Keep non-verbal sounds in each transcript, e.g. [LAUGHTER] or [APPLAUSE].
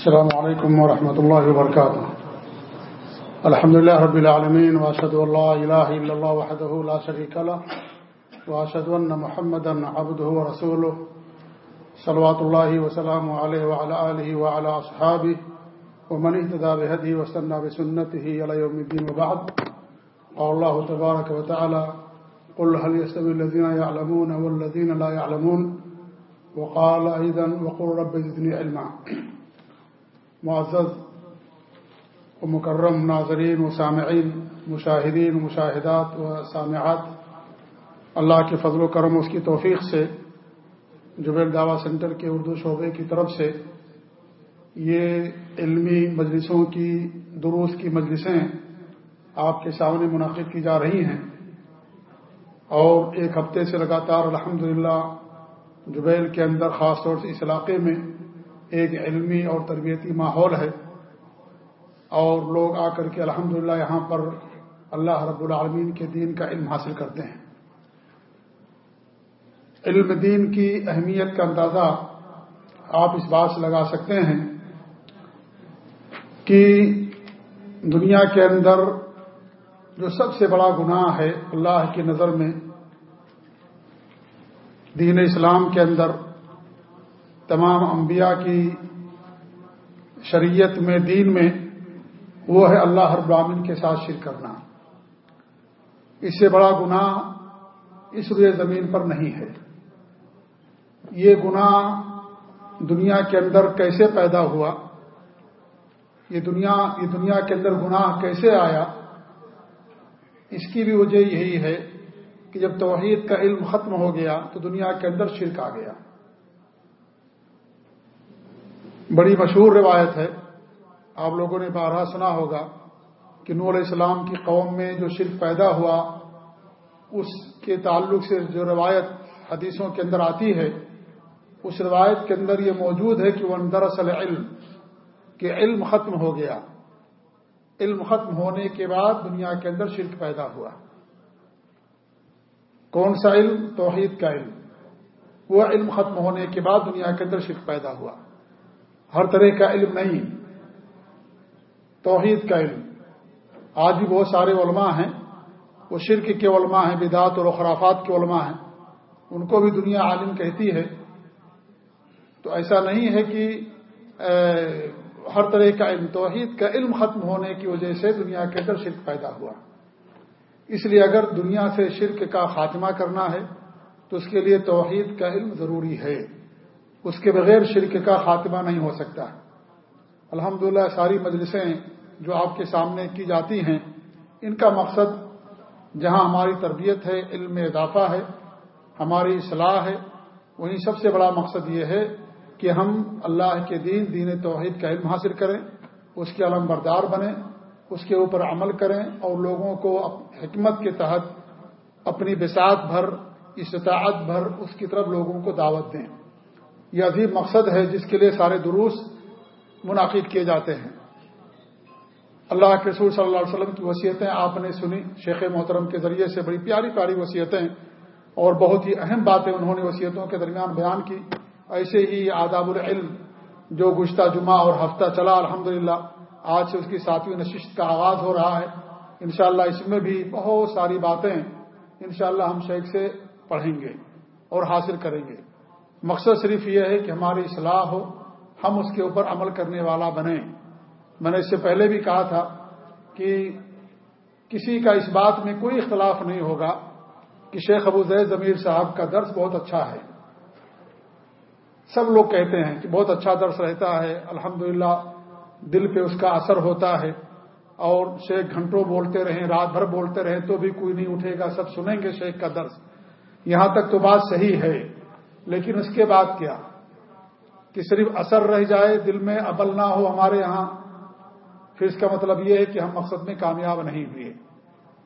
السلام علیکم ورحمۃ اللہ وبرکاتہ الحمد لله رب العالمين وأشهد أن لا إله إلا الله وحده لا شريك له وأشهد أن محمدا عبده ورسوله. صلوات الله وسلامه عليه وعلى آله وعلى أصحابه ومن اهتدى بهديه واستنى بسنته إلى يوم الدين وبعد. قال الله تبارك وتعالى قل هل يستوي الذين يعلمون والذين لا يعلمون؟ وقال أيضا وقل رب زدني علما. معزز و مکرم ناظرین و سامعین، مشاہدین و مشاہدات و سامعات، اللہ کے فضل و کرم اس کی توفیق سے جبیل دعوی سینٹر کے اردو شعبے کی طرف سے، یہ علمی مجلسوں کی دروس کی مجلسیں آپ کے سامنے منعقد کی جا رہی ہیں۔ اور ایک ہفتے سے لگاتار الحمد للہ جبیل کے اندر خاص طور سے اس علاقے میں ایک علمی اور تربیتی ماحول ہے اور لوگ آ کر کے الحمد یہاں پر اللہ رب العالمین کے دین کا علم حاصل کرتے ہیں۔ علم دین کی اہمیت کا اندازہ آپ اس بات سے لگا سکتے ہیں کہ دنیا کے اندر جو سب سے بڑا گناہ ہے اللہ کی نظر میں دین اسلام کے اندر تمام انبیاء کی شریعت میں، دین میں وہ ہے اللہ ہر برامن کے ساتھ شرک کرنا۔ اس سے بڑا گناہ اس روئے زمین پر نہیں ہے۔ یہ گناہ دنیا کے اندر کیسے پیدا ہوا؟ یہ دنیا یہ دنیا کے اندر گناہ کیسے آیا؟ اس کی بھی وجہ یہی ہے کہ جب توحید کا علم ختم ہو گیا تو دنیا کے اندر شرک آ گیا۔ بڑی مشہور روایت ہے۔ آپ لوگوں نے بارہ سنا ہوگا کہ نور اسلام کی قوم میں جو شرک پیدا ہوا، اس کے تعلق سے جو روایت حدیثوں کے اندر آتی ہے، اس روایت کے اندر یہ موجود ہے کہ وہ دراصل علم کہ علم ختم ہو گیا۔ علم ختم ہونے کے بعد دنیا کے اندر شرک پیدا ہوا۔ کون سا علم؟ توحید کا علم۔ وہ علم ختم ہونے کے بعد دنیا کے اندر شرک پیدا ہوا۔ ہر طرح کا علم نہیں۔ توحید کا علم۔ آج بھی بہت سارے علماء ہیں۔ وہ شرک کے علماء ہیں بدعت اور خرافات کے علماء ہیں۔ ان کو بھی دنیا عالم کہتی ہے۔ تو ایسا نہیں ہے کہ ہر طرح کا علم، توحید کا علم ختم ہونے کی وجہ سے دنیا کے اندر شرک پیدا ہوا۔ اس لیے اگر دنیا سے شرک کا خاتمہ کرنا ہے، تو اس کے لیے توحید کا علم ضروری ہے۔ اس کے بغیر شرک کا خاتمہ نہیں ہو سکتا۔ الحمد ساری مجلسیں جو آپ کے سامنے کی جاتی ہیں، ان کا مقصد جہاں ہماری تربیت ہے، علم میں اضافہ ہے، ہماری اصلاح ہے، وہیں سب سے بڑا مقصد یہ ہے کہ ہم اللہ کے دین دین توحید کا علم حاصل کریں، اس کے علم بردار بنیں، اس کے اوپر عمل کریں اور لوگوں کو حکمت کے تحت اپنی بساط بھر، استطاعت بھر، اس کی طرف لوگوں کو دعوت دیں۔ یہ عظیم مقصد ہے جس کے لیے سارے دروس منعقد کیے جاتے ہیں۔ اللہ کے رسول صلی اللہ علیہ وسلم کی وصیتیں آپ نے سنی، شیخ محترم کے ذریعے سے بڑی پیاری پیاری وصیتیں اور بہت ہی اہم باتیں انہوں نے وصیتوں کے درمیان بیان کی۔ ایسے ہی آداب العلم جو گشتہ جمعہ اور ہفتہ چلا، الحمدللہ، آج سے اس کی ساتویں نشست کا آغاز ہو رہا ہے۔ انشاءاللہ اس میں بھی بہت ساری باتیں انشاءاللہ ہم شیخ سے پڑھیں گے اور حاصل کریں گے۔ مقصد صرف یہ ہے کہ ہماری اصلاح ہو، ہم اس کے اوپر عمل کرنے والا بنیں۔ میں نے اس سے پہلے بھی کہا تھا کہ کسی کا اس بات میں کوئی اختلاف نہیں ہوگا کہ شیخ ابو زید ضمیر صاحب کا درس بہت اچھا ہے۔ سب لوگ کہتے ہیں کہ بہت اچھا درس رہتا ہے الحمد دل پہ اس کا اثر ہوتا ہے اور شیخ گھنٹوں بولتے رہیں، رات بھر بولتے رہیں تو بھی کوئی نہیں اٹھے گا، سب سنیں گے شیخ کا درس۔ یہاں تک تو بات صحیح ہے۔ لیکن اس کے بعد کیا؟ کہ صرف اثر رہ جائے، دل میں عمل نہ ہو ہمارے یہاں، پھر اس کا مطلب یہ ہے کہ ہم مقصد میں کامیاب نہیں ہوئے۔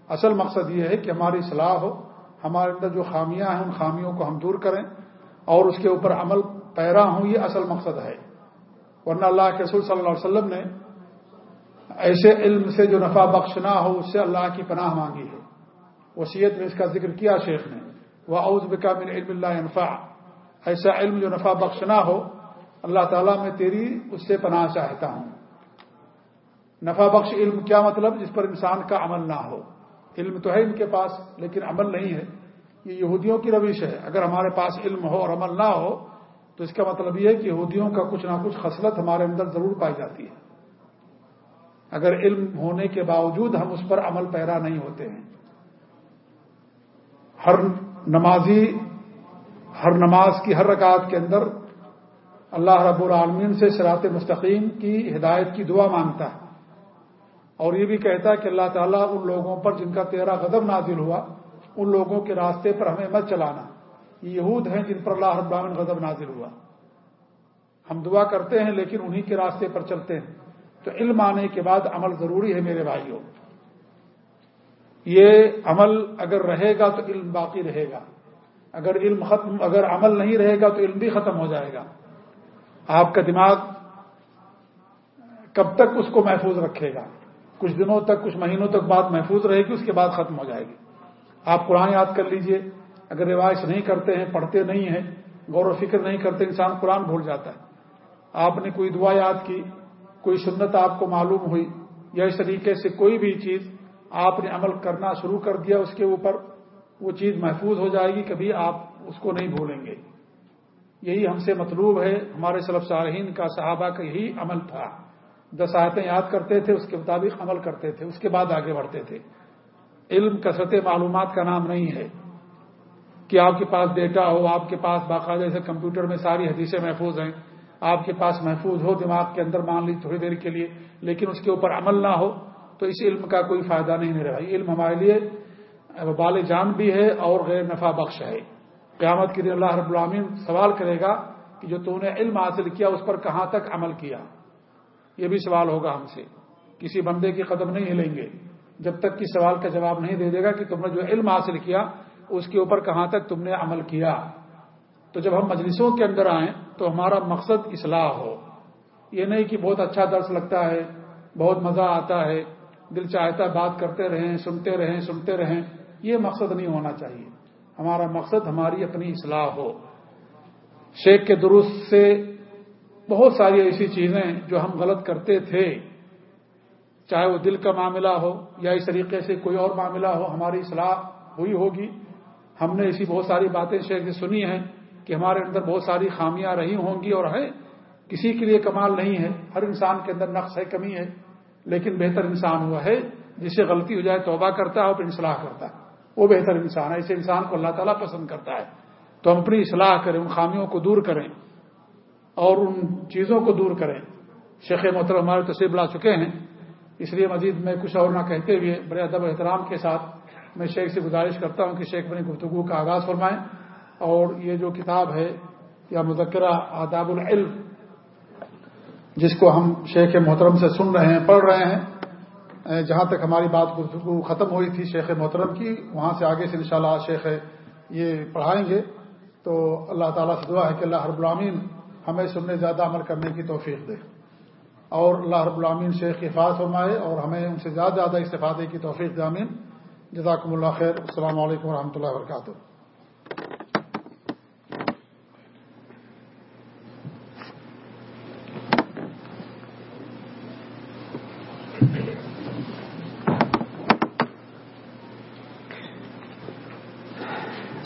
اصل مقصد یہ ہے کہ ہماری صلاح ہو، ہمارے اندر جو خامیاں ہیں، ان خامیوں کو ہم دور کریں اور اس کے اوپر عمل پیرا ہوں، یہ اصل مقصد ہے۔ ورنہ اللہ کے رسول صلی اللہ علیہ وسلم نے ایسے علم سے جو نفع بخش نہ ہو، اس سے اللہ کی پناہ مانگی ہے۔ وسیعت میں اس کا ذکر کیا شیخ نے۔ وہ اوز بکا من علم اللہ انفا ایسا علم جو نفع بخش نہ ہو، اللہ تعالیٰ میں تیری اس سے پناہ چاہتا ہوں۔ نفع بخش علم کیا مطلب؟ جس پر انسان کا عمل نہ ہو۔ علم تو ہے ان کے پاس، لیکن عمل نہیں ہے۔ یہ یہودیوں کی روش ہے۔ اگر ہمارے پاس علم ہو اور عمل نہ ہو، تو اس کا مطلب یہ ہے کہ یہودیوں کا کچھ نہ کچھ خصلت ہمارے اندر ضرور پائی جاتی ہے۔ اگر علم ہونے کے باوجود ہم اس پر عمل پیرا نہیں ہوتے ہیں۔ ہر نمازی ہر نماز کی ہر رکعت کے اندر اللہ رب العالمین سے شراط مستقیم کی ہدایت کی دعا مانگتا ہے۔ اور یہ بھی کہتا ہے کہ اللہ تعالیٰ ان لوگوں پر جن کا تیرا غضب نازل ہوا، ان لوگوں کے راستے پر ہمیں مت چلانا۔ یہ یہود ہیں جن پر اللہ رب العالمین غضب نازل ہوا۔ ہم دعا کرتے ہیں لیکن انہی کے راستے پر چلتے ہیں۔ تو علم آنے کے بعد عمل ضروری ہے میرے بھائیوں۔ یہ عمل اگر رہے گا تو علم باقی رہے گا۔ اگر علم ختم اگر عمل نہیں رہے گا تو علم بھی ختم ہو جائے گا۔ آپ کا دماغ کب تک اس کو محفوظ رکھے گا؟ کچھ دنوں تک، کچھ مہینوں تک بات محفوظ رہے گی، اس کے بعد ختم ہو جائے گی۔ آپ قرآن یاد کر لیجیے۔ اگر روایت نہیں کرتے ہیں، پڑھتے نہیں ہیں، غور و فکر نہیں کرتے، انسان قرآن بھول جاتا ہے۔ آپ نے کوئی دعا یاد کی، کوئی سنت آپ کو معلوم ہوئی، یا اس طریقے سے کوئی بھی چیز آپ نے عمل کرنا شروع کر دیا اس کے اوپر وہ چیز محفوظ ہو جائے گی، کبھی آپ اس کو نہیں بھولیں گے۔ یہی ہم سے مطلوب ہے، ہمارے سلف صارحین کا صحابہ کا یہی عمل تھا۔ دس آیتیں یاد کرتے تھے، اس کے مطابق عمل کرتے تھے، اس کے بعد آگے بڑھتے تھے۔ علم کثرت معلومات کا نام نہیں ہے کہ آپ کے پاس ڈیٹا ہو، آپ کے پاس باقاعدہ جیسے کمپیوٹر میں ساری حدیثیں محفوظ ہیں، آپ کے پاس محفوظ ہو دماغ کے اندر، مان لی تھوڑی دیر کے لیے، لیکن اس کے اوپر عمل نہ ہو تو اس علم کا کوئی فائدہ نہیں رہا۔ علم ہمارے لیے بال جان بھی ہے اور غیر نفع بخش ہے۔ قیامت کے دن اللہ رب العامین سوال کرے گا کہ جو تو نے علم حاصل کیا اس پر کہاں تک عمل کیا؟ یہ بھی سوال ہوگا ہم سے۔ کسی بندے کے قدم نہیں ہلیں گے۔ جب تک کہ سوال کا جواب نہیں دے دے گا کہ تم نے جو علم حاصل کیا اس کے اوپر کہاں تک تم نے عمل کیا۔ تو جب ہم مجلسوں کے اندر آئیں تو ہمارا مقصد اصلاح ہو۔ یہ نہیں کہ بہت اچھا درس لگتا ہے، بہت مزہ آتا ہے، دل چاہتا بات کرتے رہیں، سنتے رہیں سنتے رہیں۔ یہ مقصد نہیں ہونا چاہیے۔ ہمارا مقصد ہماری اپنی اصلاح ہو۔ شیخ کے درست سے بہت ساری ایسی چیزیں جو ہم غلط کرتے تھے، چاہے وہ دل کا معاملہ ہو یا اس طریقے سے کوئی اور معاملہ ہو، ہماری اصلاح ہوئی ہوگی۔ ہم نے ایسی بہت ساری باتیں شیخ سے سنی ہیں کہ ہمارے اندر بہت ساری خامیاں رہی ہوں گی اور ہے کسی کے لیے کمال نہیں ہے۔ ہر انسان کے اندر نقص ہے، کمی ہے، لیکن بہتر انسان ہوا ہے جس سے غلطی ہو جائے توبہ کرتا ہے اور پھر اصلاح کرتا ہے۔ وہ بہتر انسان ہے ایسے انسان کو اللہ تعالیٰ پسند کرتا ہے۔ تو ہم اپنی اصلاح کریں، ان خامیوں کو دور کریں اور ان چیزوں کو دور کریں۔ شیخ محترم ہمارے تصویر لا چکے ہیں، اس لیے مزید میں کچھ اور نہ کہتے ہوئے بڑے ادب احترام کے ساتھ میں شیخ سے گزارش کرتا ہوں کہ شیخ بنی گفتگو کا آغاز فرمائیں۔ اور یہ جو کتاب ہے، یا مذکرہ آداب العلم، جس کو ہم شیخ محترم سے سن رہے ہیں، پڑھ رہے ہیں جہاں تک ہماری بات گفتگو ختم ہوئی تھی شیخ محترم کی، وہاں سے آگے سے انشاءاللہ شیخ یہ پڑھائیں گے۔ تو اللہ تعالیٰ سے دعا ہے کہ اللہ رب العامین ہمیں سننے زیادہ عمل کرنے کی توفیق دے۔ اور اللہ رب العامین شیخ حفاظ فرمائے اور ہمیں ان سے زیادہ زیادہ استفادے کی توفیق دامین جزاکم اللہ خیر۔ السلام علیکم و رحمۃ اللہ وبرکاتہ۔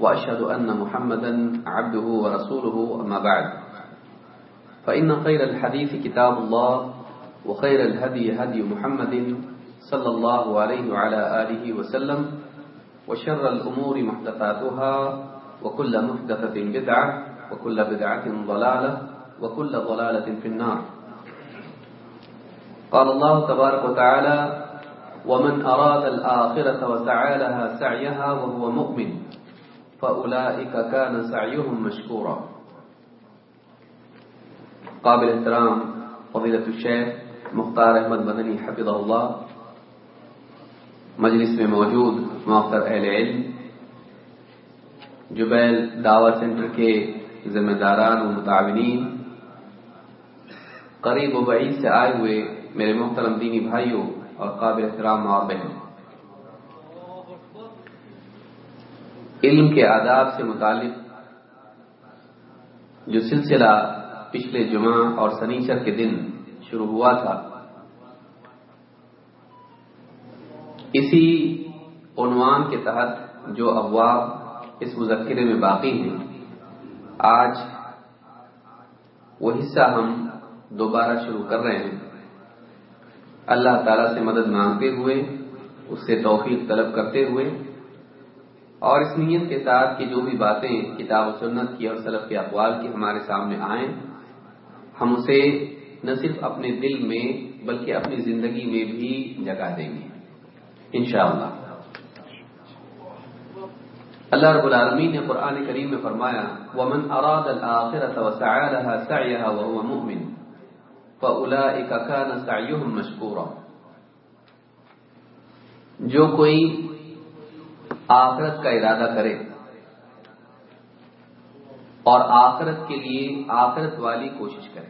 وأشهد أن محمدا عبده ورسوله أما بعد. فإن خير الحديث كتاب الله وخير الهدي هدي محمد صلى الله عليه وعلى آله وسلم وشر الأمور محدثاتها وكل محدثة بدعة وكل بدعة ضلالة وكل ضلالة في النار. قال الله تبارك وتعالى ومن أراد الآخرة وسعى لها سعيها وهو مؤمن. فأولئك كان سعيهم مشكورا۔ قابل احترام فضیلت الشیخ مختار احمد مدنی حفظ اللہ۔ مجلس میں موجود موقر اہل علم۔ جبیل دعوت سینٹر کے ذمہ داران و متعاونین۔ قریب و بعید سے آئے ہوئے میرے محترم دینی بھائیوں اور قابل احترام ماں علم کے آداب سے متعلق جو سلسلہ پچھلے جمعہ اور سنیچر کے دن شروع ہوا تھا، اسی عنوان کے تحت جو ابواب اس مذکرے میں باقی ہیں، آج وہ حصہ ہم دوبارہ شروع کر رہے ہیں۔ اللہ تعالی سے مدد مانگتے ہوئے، اس سے توفیق طلب کرتے ہوئے اور اس نیت کے ساتھ کہ جو بھی باتیں کتاب و سنت کی اور سلف کے اقوال کی ہمارے سامنے آئیں، ہم اسے نہ صرف اپنے دل میں بلکہ اپنی زندگی میں بھی جگہ دیں گے۔ انشاءاللہ۔ اللہ رب العالمین نے قرآن کریم میں فرمایا، ومن اراد الآخرة وسعى لها سعيها وهو مؤمن، فأولئك كان سعيهم مشكورا۔ جو کوئی آخرت کا ارادہ کرے۔ اور آخرت کے لیے آخرت والی کوشش کرے۔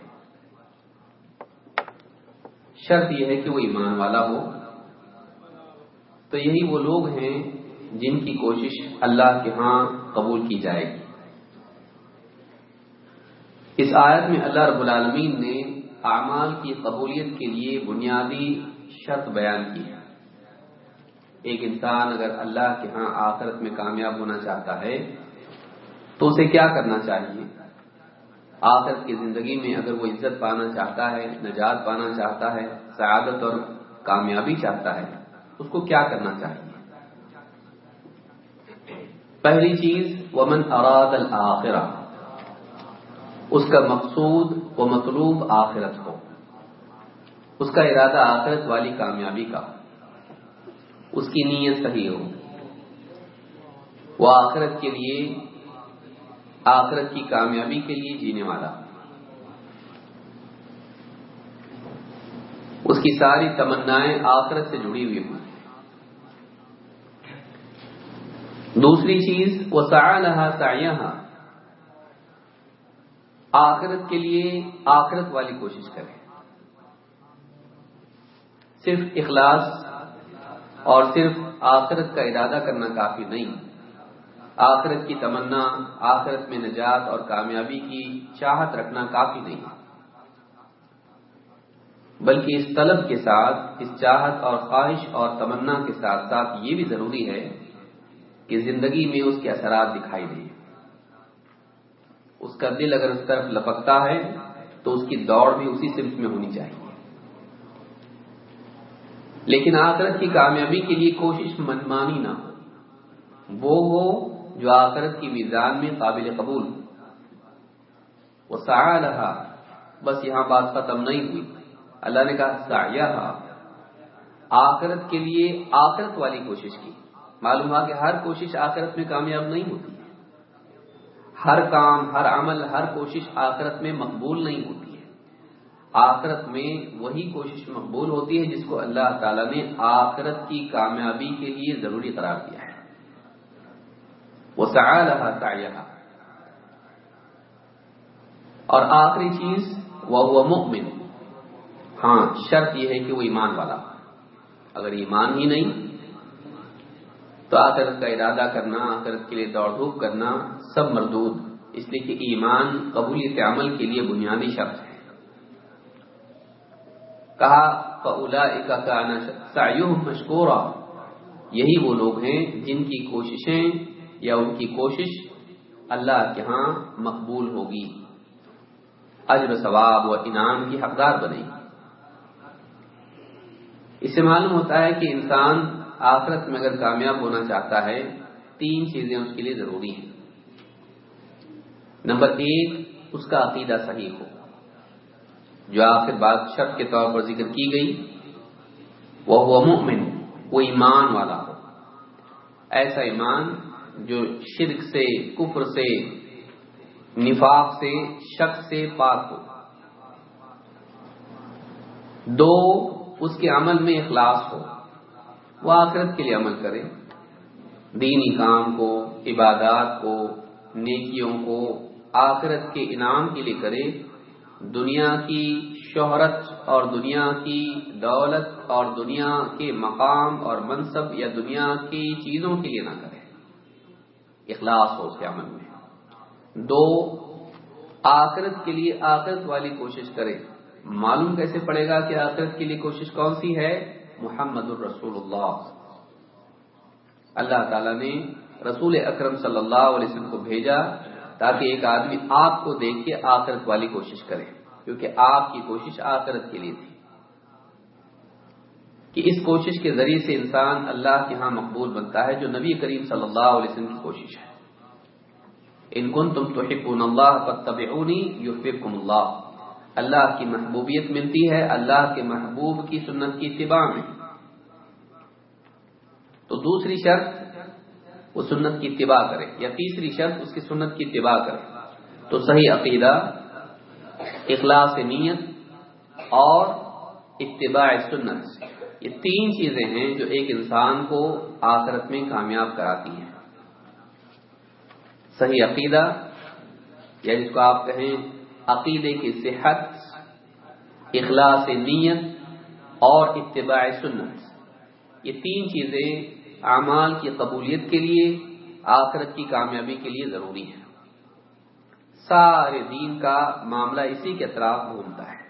شرط یہ ہے کہ وہ ایمان والا ہو۔ تو یہی وہ لوگ ہیں جن کی کوشش اللہ کے ہاں قبول کی جائے گی۔ اس آیت میں اللہ رب العالمین نے اعمال کی قبولیت کے لیے بنیادی شرط بیان کی ہے۔ ایک انسان اگر اللہ کے ہاں آخرت میں کامیاب ہونا چاہتا ہے، تو اسے کیا کرنا چاہیے؟ آخرت کی زندگی میں اگر وہ عزت پانا چاہتا ہے، نجات پانا چاہتا ہے، سعادت اور کامیابی چاہتا ہے، اس کو کیا کرنا چاہیے؟ پہلی چیز، ومن اراد الآخرہ اس کا مقصود و مطلوب آخرت ہو۔ اس کا ارادہ آخرت والی کامیابی کا ہو۔ اس کی نیت صحیح ہو۔ وہ آخرت کے لیے، آخرت کی کامیابی کے لیے جینے والا۔ اس کی ساری تمنائیں آخرت سے جڑی ہوئی ہوں دوسری چیز، وہ سا سایہ آخرت کے لیے آخرت والی کوشش کرے صرف اخلاص اور صرف آخرت کا ارادہ کرنا کافی نہیں۔ آخرت کی تمنا، آخرت میں نجات اور کامیابی کی چاہت رکھنا کافی نہیں۔ بلکہ اس طلب کے ساتھ، اس چاہت اور خواہش اور تمنا کے ساتھ ساتھ یہ بھی ضروری ہے کہ زندگی میں اس کے اثرات دکھائی دیں۔ اس کا دل اگر اس طرف لپکتا ہے، تو اس کی دوڑ بھی اسی سمت میں ہونی چاہیے۔ لیکن آخرت کی کامیابی کے لیے کوشش منمانی نہ ہو۔ وہ ہو جو آخرت کی میزان میں قابل قبول۔ وہ سایہ رہا بس یہاں بات ختم نہیں ہوئی۔ اللہ نے کہا سایہ آخرت کے لیے آخرت والی کوشش کی۔ معلوم ہوا کہ ہر کوشش آخرت میں کامیاب نہیں ہوتی۔ ہر کام، ہر عمل، ہر کوشش آخرت میں مقبول نہیں ہوتی۔ آخرت میں وہی کوشش مقبول ہوتی ہے جس کو اللہ تعالی نے آخرت کی کامیابی کے لیے ضروری قرار دیا ہے۔ وہ سایہ رہا سایہ اور آخری چیز وہ مؤمن۔ ہاں شرط یہ ہے کہ وہ ایمان والا اگر ایمان ہی نہیں، تو آخرت کا ارادہ کرنا، آخرت کے لیے دوڑ دھوپ کرنا سب مردود۔ اس لیے کہ ایمان قبولیت عمل کے لیے بنیادی شرط ہے۔ کہا فلا کا مشکورہ یہی وہ لوگ ہیں جن کی کوششیں یا ان کی کوشش اللہ کے ہاں مقبول ہوگی۔ اجر ثواب و انعام کی حقدار بنے گی۔ اس سے معلوم ہوتا ہے کہ انسان آخرت میں اگر کامیاب ہونا چاہتا ہے، تین چیزیں اس کے لیے ضروری ہیں۔ نمبر ایک، اس کا عقیدہ صحیح ہو۔ جو آخر بات شرط کے طور پر ذکر کی گئی وہ مؤمن، وہ ایمان والا ہو۔ ایسا ایمان جو شرک سے، کفر سے، نفاق سے، شک سے پاک ہو۔ دو، اس کے عمل میں اخلاص ہو۔ وہ آخرت کے لیے عمل کرے۔ دینی کام کو، عبادات کو، نیکیوں کو آخرت کے انعام کے لیے کرے۔ دنیا کی شہرت اور دنیا کی دولت اور دنیا کے مقام اور منصب یا دنیا کی چیزوں کے لیے نہ کرے۔ اخلاص ہو اس کے عمل میں۔ دو، آخرت کے لیے آخرت والی کوشش کرے معلوم کیسے پڑے گا کہ آخرت کے لیے کوشش کون سی ہے؟ محمد الرسول اللہ اللہ تعالی نے رسول اکرم صلی اللہ علیہ وسلم کو بھیجا۔ تاکہ ایک آدمی آپ کو دیکھ کے آخرت والی کوشش کرے، کیونکہ آپ کی کوشش آخرت کے لیے تھی۔ کہ اس کوشش کے ذریعے سے انسان اللہ کے ہاں مقبول بنتا ہے، جو نبی کریم صلی اللہ علیہ وسلم کی کوشش ہے۔ ان کن تم تو اللہ۔ اللہ کی محبوبیت ملتی ہے، اللہ کے محبوب کی سنت کی اتباع میں۔ تو دوسری شرط وہ سنت کی اتباع کرے یا تیسری شرط اس کی سنت کی اتباع کرے۔ تو صحیح عقیدہ، اخلاص نیت اور اتباع سنت۔ یہ تین چیزیں ہیں جو ایک انسان کو آخرت میں کامیاب کراتی ہیں۔ صحیح عقیدہ، یا جس کو آپ کہیں عقیدے کی صحت، اخلاص نیت اور اتباع سنت۔ یہ تین چیزیں اعمال کی قبولیت کے لیے، آخرت کی کامیابی کے لیے ضروری ہیں سارے دین کا معاملہ اسی کے اطراف گھومتا ہے۔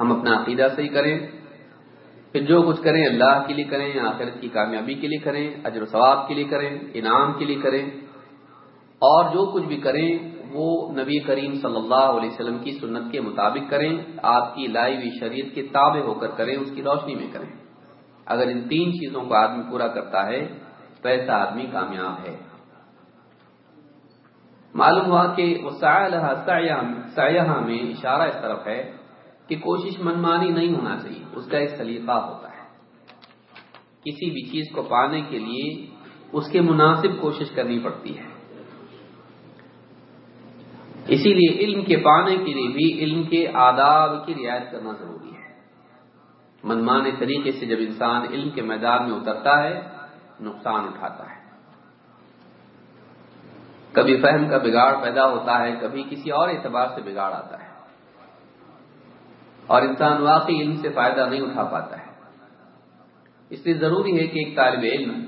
ہم اپنا عقیدہ صحیح کریں، پھر جو کچھ کریں، اللہ کے لیے کریں، آخرت کی کامیابی کے لیے کریں، اجر و ثواب کے لیے کریں، انعام کے لیے کریں۔ اور جو کچھ بھی کریں، وہ نبی کریم صلی اللہ علیہ وسلم کی سنت کے مطابق کریں، آپ کی لائی ہوئی شریعت کے تابع ہو کر کریں، اس کی روشنی میں کریں۔ اگر ان تین چیزوں کو آدمی پورا کرتا ہے تو ایسا آدمی کامیاب ہے۔ معلوم ہوا کہ وہ سیاح میں اشارہ اس طرف ہے کہ کوشش منمانی نہیں ہونا چاہیے، اس کا ایک سلیقہ ہوتا ہے۔ کسی بھی چیز کو پانے کے لیے اس کے مناسب کوشش کرنی پڑتی ہے۔ اسی لیے علم کے پانے کے لیے بھی علم کے آداب کی رعایت کرنا ضروری ہے۔ منمانے طریقے سے جب انسان علم کے میدان میں اترتا ہے، نقصان اٹھاتا ہے۔ کبھی فہم کا بگاڑ پیدا ہوتا ہے، کبھی کسی اور اعتبار سے بگاڑ آتا ہے۔ اور انسان واقعی علم سے فائدہ نہیں اٹھا پاتا ہے۔ اس لیے ضروری ہے کہ ایک طالب علم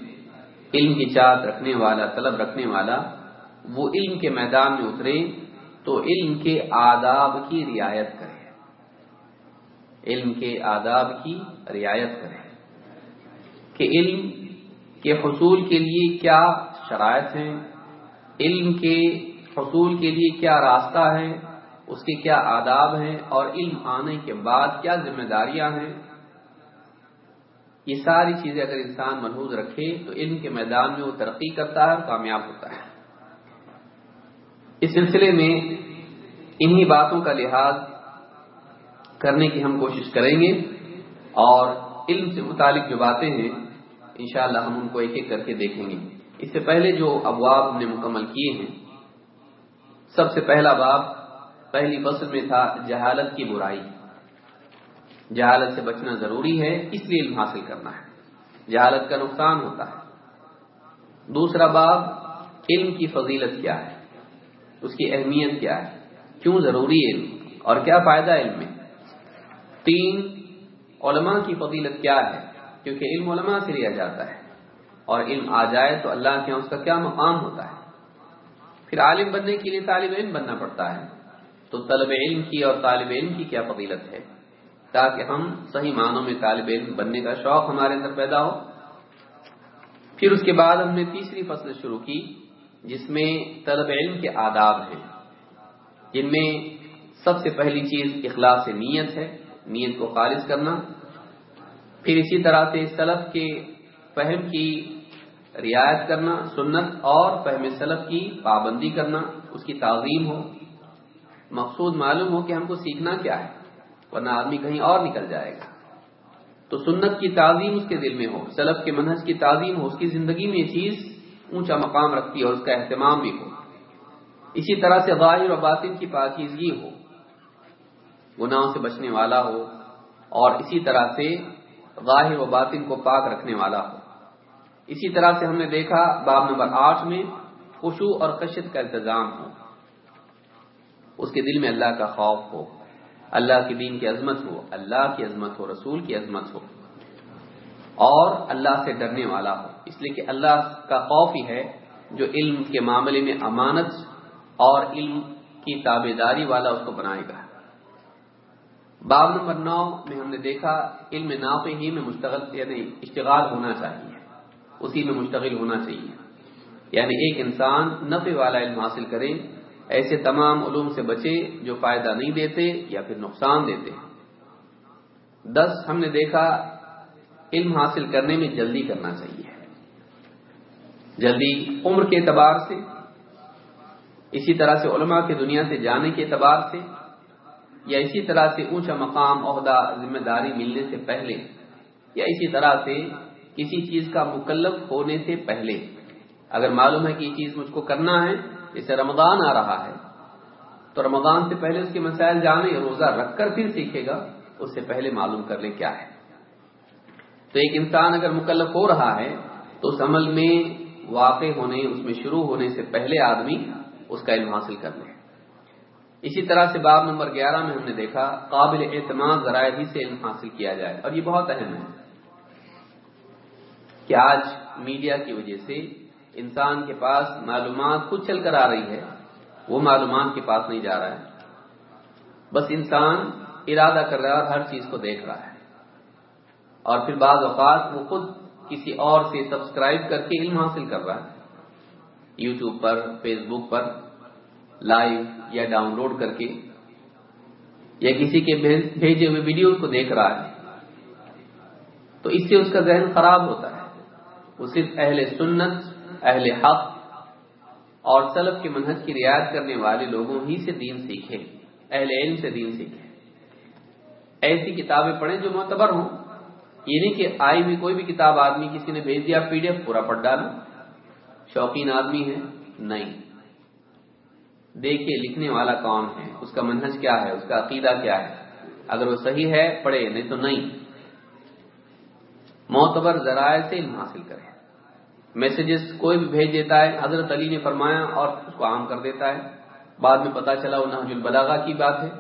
علم کی چاہت رکھنے والا، طلب رکھنے والا، وہ علم کے میدان میں اترے تو علم کے آداب کی رعایت کرے۔ علم کے آداب کی رعایت کرے کہ علم کے حصول کے لیے کیا شرائط ہیں، علم کے حصول کے لیے کیا راستہ ہے اس کے کیا آداب ہیں، اور علم آنے کے بعد کیا ذمہ داریاں ہیں۔ یہ ساری چیزیں اگر انسان محوظ رکھے تو علم کے میدان میں وہ ترقی کرتا ہے اور کامیاب ہوتا ہے۔ اس سلسلے میں انہی باتوں کا لحاظ کرنے کی ہم کوشش کریں گے اور علم سے متعلق جو باتیں ہیں، انشاءاللہ ہم ان کو ایک ایک کر کے دیکھیں گے۔ اس سے پہلے جو ابواب ہم نے مکمل کیے ہیں، سب سے پہلا باب پہلی فصل میں تھا جہالت کی برائی۔ جہالت سے بچنا ضروری ہے، اس لیے علم حاصل کرنا ہے۔ جہالت کا نقصان ہوتا ہے۔ دوسرا باب، علم کی فضیلت کیا ہے؟ اس کی اہمیت کیا ہے؟ کیوں ضروری علم؟ اور کیا فائدہ علم میں؟ تین علماء کی فضیلت کیا ہے؟ کیونکہ علم علماء سے لیا جاتا ہے۔ اور علم آ جائے تو اللہ کے ہاں اس کا کیا مقام ہوتا ہے؟ پھر عالم بننے کے لیے طالب علم بننا پڑتا ہے۔ تو طلب علم کی اور طالب علم کی کیا فضیلت ہے؟ تاکہ ہم صحیح معنوں میں طالب علم بننے کا شوق ہمارے اندر پیدا ہو۔ پھر اس کے بعد ہم نے تیسری فصل شروع کی، جس میں طلب علم کے آداب ہیں۔ جن میں سب سے پہلی چیز اخلاص نیت ہے۔ نیت کو خالص کرنا۔ پھر اسی طرح سے سلف کے فہم کی رعایت کرنا، سنت اور فہم سلف کی پابندی کرنا، اس کی تعظیم ہو۔ مقصود معلوم ہو کہ ہم کو سیکھنا کیا ہے، ورنہ آدمی کہیں اور نکل جائے گا۔ تو سنت کی تعظیم اس کے دل میں ہو، سلف کے منہج کی تعظیم ہو، اس کی زندگی میں یہ چیز اونچا مقام رکھتی ہے اور اس کا اہتمام بھی ہو۔ اسی طرح سے ظاہر و باطن کی پاکیزگی ہو۔ گناہوں سے بچنے والا ہو اور اسی طرح سے ظاہر و باطن کو پاک رکھنے والا ہو۔ اسی طرح سے ہم نے دیکھا باب نمبر آٹھ میں خوشو اور کشت کا انتظام ہو۔ اس کے دل میں اللہ کا خوف ہو۔ اللہ کے دین کی عظمت ہو۔ اللہ کی عظمت ہو۔ رسول کی عظمت ہو۔ اور اللہ سے ڈرنے والا ہو۔ اس لیے کہ اللہ کا خوف ہی ہے جو علم کے معاملے میں امانت اور علم کی تابے داری والا اس کو بنائے گا۔ باب نمبر نو میں ہم نے دیکھا، علم ناف ہی میں مشتغل یعنی اشتغال ہونا چاہیے۔ اسی میں مشتغل ہونا چاہیے۔ یعنی ایک انسان نفع والا علم حاصل کرے، ایسے تمام علوم سے بچے جو فائدہ نہیں دیتے یا پھر نقصان دیتے۔ دس، ہم نے دیکھا، علم حاصل کرنے میں جلدی کرنا چاہیے۔ جلدی عمر کے اعتبار سے، اسی طرح سے علماء کی دنیا سے جانے کے اعتبار سے یا اسی طرح سے اونچا مقام عہدہ ذمہ داری ملنے سے پہلے یا اسی طرح سے کسی چیز کا مکلف ہونے سے پہلے۔ اگر معلوم ہے کہ یہ چیز مجھ کو کرنا ہے، جیسے رمضان آ رہا ہے، تو رمضان سے پہلے اس کے مسائل جانے، روزہ رکھ کر پھر سیکھے گا، اس سے پہلے معلوم کر لے کیا ہے۔ تو ایک انسان اگر مکلف ہو رہا ہے، تو اس عمل میں واقع ہونے، اس میں شروع ہونے سے پہلے آدمی اس کا علم حاصل کر لے۔ اسی طرح سے باب نمبر گیارہ میں ہم نے دیکھا قابل اعتماد ذرائع ہی سے علم حاصل کیا جائے۔ اور یہ بہت اہم ہے کہ آج میڈیا کی وجہ سے انسان کے پاس معلومات خود چل کر آ رہی ہے، وہ معلومات کے پاس نہیں جا رہا ہے۔ بس انسان ارادہ کر رہا ہے اور ہر چیز کو دیکھ رہا ہے۔ اور پھر بعض اوقات وہ خود کسی اور سے سبسکرائب کر کے علم حاصل کر رہا ہے۔ یوٹیوب پر، فیس بک پر لائیو یا ڈاؤن لوڈ کر کے یا کسی کے بھیجے ہوئے ویڈیوز کو دیکھ رہا ہے، تو اس سے اس کا ذہن خراب ہوتا ہے۔ وہ صرف اہل سنت، اہل حق اور سلف کے منہج کی رعایت کرنے والے لوگوں ہی سے دین سیکھے اہل علم سے دین سیکھے ایسی کتابیں پڑھیں جو معتبر ہوں۔ یہ نہیں کہ آئی بھی کوئی بھی کتاب آدمی کسی نے بھیج دیا، پی ڈی ایف پورا پڑھ ڈالو۔ شوقین آدمی ہے نہیں۔ دیکھیے لکھنے والا کون ہے؟ اس کا منہج کیا ہے؟ اس کا عقیدہ کیا ہے؟ اگر وہ صحیح ہے، پڑھے، نہیں تو نہیں۔ معتبر ذرائع سے علم حاصل کرے۔ میسجز کوئی بھی بھیج دیتا ہے، حضرت علی نے فرمایا اور اس کو عام کر دیتا ہے۔ بعد میں پتا چلا وہ نحج البلاغا کی بات ہے۔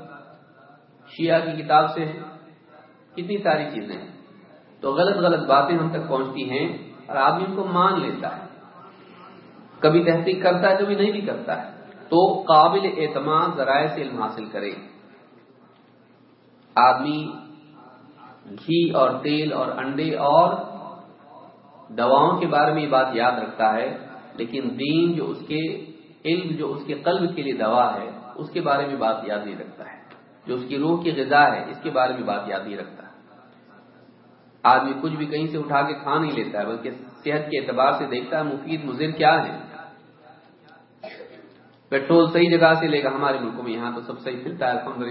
شیعہ کی کتاب سے ہے۔ کتنی ساری چیزیں ہیں۔ تو غلط غلط باتیں ہم تک پہنچتی ہیں اور آدمی ان کو مان لیتا ہے۔ کبھی تحقیق کرتا ہے، کبھی نہیں بھی کرتا ہے۔ تو قابل اعتماد ذرائع سے علم حاصل کرے۔ آدمی گھی اور تیل اور انڈے اور دواؤں کے بارے میں یہ بات یاد رکھتا ہے، لیکن دین جو اس کے، علم جو اس کے قلب کے لیے دوا ہے، اس کے بارے میں بات یاد نہیں رکھتا ہے۔ جو اس کی روح کی غذا ہے، اس کے بارے میں بات یاد نہیں رکھتا۔ آدمی کچھ بھی کہیں سے اٹھا کے کھا نہیں لیتا ہے، بلکہ صحت کے اعتبار سے دیکھتا ہے مفید مضر کیا ہے۔ پیٹرول صحیح جگہ سے لے گا ہمارے ملکوں میں، یہاں تو سب صحیح ملتا ہے الحمد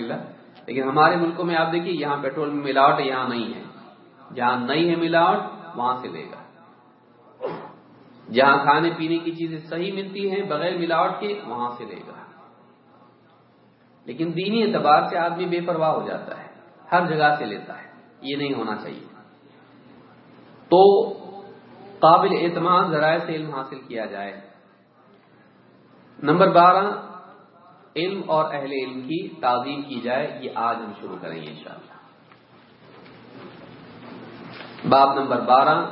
لیکن ہمارے ملکوں میں آپ دیکھیے، یہاں پیٹرول میں ملاوٹ یہاں نہیں ہے۔ جہاں نہیں ہے ملاوٹ، وہاں سے لے گا جہاں کھانے پینے کی چیزیں صحیح ملتی ہیں بغیر ملاوٹ کے، وہاں سے لے گا لیکن دینی اعتبار سے آدمی بے پرواہ ہو جاتا ہے، ہر جگہ سے لیتا ہے۔ یہ نہیں ہونا چاہیے۔ تو قابل اعتماد ذرائع سے علم حاصل کیا جائے۔ نمبر بارہ، علم اور اہل علم کی تعظیم کی جائے، یہ آج ہم شروع کریں گے انشاءاللہ۔ باب نمبر بارہ،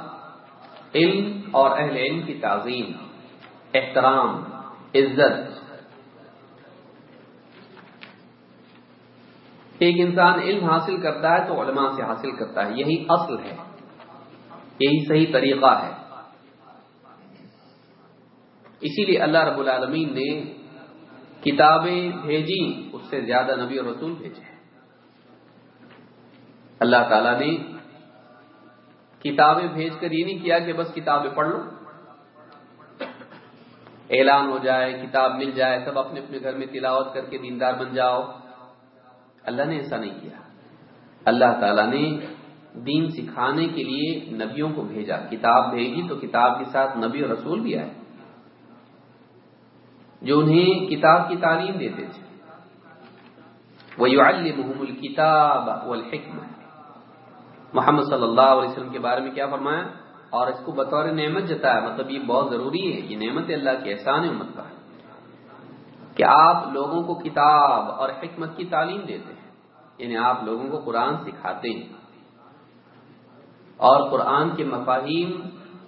علم اور اہل علم کی تعظیم، احترام، عزت۔ ایک انسان علم حاصل کرتا ہے تو علماء سے حاصل کرتا ہے، یہی اصل ہے، یہی صحیح طریقہ ہے۔ اسی لیے اللہ رب العالمین نے کتابیں بھیجی اس سے زیادہ نبی اور رسول بھیجے اللہ تعالی نے کتابیں بھیج کر یہ نہیں کیا کہ بس کتابیں پڑھ لو۔ اعلان ہو جائے، کتاب مل جائے، سب اپنے اپنے گھر میں تلاوت کر کے دیندار بن جاؤ۔ اللہ نے ایسا نہیں کیا۔ اللہ تعالی نے دین سکھانے کے لیے نبیوں کو بھیجا۔ کتاب بھیجی تو کتاب کے ساتھ نبی اور رسول بھی آئے۔ جو انہیں کتاب کی تعلیم دیتے تھے۔ وَيُعَلِّمُهُمُ الْكِتَابَ وَالْحِكْمَةِ۔ محمد صلی اللہ علیہ وسلم کے بارے میں کیا فرمایا؟ اور اس کو بطور نعمت جتایا۔ مطلب یہ بہت ضروری ہے۔ یہ نعمت اللہ کے احسان ہے امت پر کہ آپ لوگوں کو کتاب اور حکمت کی تعلیم دیتے ہیں۔ یعنی آپ لوگوں کو قرآن سکھاتے ہیں۔ اور قرآن کے مفاہیم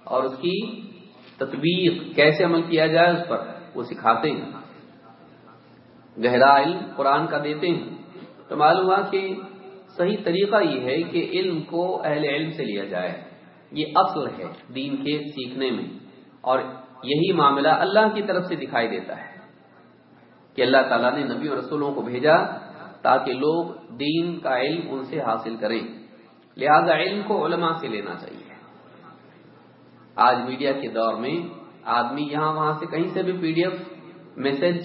اور اس کی تطبیق کیسے عمل کیا جائے اس پر وہ سکھاتے ہیں۔ گہرا علم قرآن کا دیتے ہیں۔ تو معلوم ہوا کہ صحیح طریقہ یہ ہے کہ علم کو اہل علم سے لیا جائے۔ یہ اصل ہے دین کے سیکھنے میں۔ اور یہی معاملہ اللہ کی طرف سے دکھائی دیتا ہے کہ اللہ تعالیٰ نے نبی اور رسولوں کو بھیجا تاکہ لوگ دین کا علم ان سے حاصل کریں۔ لہذا علم کو علماء سے لینا چاہیے۔ آج میڈیا کے دور میں آدمی یہاں وہاں سے کہیں سے بھی پی ڈی ایف، میسج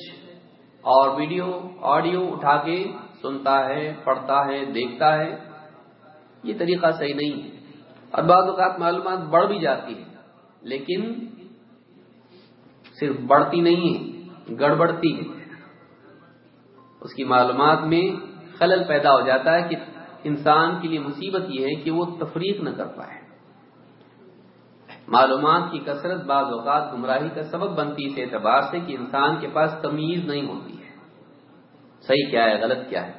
اور ویڈیو، آڈیو اٹھا کے سنتا ہے، پڑھتا ہے، دیکھتا ہے، یہ طریقہ صحیح نہیں ہے۔ اور بعض اوقات معلومات بڑھ بھی جاتی ہے، لیکن صرف بڑھتی نہیں ہے، گڑبڑتی ہے۔ اس کی معلومات میں خلل پیدا ہو جاتا ہے کہ انسان کے لیے مصیبت یہ ہے کہ وہ تفریق نہ کر پائے۔ معلومات کی کثرت بعض اوقات گمراہی کا سبب بنتی اس اعتبار سے کہ انسان کے پاس تمیز نہیں ہوتی ہے۔ صحیح کیا ہے، غلط کیا ہے؟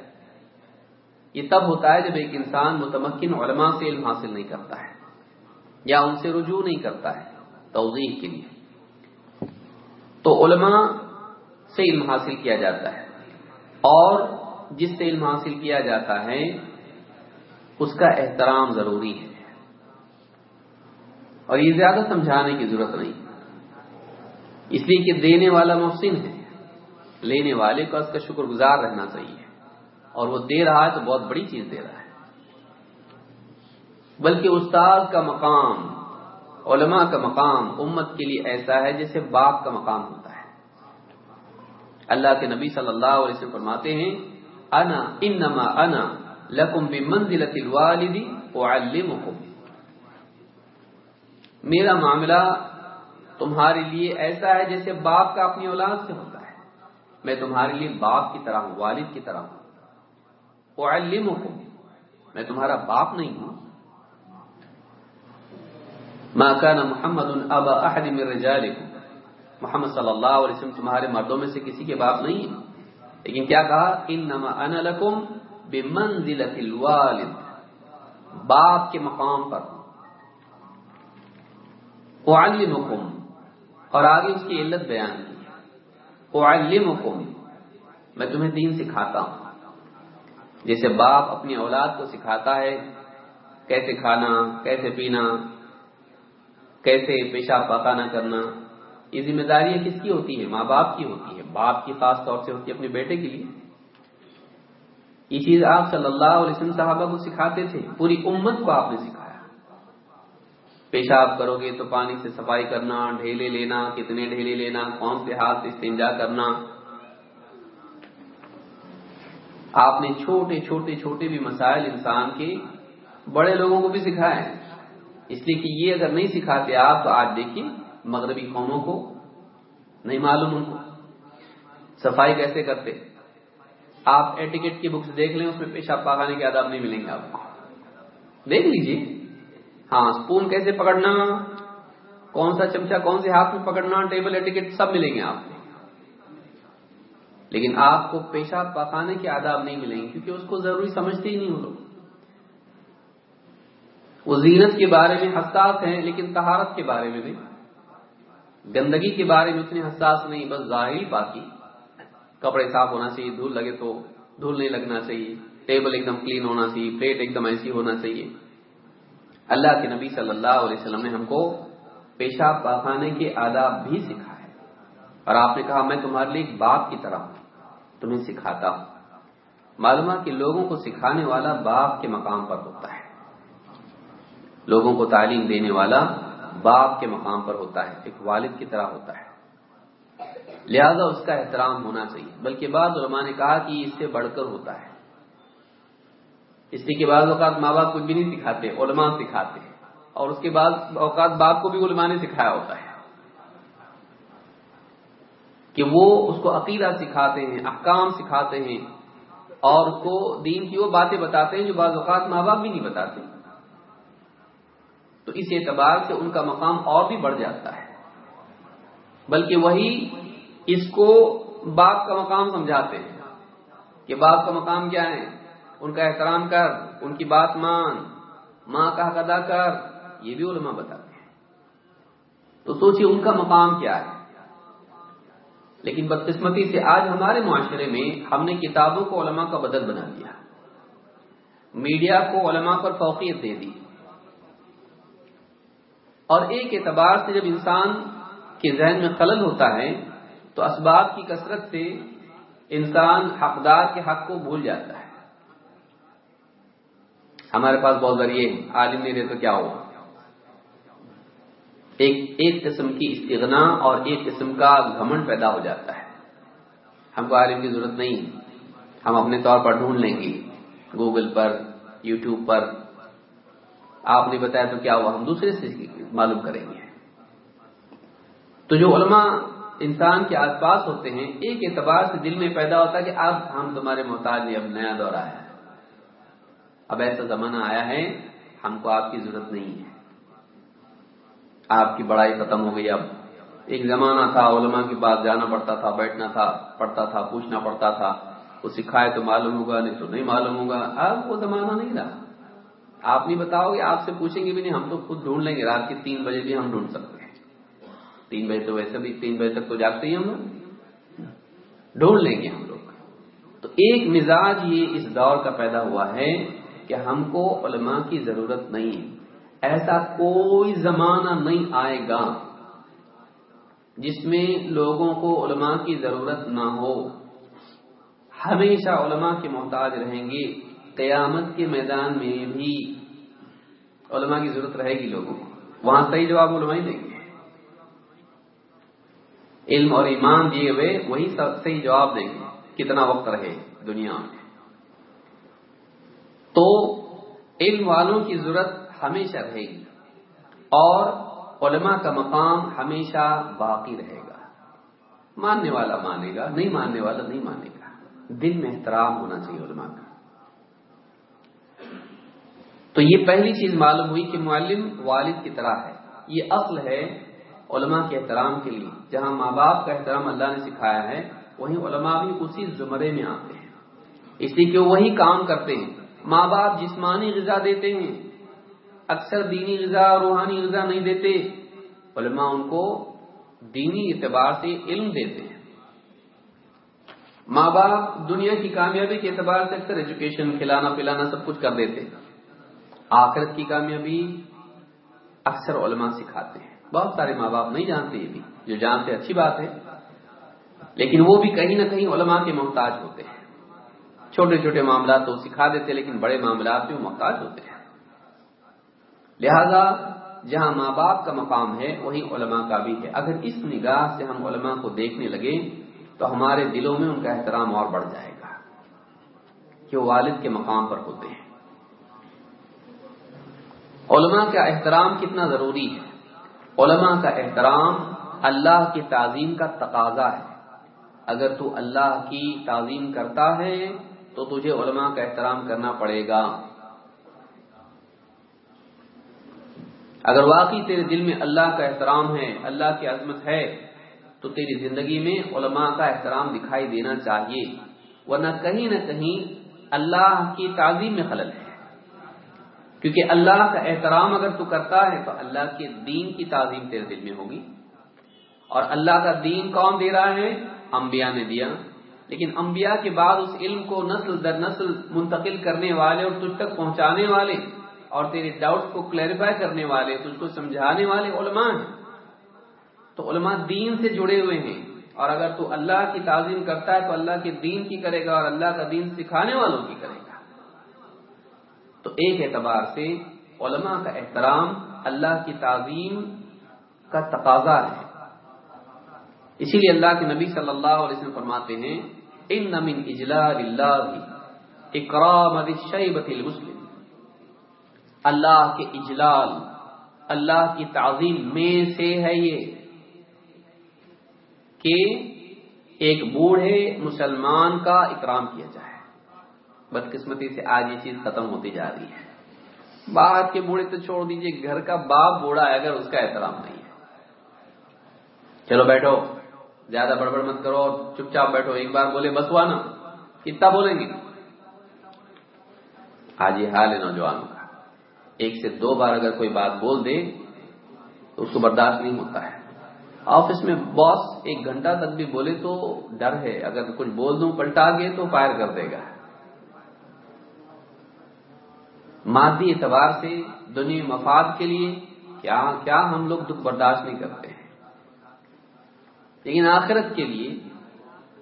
یہ تب ہوتا ہے جب ایک انسان متمکن علماء سے علم حاصل نہیں کرتا ہے، یا ان سے رجوع نہیں کرتا ہے توضیح کے لیے۔ تو علماء سے علم حاصل کیا جاتا ہے اور جس سے علم حاصل کیا جاتا ہے، اس کا احترام ضروری ہے۔ اور یہ زیادہ سمجھانے کی ضرورت نہیں۔ اس لیے کہ دینے والا محسن ہے۔ لینے والے کو اس کا شکر گزار رہنا چاہیے۔ اور وہ دے رہا ہے تو بہت بڑی چیز دے رہا ہے۔ بلکہ استاد کا مقام، علماء کا مقام امت کے لیے ایسا ہے جیسے باپ کا مقام ہوتا ہے۔ اللہ کے نبی صلی اللہ علیہ وسلم فرماتے ہیں، انا، انما انا لکم بمنزلت الوالد اعلمکم۔ میرا معاملہ تمہارے لیے ایسا ہے جیسے باپ کا اپنی اولاد سے ہوتا ہے۔ میں تمہارے لیے باپ کی طرح ہوں، والد کی طرح ہوں۔ اعلمکم، میں تمہارا باپ نہیں ہوں۔ ما كان محمد ابا احد من رجالكم محمد صلی اللہ علیہ وسلم تمہارے مردوں میں سے کسی کے باپ نہیں ہے لیکن کیا کہا؟ انما انا لکم بمنزلت الوالد۔ باپ کے مقام پر۔ اعلمکم۔ اور آگے اس کی علت بیان کی۔ اعلمکم۔ میں تمہیں دین سکھاتا ہوں۔ جیسے باپ اپنی اولاد کو سکھاتا ہے، کیسے کھانا، کیسے پینا، کیسے پیشاب پکانا کرنا۔ یہ ذمہ داریاں کس کی ہوتی ہے ماں باپ کی ہوتی ہے باپ کی خاص طور سے ہوتی ہے اپنے بیٹے کے لیے۔ یہ چیز آپ صلی اللہ علیہ وسلم صحابہ کو سکھاتے تھے۔ پوری امت کو آپ نے سکھایا۔ پیشاب کرو گے تو پانی سے صفائی کرنا، ڈھیلے لینا، کتنے ڈھیلے لینا، کون سے ہاتھ سے استنجا کرنا؟ آپ نے چھوٹے چھوٹے چھوٹے بھی مسائل انسان کے بڑے لوگوں کو بھی سکھائے اس لیے کہ یہ اگر نہیں سکھاتے آپ، تو آج دیکھیے مغربی قوموں کو نہیں معلوم ان کو۔ صفائی کیسے کرتے؟ آپ ایٹیکٹ کی بکس دیکھ لیں، اس میں پیشاب پاخانے کے آداب نہیں ملیں گے آپ کو۔ دیکھ لیجیے ہاں اسپون کیسے پکڑنا؟ کون سا چمچا کون سے ہاتھ میں پکڑنا؟ ٹیبل ایٹیکٹ سب ملیں گے آپ کو۔ لیکن آپ کو پیشاب پاخانے کے آداب نہیں ملیں گے کیونکہ اس کو ضروری سمجھتے ہی نہیں وہ لوگ۔ وہ زینت کے بارے میں حساس ہیں، لیکن تہارت کے بارے میں بھی۔ گندگی کے بارے میں اتنے حساس نہیں، بس ظاہری پاکی کپڑے صاف ہونا چاہیے، دھول لگے تو دھول نہیں لگنا چاہیے۔ ٹیبل ایک دم کلین ہونا چاہیے پلیٹ ایک دم ایسی ہونا چاہیے۔ اللہ کے نبی صلی اللہ علیہ وسلم نے ہم کو پیشاب پاخانے کے آداب بھی سکھائے۔ اور آپ نے کہا، میں تمہارے لیے ایک باپ کی طرح ہوں، تمہیں سکھاتا ہوں۔ معلوم کہ لوگوں کو سکھانے والا باپ کے مقام پر ہوتا ہے۔ لوگوں کو تعلیم دینے والا باپ کے مقام پر ہوتا ہے، ایک والد کی طرح ہوتا ہے۔ لہذا اس کا احترام ہونا چاہیے۔ بلکہ بعض علماء نے کہا کہ اس سے بڑھ کر ہوتا ہے۔ اس لیے کہ بعض اوقات ماں باپ کو بھی نہیں سکھاتے، علماء سکھاتے اور اس کے بعد اوقات باپ کو بھی علماء نے سکھایا ہوتا ہے۔ کہ وہ اس کو عقیدہ سکھاتے ہیں، احکام سکھاتے ہیں اور اس کو دین کی وہ باتیں بتاتے ہیں جو بعض اوقات ماں باپ بھی نہیں بتاتے۔ تو اس اعتبار سے ان کا مقام اور بھی بڑھ جاتا ہے۔ بلکہ وہی اس کو باپ کا مقام سمجھاتے ہیں کہ باپ کا مقام کیا ہے؟ ان کا احترام کر، ان کی بات مان، ماں کا حق ادا کر، یہ بھی علماء بتاتے ہیں۔ تو سوچیے ان کا مقام کیا ہے۔ لیکن بدقسمتی سے آج ہمارے معاشرے میں ہم نے کتابوں کو علماء کا بدل بنا دیا۔ میڈیا کو علماء پر فوقیت دے دی۔ اور ایک اعتبار سے جب انسان کے ذہن میں خلل ہوتا ہے، تو اسباب کی کثرت سے انسان حقدار کے حق کو بھول جاتا ہے۔ ہمارے پاس بہت ذریعے ہیں۔ عالم نہیں رہے تو کیا ہو ایک ایک قسم کی استغنا اور ایک قسم کا گھمنڈ پیدا ہو جاتا ہے۔ ہم کو عالم کی ضرورت نہیں۔ ہم اپنے طور پر ڈھونڈ لیں گے۔ گوگل پر، یوٹیوب پر۔ آپ نے بتایا تو کیا ہوا؟ ہم دوسرے سے معلوم کریں گے۔ تو جو علماء انسان کے آس پاس ہوتے ہیں، ایک اعتبار سے دل میں پیدا ہوتا ہے کہ اب ہم تمہارے محتاج اب نیا دور آیا ہے۔ اب ایسا زمانہ آیا ہے، ہم کو آپ کی ضرورت نہیں ہے۔ آپ کی بڑائی ختم ہو گئی اب۔ ایک زمانہ تھا، علماء کے پاس جانا پڑتا تھا، بیٹھنا تھا پڑتا تھا، پوچھنا پڑتا تھا۔ وہ سکھائے تو معلوم ہوگا، نہیں تو نہیں معلوم ہوگا۔ اب وہ زمانہ نہیں رہا۔ آپ نہیں بتاؤ گے، آپ سے پوچھیں گے بھی نہیں، ہم تو خود ڈھونڈ لیں گے۔ رات کے تین بجے بھی ہم ڈھونڈ سکتے ہیں۔ تین بجے تو ویسے بھی تین بجے تک تو جاگتے ہی ہم لوگ۔ ڈھونڈ لیں گے ہم لوگ۔ تو ایک مزاج یہ اس دور کا پیدا ہوا ہے کہ ہم کو علماء کی ضرورت نہیں ایسا کوئی زمانہ نہیں آئے گا جس میں لوگوں کو علماء کی ضرورت نہ ہو۔ ہمیشہ علماء کے محتاج رہیں گے۔ قیامت کے میدان میں بھی علماء کی ضرورت رہے گی لوگوں کو۔ وہاں صحیح جواب علماء ہی دیں گے۔ علم اور ایمان دیے ہوئے وہی صحیح جواب دیں گے۔ کتنا وقت رہے دنیا میں؟ تو علم والوں کی ضرورت ہمیشہ رہے گی اور علماء کا مقام ہمیشہ باقی رہے گا۔ ماننے والا مانے گا، نہیں ماننے والا نہیں مانے گا۔ دل میں احترام ہونا چاہیے علماء کا۔ تو یہ پہلی چیز معلوم ہوئی کہ معلم والد کی طرح ہے۔ یہ اصل ہے علماء کے احترام کے لیے۔ جہاں ماں باپ کا احترام اللہ نے سکھایا ہے، وہیں علماء بھی اسی زمرے میں آتے ہیں۔ اس لیے کہ وہی کام کرتے ہیں۔ ماں باپ جسمانی غذا دیتے ہیں، اکثر دینی غذا، روحانی غذا نہیں دیتے۔ علماء ان کو دینی اعتبار سے علم دیتے ہیں۔ ماں باپ دنیا کی کامیابی کے اعتبار سے اکثر ایجوکیشن کھلانا پلانا سب کچھ کر دیتے آخرت کی کامیابی اکثر علماء سکھاتے ہیں۔ بہت سارے ماں باپ نہیں جانتے یہ بھی، جو جانتے اچھی بات ہے۔ لیکن وہ بھی کہیں نہ کہیں علماء کے محتاج ہوتے ہیں۔ چھوٹے چھوٹے معاملات تو سکھا دیتے، لیکن بڑے معاملات میں محتاج ہوتے ہیں۔ لہذا، جہاں ماں باپ کا مقام ہے، وہی علماء کا بھی ہے۔ اگر اس نگاہ سے ہم علماء کو دیکھنے لگے تو ہمارے دلوں میں ان کا احترام اور بڑھ جائے گا کہ وہ والد کے مقام پر ہوتے ہیں۔ علماء کا احترام کتنا ضروری ہے؟ علماء کا احترام اللہ کی تعظیم کا تقاضا ہے۔ اگر تو اللہ کی تعظیم کرتا ہے تو تجھے علماء کا احترام کرنا پڑے گا۔ اگر واقعی تیرے دل میں اللہ کا احترام ہے، اللہ کی عظمت ہے، تو تیری زندگی میں علماء کا احترام دکھائی دینا چاہیے۔ ورنہ کہیں نہ کہیں اللہ کی تعظیم میں خلل ہے۔ کیونکہ اللہ کا احترام اگر تو کرتا ہے، تو اللہ کے دین کی تعظیم تیرے دل میں ہوگی۔ اور اللہ کا دین کون دے رہا ہے؟ انبیاء نے دیا۔ لیکن انبیاء کے بعد اس علم کو نسل در نسل منتقل کرنے والے اور تجھ تک پہنچانے والے اور تیرے ڈاؤٹ کو کلیریفائی کرنے والے، تجھ کو سمجھانے والے علماء ہیں۔ تو علماء دین سے جڑے ہوئے ہیں۔ اور اگر تو اللہ کی تعظیم کرتا ہے تو اللہ کے دین کی کرے گا اور اللہ کا دین سکھانے والوں کی کرے گا۔ تو ایک اعتبار سے علماء کا احترام اللہ کی تعظیم کا تقاضا ہے۔ اسی لیے اللہ کے نبی صلی اللہ علیہ وسلم فرماتے ہیں ان نمن اجلال اللہ اکرام شیبت المسلم. اللہ کے اجلال، اللہ کی تعظیم میں سے ہے یہ کہ ایک بوڑھے مسلمان کا اکرام کیا جائے۔ بدقسمتی سے آج یہ چیز ختم ہوتی جا رہی ہے۔ باہر کے بوڑھے تو چھوڑ دیجیے، گھر کا باپ بوڑھا ہے، اگر اس کا احترام نہیں ہے۔ چلو بیٹھو۔ زیادہ بڑبڑ مت کرو اور چپ چاپ بیٹھو، ایک بار بولے، بس ہوا نا؟ کتنا بولیں گے؟ آج یہ حال ہے نوجوانوں کا۔ ایک سے دو بار اگر کوئی بات بول دے، تو اس کو برداشت نہیں ہوتا ہے۔ آفس میں باس ایک گھنٹہ تک بھی بولے تو ڈر ہے۔ اگر کچھ بول دوں، پلٹا گئے تو فائر کر دے گا۔ مادی اعتبار سے دنیا مفاد کے لیے کیا کیا ہم لوگ دکھ برداشت نہیں کرتے؟ ہیں لیکن آخرت کے لیے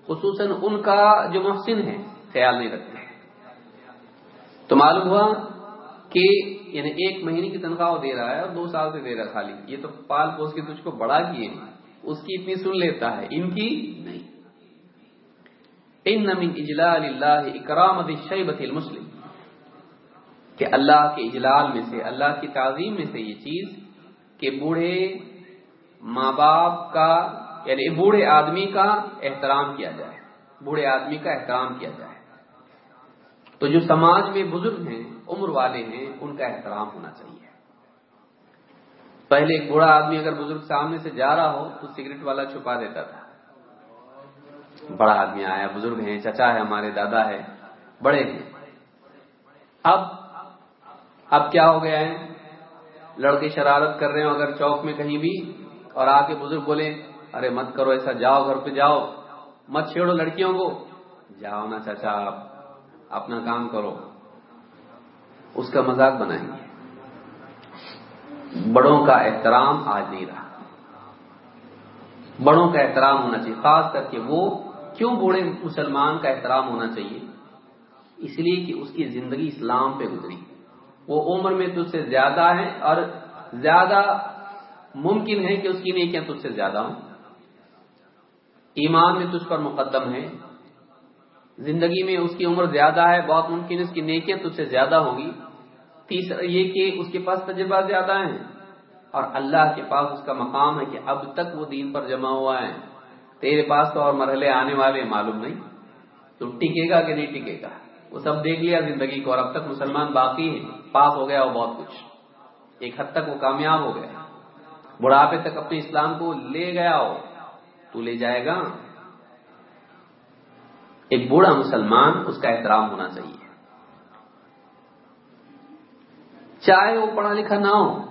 خصوصاً ان کا جو محسن ہے، خیال نہیں رکھتے۔ تو معلوم ہوا کہ یعنی ایک مہینے کی تنخواہ دے رہا ہے اور دو سال سے دے رہا ہے خالی۔ یہ تو پال پوس کے تجھ کو بڑا کیے اس کی اتنی سن لیتا ہے، ان کی نہیں۔ ان من اجلال اللہ اکرام شیبت المسلم۔ کہ اللہ کے اجلال میں سے، اللہ کی تعظیم میں سے یہ چیز کہ بوڑھے ماں باپ کا یعنی بوڑھے آدمی کا احترام کیا جائے، بوڑھے آدمی کا احترام کیا جائے۔ تو جو سماج میں بزرگ ہیں، عمر والے ہیں، ان کا احترام ہونا چاہیے۔ پہلے ایک بوڑھا آدمی اگر بزرگ سامنے سے جا رہا ہو، تو سگریٹ والا چھپا دیتا تھا۔ بڑا آدمی آیا، بزرگ ہیں، چچا ہے، ہمارے دادا ہے بڑے ہیں۔ اب اب کیا ہو گیا ہے؟ لڑکے شرارت کر رہے ہو اگر چوک میں کہیں بھی اور آ کے بزرگ بولے ارے مت کرو ایسا، جاؤ گھر پہ، جاؤ۔ مت چھیڑو لڑکیوں کو۔ جاؤ نا چاچا آپ اپنا کام کرو۔ اس کا مذاق بنائیں گے بڑوں کا احترام آج نہیں رہا۔ بڑوں کا احترام ہونا چاہیے، خاص کر کے وہ کیوں بوڑھے مسلمان کا احترام ہونا چاہیے؟ اس لیے کہ اس کی زندگی اسلام پہ گزری۔ وہ عمر میں تجھ سے زیادہ ہے اور زیادہ ممکن ہے کہ اس کی نیکیاں تجھ سے زیادہ ہوں۔ ایمان میں تجھ پر مقدم ہے۔ زندگی میں اس کی عمر زیادہ ہے، بہت ممکن اس کی نیکیاں تجھ سے زیادہ ہوگی تیسرا یہ کہ اس کے پاس تجربات زیادہ ہیں۔ اور اللہ کے پاس اس کا مقام ہے کہ اب تک وہ دین پر جمع ہوا ہے۔ تیرے پاس تو اور مرحلے آنے والے معلوم نہیں۔ تو ٹکے گا کہ نہیں ٹکے گا؟ وہ سب دیکھ لیا زندگی کو اور اب تک مسلمان باقی ہے پاس ہو گیا وہ بہت کچھ۔ ایک حد تک وہ کامیاب ہو گیا۔ بڑھاپے تک اپنے اسلام کو لے گیا ہو۔ تو لے جائے گا۔ ایک بوڑھا مسلمان، اس کا احترام ہونا چاہیے۔ چاہے وہ پڑھا لکھا نہ ہو،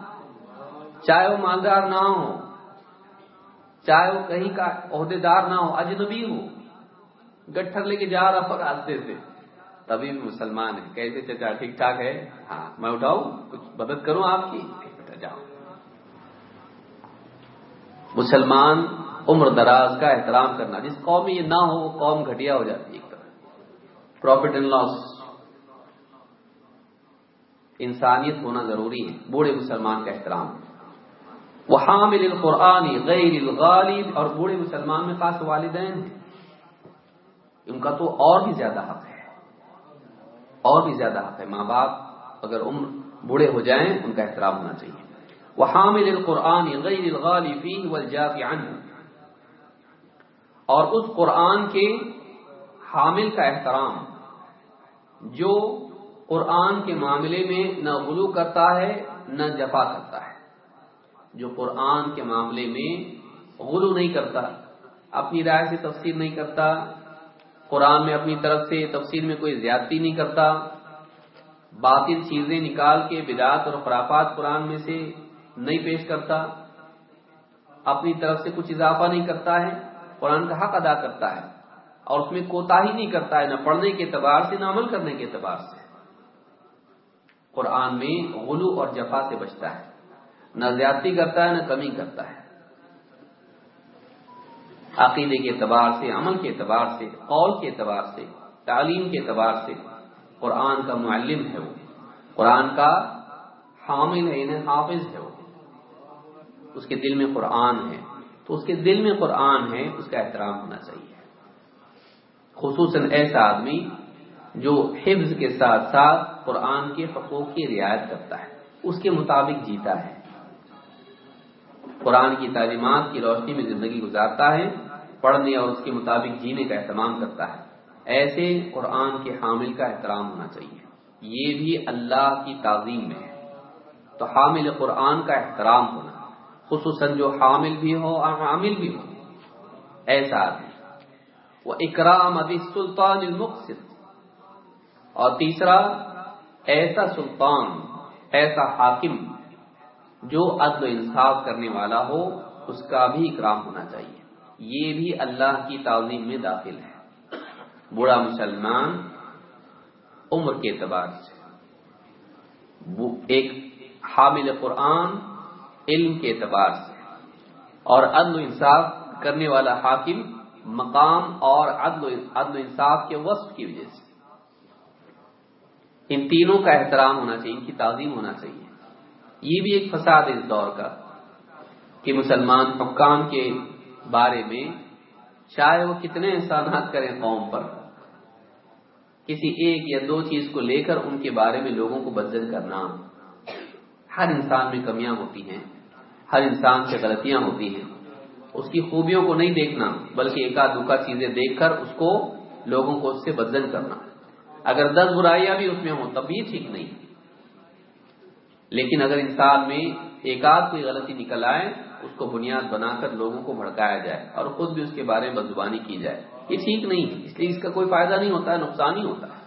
چاہے وہ مالدار نہ ہو، چاہے وہ کہیں کا عہدے دار نہ ہو، اجنبی ہو، گٹھر لے کے جا رہا راستے سے۔ تبھی بھی مسلمان ہے کیسے چچا ٹھیک ٹھاک ہے؟ ہاں میں اٹھاؤں، کچھ مدد کروں آپ کی؟ جاؤ مسلمان عمر دراز کا احترام کرنا۔ جس قوم میں یہ نہ ہو، وہ قوم گھٹیا ہو جاتی ہے۔ ایک طرح پروفٹ ان لاس انسانیت ہونا ضروری ہے۔ بوڑھے مسلمان کا احترام۔ وہ حامل القرآن غیر الغالب اور بوڑھے مسلمان میں خاص والدین ہیں۔ ان کا تو اور بھی زیادہ حق ہے۔ اور بھی زیادہ حق ہے۔ ماں باپ اگر عمر بوڑھے ہو جائیں، ان کا احترام ہونا چاہیے۔ وہ حامل القرآن غیر الغالفی عنہ۔ اور اس قرآن کے حامل کا احترام جو قرآن کے معاملے میں نہ غلو کرتا ہے، نہ جفا کرتا ہے۔ جو قرآن کے معاملے میں غلو نہیں کرتا، اپنی رائے سے تفسیر نہیں کرتا، قرآن میں اپنی طرف سے تفسیر میں کوئی زیادتی نہیں کرتا، باطل چیزیں نکال کے بدعت اور خرافات قرآن میں سے نہیں پیش کرتا، اپنی طرف سے کچھ اضافہ نہیں کرتا ہے۔ قرآن کا حق ادا کرتا ہے اور اس میں کوتا ہی نہیں کرتا ہے، نہ پڑھنے کے اعتبار سے، نہ عمل کرنے کے اعتبار سے۔ قرآن میں غلو اور جفا سے بچتا ہے۔ نہ زیادتی کرتا ہے، نہ کمی کرتا ہے۔ عقیدے کے اعتبار سے، عمل کے اعتبار سے، قول کے اعتبار سے، تعلیم کے اعتبار سے قرآن کا معلم ہے وہ۔ قرآن کا حامل ہے انہیں حافظ ہے وہ۔ اس کے دل میں قرآن ہے۔ تو اس کے دل میں قرآن ہے، اس کا احترام ہونا چاہیے۔ خصوصاً ایسا آدمی جو حفظ کے ساتھ ساتھ قرآن کے حقوق کی رعایت کرتا ہے، اس کے مطابق جیتا ہے۔ قرآن کی تعلیمات کی روشنی میں زندگی گزارتا ہے، پڑھنے اور اس کے مطابق جینے کا اہتمام کرتا ہے۔ ایسے قرآن کے حامل کا احترام ہونا چاہیے۔ یہ بھی اللہ کی تعظیم میں ہے۔ تو حامل قرآن کا احترام ہونا خصوصاً جو حامل بھی ہو اور حامل بھی ہو۔ ایسا آدمی وہ اکرام ابھی سلطان المقصد اور تیسرا، ایسا سلطان، ایسا حاکم جو عدل و انصاف کرنے والا ہو، اس کا بھی اکرام ہونا چاہیے۔ یہ بھی اللہ کی تعظیم میں داخل ہے۔ بڑا مسلمان عمر کے اعتبار سے۔ ایک حامل قرآن علم کے اعتبار سے۔ اور عدل و انصاف کرنے والا حاکم مقام اور عدل عدل و انصاف کے وصف کی وجہ سے۔ ان تینوں کا احترام ہونا چاہیے، ان کی تعظیم ہونا چاہیے۔ یہ بھی ایک فساد اس دور کا کہ مسلمان حکام کے بارے میں چاہے وہ کتنے احسانات کریں قوم پر، کسی ایک یا دو چیز کو لے کر ان کے بارے میں لوگوں کو بدل کرنا ہر انسان میں کمیاں ہوتی ہیں۔ ہر انسان سے غلطیاں ہوتی ہیں۔ اس کی خوبیوں کو نہیں دیکھنا، بلکہ ایکا دکا چیزیں دیکھ کر اس کو لوگوں کو اس سے بدل کرنا۔ اگر دس برائیاں بھی اس میں ہوں تب بھی ٹھیک نہیں۔ لیکن اگر انسان میں ایک آدھ کوئی غلطی نکل آئے، اس کو بنیاد بنا کر لوگوں کو بھڑکایا جائے اور خود بھی اس کے بارے میں بدزبانی کی جائے۔ یہ ٹھیک نہیں ہے، اس لیے اس کا کوئی فائدہ نہیں ہوتا ہے نقصان ہی ہوتا۔ ہے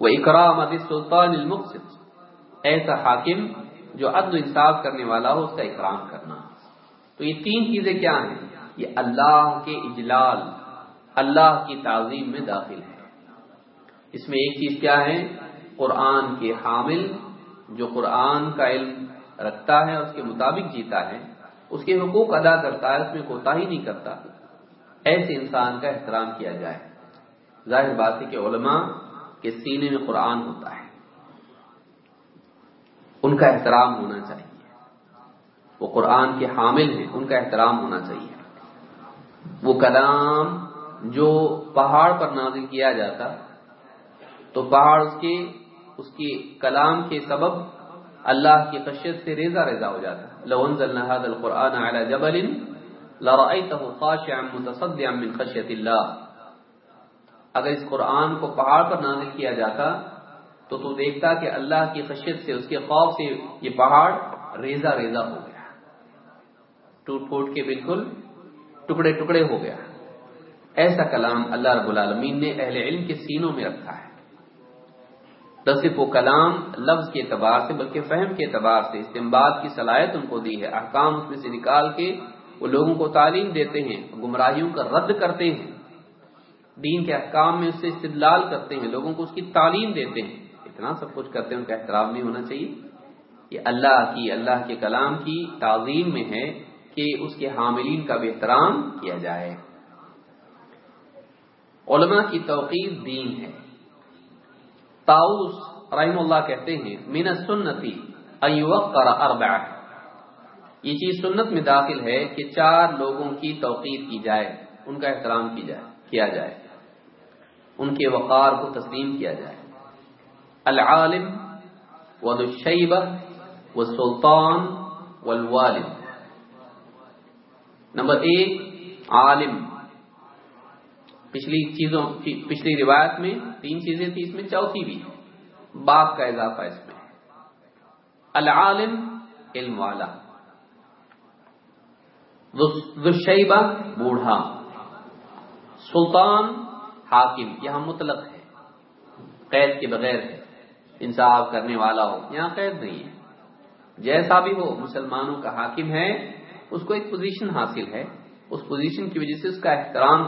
وہ اکرام سلطان المقصد ایسا حاکم جو عدل انصاف کرنے والا ہو، اس کا اکرام کرنا۔ تو یہ تین چیزیں کیا ہیں؟ یہ اللہ کے اجلال، اللہ کی تعظیم میں داخل ہے اس میں ایک چیز کیا ہے؟ قرآن کے حامل، جو قرآن کا علم رکھتا ہے، اس کے مطابق جیتا ہے۔ اس کے حقوق ادا کرتا ہے، اس میں کوتا ہی نہیں کرتا۔ ایسے انسان کا احترام کیا جائے۔ ظاہر بات ہے کہ علماء کے سینے میں قرآن ہوتا ہے۔ ان کا احترام ہونا چاہیے۔ وہ قرآن کے حامل ہیں، ان کا احترام ہونا چاہیے۔ وہ کلام جو پہاڑ پر نازل کیا جاتا، تو پہاڑ اس کے اس کے کلام کے سبب اللہ کی خشیت سے ریزا ریزا ہو جاتا۔ لو انزلنا هذا القرآن على جبل لرأيته خاشعا متصدعا من خشیت اللہ۔ اگر اس قرآن کو پہاڑ پر نازل کیا جاتا تو تو دیکھتا کہ اللہ کی خشیت سے، اس کے خوف سے یہ پہاڑ ریزا ریزا ہو گیا۔ ٹوٹ پھوٹ کے بالکل ٹکڑے ٹکڑے ہو گیا۔ ایسا کلام اللہ رب العالمین نے اہل علم کے سینوں میں رکھا ہے۔ نہ صرف وہ کلام لفظ کے اعتبار سے، بلکہ فہم کے اعتبار سے استعمال کی صلاحیت ان کو دی ہے۔ احکام اس میں سے نکال کے وہ لوگوں کو تعلیم دیتے ہیں، گمراہیوں کا رد کرتے ہیں۔ دین کے احکام میں اس سے استدلال کرتے ہیں، لوگوں کو اس کی تعلیم دیتے ہیں۔ اتنا سب کچھ کرتے ہیں، ان کا احترام نہیں ہونا چاہیے۔ یہ اللہ کی، اللہ کے کلام کی تعظیم میں ہے کہ اس کے حاملین کا بھی احترام کیا جائے۔ علماء کی توقیر دین ہے۔ تاؤس رحم اللہ کہتے ہیں، من سنتی اربع یہ چیز سنت میں داخل ہے کہ چار لوگوں کی توقیر کی جائے، ان کا احترام کی جائے، کیا جائے۔ ان کے وقار کو تسلیم کیا جائے۔ العالم والشیبہ والسلطان والوالد نمبر ایک، عالم. پچھلی چیزوں پچھلی روایت میں تین چیزیں تھی اس میں چوتھی بھی باپ کا اضافہ اس میں۔ العالم، علم والا۔ ذشیبہ بوڑھا۔ سلطان، حاکم۔ یہاں مطلق ہے۔ قید کے بغیر ہے۔ انصاف کرنے والا ہو۔ یہاں قید نہیں ہے۔ جیسا بھی ہو مسلمانوں کا حاکم ہے، اس کو ایک پوزیشن حاصل ہے۔ اس پوزیشن کی وجہ سے اس کا احترام۔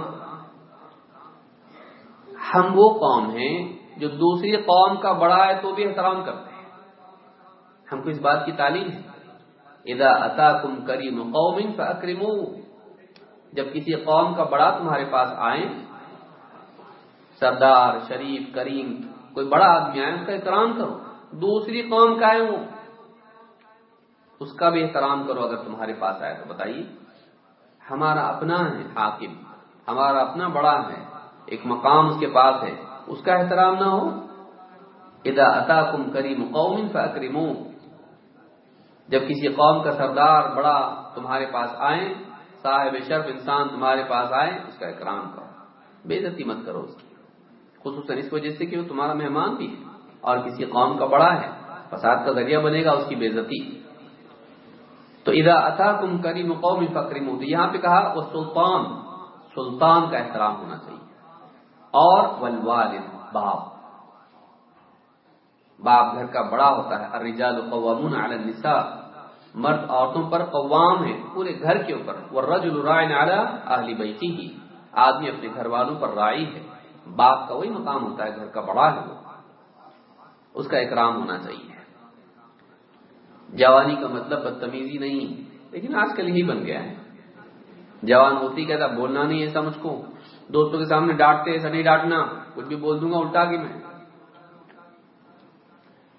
ہم وہ قوم ہیں جو دوسری قوم کا بڑا ہے تو بھی احترام کرتے ہیں۔ ہم کو اس بات کی تعلیم ہے۔ ادا اتا کم کریم قوم فکرم جب کسی قوم کا بڑا تمہارے پاس آئے سردار، شریف، کریم کوئی بڑا آدمی آئے اس کا احترام کرو۔ دوسری قوم کا ہے وہ۔ اس کا بھی احترام کرو اگر تمہارے پاس آئے تو۔ بتائیے، ہمارا اپنا ہے حاکم، ہمارا اپنا بڑا ہے، ایک مقام اس کے پاس ہے، اس کا احترام نہ ہو۔ ادا اتا کم کریم قوم فکریم جب کسی قوم کا سردار بڑا تمہارے پاس آئے، صاحب شرف انسان تمہارے پاس آئے، اس کا اکرام کرو۔ بے عزتی مت کرو اس کی۔ خصوصاً اس وجہ سے کہ وہ تمہارا مہمان بھی ہے اور کسی قوم کا بڑا ہے۔ فساد کا ذریعہ بنے گا اس کی بےزتی تو ادا اتا کم کریم قوم فکریم یہاں پہ کہا وہ سلطان سلطان کا احترام ہونا چاہیے۔ اور والوالد، باپ۔ باپ گھر کا بڑا ہوتا ہے۔ الرجال قوامون علی النساء۔ مرد عورتوں پر قوام ہے، پورے گھر کے اوپر۔ والرجل راعن علی اہل بیتی آدمی اپنے گھر والوں پر رائی ہے۔ باپ کا وہی مقام ہوتا ہے، گھر کا بڑا ہے وہ اس کا اکرام ہونا چاہیے۔ جوانی کا مطلب بدتمیزی نہیں، لیکن آج کل یہی بن گیا ہے۔ جوان ہوتی کہتا، بولنا نہیں ایسا مجھ کو۔ دوستوں کے سامنے ڈانٹتے ایسا نہیں ڈانٹنا، کچھ بھی بول دوں گا، الٹا کہ میں۔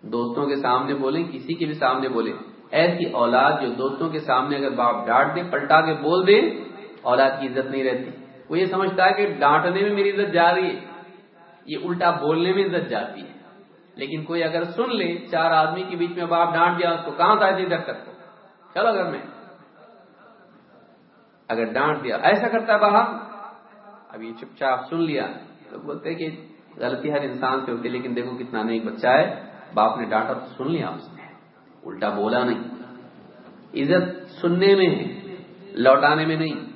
دوستوں کے سامنے بولیں، کسی کے بھی سامنے بولیں۔ ایسی اولاد جو دوستوں کے سامنے اگر باپ ڈانٹ دے، پلٹا کے بول دے، اولاد کی عزت نہیں رہتی۔ وہ یہ سمجھتا ہے کہ ڈانٹنے میں میری عزت جا رہی ہے، یہ الٹا بولنے میں عزت جاتی ہے۔ لیکن کوئی اگر سن لے، چار آدمی کے بیچ میں باپ ڈانٹ دیا اس کو کہاں تھا ادھر تک چلو گھر میں، اگر ڈانٹ دیا، ایسا کرتا ہے باہر۔ اب یہ چپ چاپ سن لیا۔ تو بولتے کہ غلطی ہر انسان سے ہوتی ہے، لیکن دیکھو کتنا نیک بچہ ہے۔ باپ نے ڈانٹا تو سن لیا اس نے۔ الٹا بولا نہیں۔ عزت سننے میں ہے، لوٹانے میں نہیں۔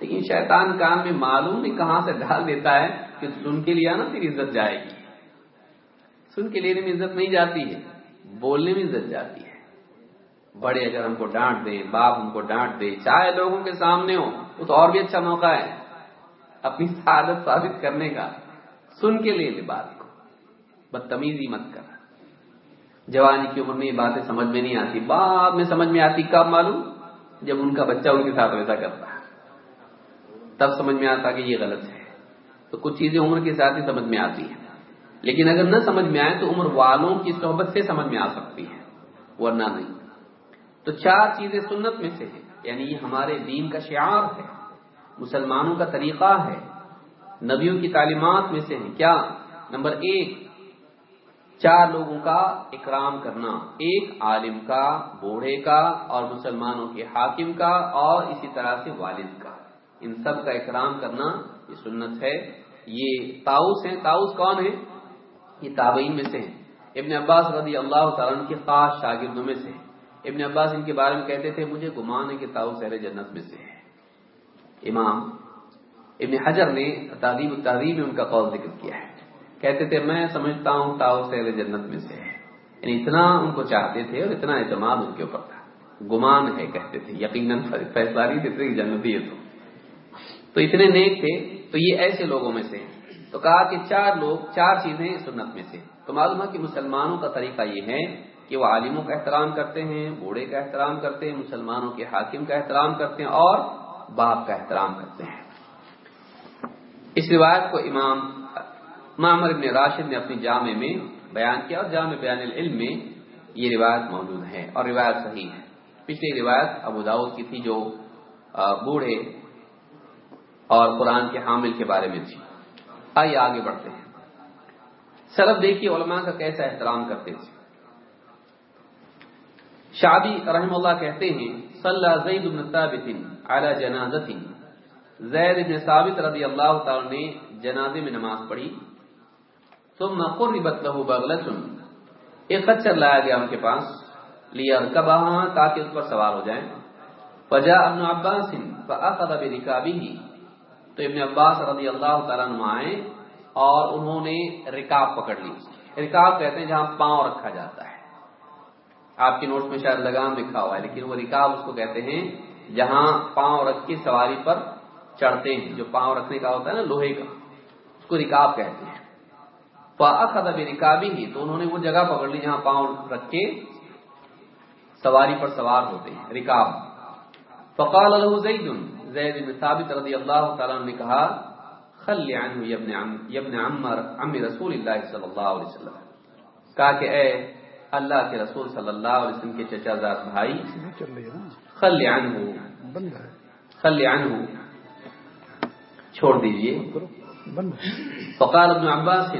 لیکن شیطان کان میں معلوم نہیں کہاں سے ڈال دیتا ہے کہ سن کے لیا نا پھر عزت جائے گی۔ سن کے لینے میں عزت نہیں جاتی ہے، بولنے میں عزت جاتی ہے۔ بڑے اگر ہم کو ڈانٹ دیں، باپ ہم کو ڈانٹ دے، چاہے لوگوں کے سامنے ہو، وہ تو اور بھی اچھا موقع ہے۔ اپنی سعادت ثابت کرنے کا، سن کے لے لے بات کو۔ بدتمیزی مت کر۔ جوانی کی عمر میں یہ باتیں سمجھ میں نہیں آتی، بعد میں سمجھ میں آتی، کب معلوم؟ جب ان کا بچہ ان کے ساتھ ویسا کرتا ہے۔ تب سمجھ میں آتا کہ یہ غلط ہے۔ تو کچھ چیزیں عمر کے ساتھ ہی سمجھ میں آتی ہیں۔ لیکن اگر نہ سمجھ میں آئے تو عمر والوں کی صحبت سے سمجھ میں آ سکتی ہے، ورنہ نہیں۔ تو چار چیزیں سنت میں سے ہیں۔ یعنی یہ ہمارے دین کا شعار ہے، مسلمانوں کا طریقہ ہے، نبیوں کی تعلیمات میں سے ہیں۔ کیا؟ نمبر ایک، چار لوگوں کا اکرام کرنا، ایک عالم کا، بوڑھے کا اور مسلمانوں کے حاکم کا اور اسی طرح سے والد کا۔ ان سب کا اکرام کرنا یہ سنت ہے۔ یہ تاؤس ہیں۔ تاؤس کون ہے یہ تابعین میں سے ہیں۔ ابن عباس رضی اللہ تعالیٰ کے خاص شاگردوں میں سے ابن عباس ان کے بارے میں کہتے تھے، مجھے گمان ہے کہ تاؤس اہل جنت میں سے ہے امام ابن حجر نے تعلیم التحریم میں ان کا قول ذکر کیا ہے۔ کہتے تھے، میں سمجھتا ہوں تاؤس اہل جنت میں سے ہے یعنی اتنا ان کو چاہتے تھے اور اتنا اعتماد ان کے اوپر تھا۔ گمان ہے، کہتے تھے۔ یقیناً فیصلہ نہیں دیتے جنتی ہے تو۔ تو اتنے نیک تھے، تو یہ ایسے لوگوں میں سے۔ تو کہا کہ چار لوگ، چار چیزیں سنت میں سے۔ تو معلوم ہے کہ مسلمانوں کا طریقہ یہ ہے کہ وہ عالموں کا احترام کرتے ہیں، بوڑھے کا احترام کرتے ہیں، مسلمانوں کے حاکم کا احترام کرتے ہیں اور باپ کا احترام کرتے ہیں۔ اس روایت کو امام معمر ابن راشد نے اپنی جامع میں بیان کیا اور جامع بیان العلم میں یہ روایت موجود ہے اور روایت صحیح ہے۔ پچھلی روایت ابو داود کی تھی جو بوڑھے اور قرآن کے حامل کے بارے میں تھی آئیے آگے بڑھتے ہیں۔ سرف دیکھیے علماء کا کیسا احترام کرتے تھے شادی رحم اللہ کہتے ہیں، صلی زید بن ثابت علی جنازت زید بن ثابت رضی اللہ تعالی نے جنازے میں نماز پڑھی۔ ثم قربت له بغلۃ۔ ایک خچر لایا گیا ان کے پاس۔ لیا ليركبها تاکہ اس پر سوار ہو جائیں۔ فجاء ابن عباس فاخذ بركابه۔ تو ابن عباس رضی اللہ تعالیٰ عنہ آئے اور انہوں نے رکاب پکڑ لی۔ رکاب کہتے ہیں جہاں پاؤں رکھا جاتا ہے۔ آپ کے نوٹ میں شاید لگام لکھا ہوا ہے، لیکن وہ رکاب اس کو کہتے ہیں جہاں پاؤں رکھ کے سواری پر چڑھتے ہیں۔ جو پاؤں رکھنے کا ہوتا ہے نا، لوہے کا، اس کو رکاب کہتے ہیں۔ ابھی رکابی ہی تو انہوں نے وہ جگہ پکڑ لی جہاں پاؤں رکھ کے سواری پر سوار ہوتے ہیں، رکاب۔ فقال له زید زید بن ثابت رضی اللہ تعالیٰ نے کہا خلی عنہ یبن عم یبن عمر، عم رسول اللہ صلی اللہ علیہ وسلم. کہا کہ، اے اللہ کے رسول صلی اللہ علیہ وسلم کے چچا زاد بھائی خلی عنہ خلی عنہ، چھوڑ دیجیے۔ فقال ابن عباس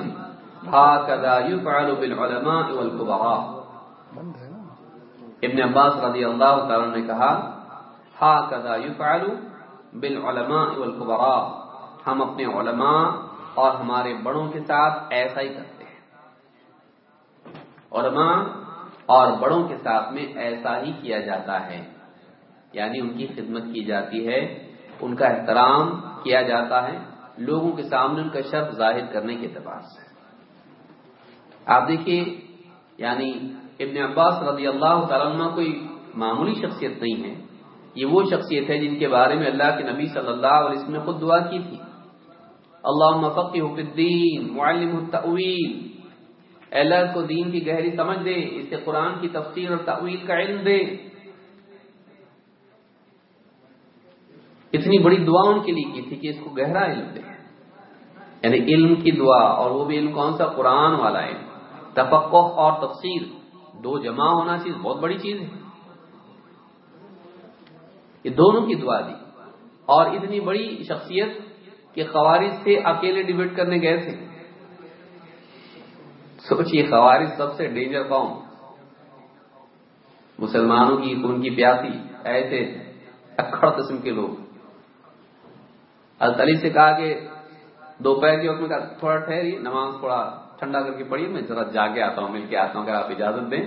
هكذا يفعل بالعلماء والكبراء ابن عباس رضی اللہ تعالیٰ نے کہا هكذا يفعل بالعلماء والكبراء ہم اپنے علماء اور ہمارے بڑوں کے ساتھ ایسا ہی کرتے ہیں۔ علماء اور بڑوں کے ساتھ میں ایسا ہی کیا جاتا ہے۔ یعنی ان کی خدمت کی جاتی ہے، ان کا احترام کیا جاتا ہے، لوگوں کے سامنے ان کا شرف ظاہر کرنے کے اعتبار سے۔ آپ دیکھیے یعنی ابن عباس رضی اللہ تعالیٰ کوئی معمولی شخصیت نہیں ہے۔ یہ وہ شخصیت ہے جن کے بارے میں اللہ کے نبی صلی اللہ علیہ وسلم نے خود دعا کی تھی۔ اللہ فقی الدین معلم التأویل۔ اللہ کو دین کی گہری سمجھ دے، اسے قرآن کی تفسیر اور تعویل کا علم دے۔ اتنی بڑی دعا ان کے لیے کی تھی کہ اس کو گہرا علم دے۔ یعنی علم کی دعا، اور وہ بھی علم کون سا؟ قرآن والا علم۔ تفقہ اور تفسیر۔ دو جمع ہونا چیز بہت بڑی چیز ہے۔ یہ دونوں کی دعا دی۔ اور اتنی بڑی شخصیت کہ خوارج سے اکیلے ڈبیٹ کرنے گئے تھے۔ سوچیے خوارج سب سے ڈینجر قوم۔ مسلمانوں کی خون کی پیاسی، ایسے اکڑ قسم کے لوگ۔ علی سے کہا کہ دوپہر کے وقت میں کہا، تھوڑا ٹھہری نماز تھوڑا ٹھنڈا کر کے پڑھیے، میں ذرا جا کے آتا ہوں، مل کے آتا ہوں، اگر آپ اجازت دیں۔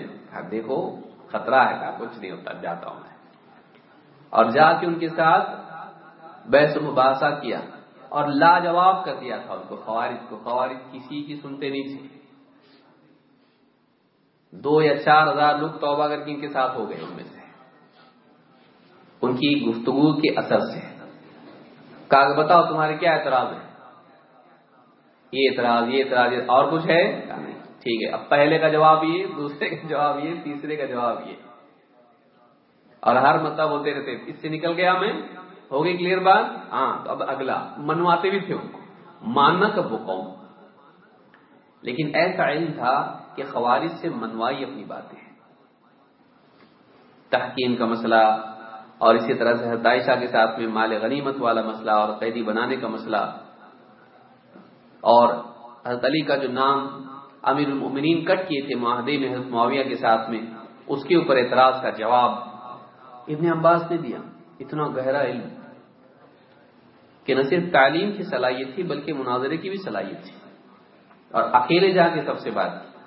دیکھو، خطرہ ہے، کہا، کچھ نہیں ہوتا، جاتا ہوں میں۔ اور جا کے ان کے ساتھ بحث و مباحثہ کیا اور لاجواب کر دیا تھا ان کو، خوارج کو۔ خوارج کسی کی سنتے نہیں تھے۔ دو یا چار ہزار لوگ توبہ کر کے ان کے ساتھ ہو گئے ان میں سے۔ ان کی گفتگو کے اثر سے۔ کہا بتاؤ تمہارے کیا اعتراض ہے یہ اعتراض یہ اعتراض اور کچھ ہے؟ نہیں۔ ٹھیک ہے، اب پہلے کا جواب یہ، دوسرے کا جواب یہ، تیسرے کا جواب یہ۔ اور ہر مطلب ہوتے رہتے۔ اس سے نکل گیا میں، ہو گئی کلیئر بات؟ ہاں تو اب اگلا۔ منواتے بھی تھے ان کو ماننا کب وہ قوم۔ لیکن ایسا علم تھا کہ خوارج سے منوائی اپنی باتیں تحقیم کا مسئلہ اور اسی طرح سے عائشہ کے ساتھ میں مال غنیمت والا مسئلہ اور قیدی بنانے کا مسئلہ۔ اور حضرت علی کا جو نام امیر المؤمنین کٹ کیے تھے معاہدے میں حضرت معاویہ کے ساتھ میں، اس کے اوپر اعتراض کا جواب ابن عباس نے دیا، اتنا گہرا علم کہ نہ صرف تعلیم کی صلاحیت تھی، بلکہ مناظرے کی بھی صلاحیت تھی۔ اور اکیلے جا کے سب سے بات کی۔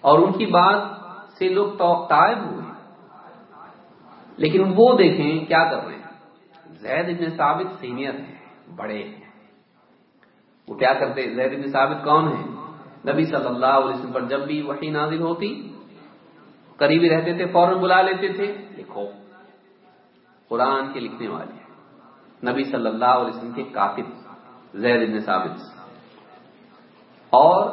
اور ان کی بات سے لوگ قائب ہوئے۔ لیکن وہ دیکھیں کیا کر رہے ہیں۔ زید ابن ثابت سینئر ہیں، بڑے ہیں۔ وہ کیا کرتے؟ زید ابن ثابت کون ہے نبی صلی اللہ علیہ وسلم پر جب بھی وہی نازل ہوتی قریبی رہتے تھے، فوراً بلا لیتے تھے۔ لکھو۔ قرآن کے لکھنے والے نبی صلی اللہ علیہ وسلم کے کاتب زید ابن ثابت۔ اور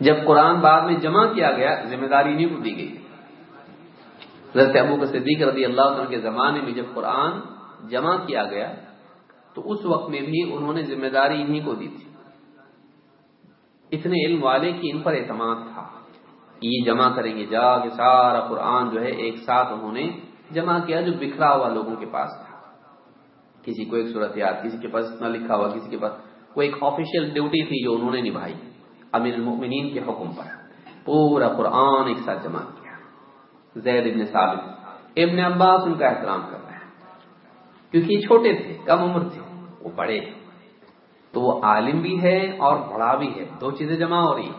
جب قرآن بعد میں جمع کیا گیا، ذمہ داری نہیں کو دی گئی۔ حضرت ابو کا صدیق رضی اللہ عنہ کے زمانے میں جب قرآن جمع کیا گیا، تو اس وقت میں بھی انہوں نے ذمہ داری انہیں کو دی تھی۔ اتنے علم والے کی ان پر اعتماد تھا۔ یہ جمع کریں گے۔ جا کے سارا قرآن جو ہے ایک ساتھ انہوں نے جمع کیا جو بکھرا ہوا لوگوں کے پاس تھا۔ کسی کو ایک صورت یاد، کسی کے پاس اتنا لکھا ہوا، کسی کے پاس۔ وہ ایک آفیشیل ڈیوٹی تھی جو انہوں نے نبھائی۔ امیر المؤمنین کے حکم پر۔ پورا قرآن ایک ساتھ جمع کیا۔ زید ابن ثابت، ابن عباس ان کا احترام کر رہے ہیں۔ کیونکہ یہ چھوٹے تھے، کم عمر تھے، وہ بڑے۔ تو وہ عالم بھی ہے اور بڑا بھی ہے۔ دو چیزیں جمع ہو رہی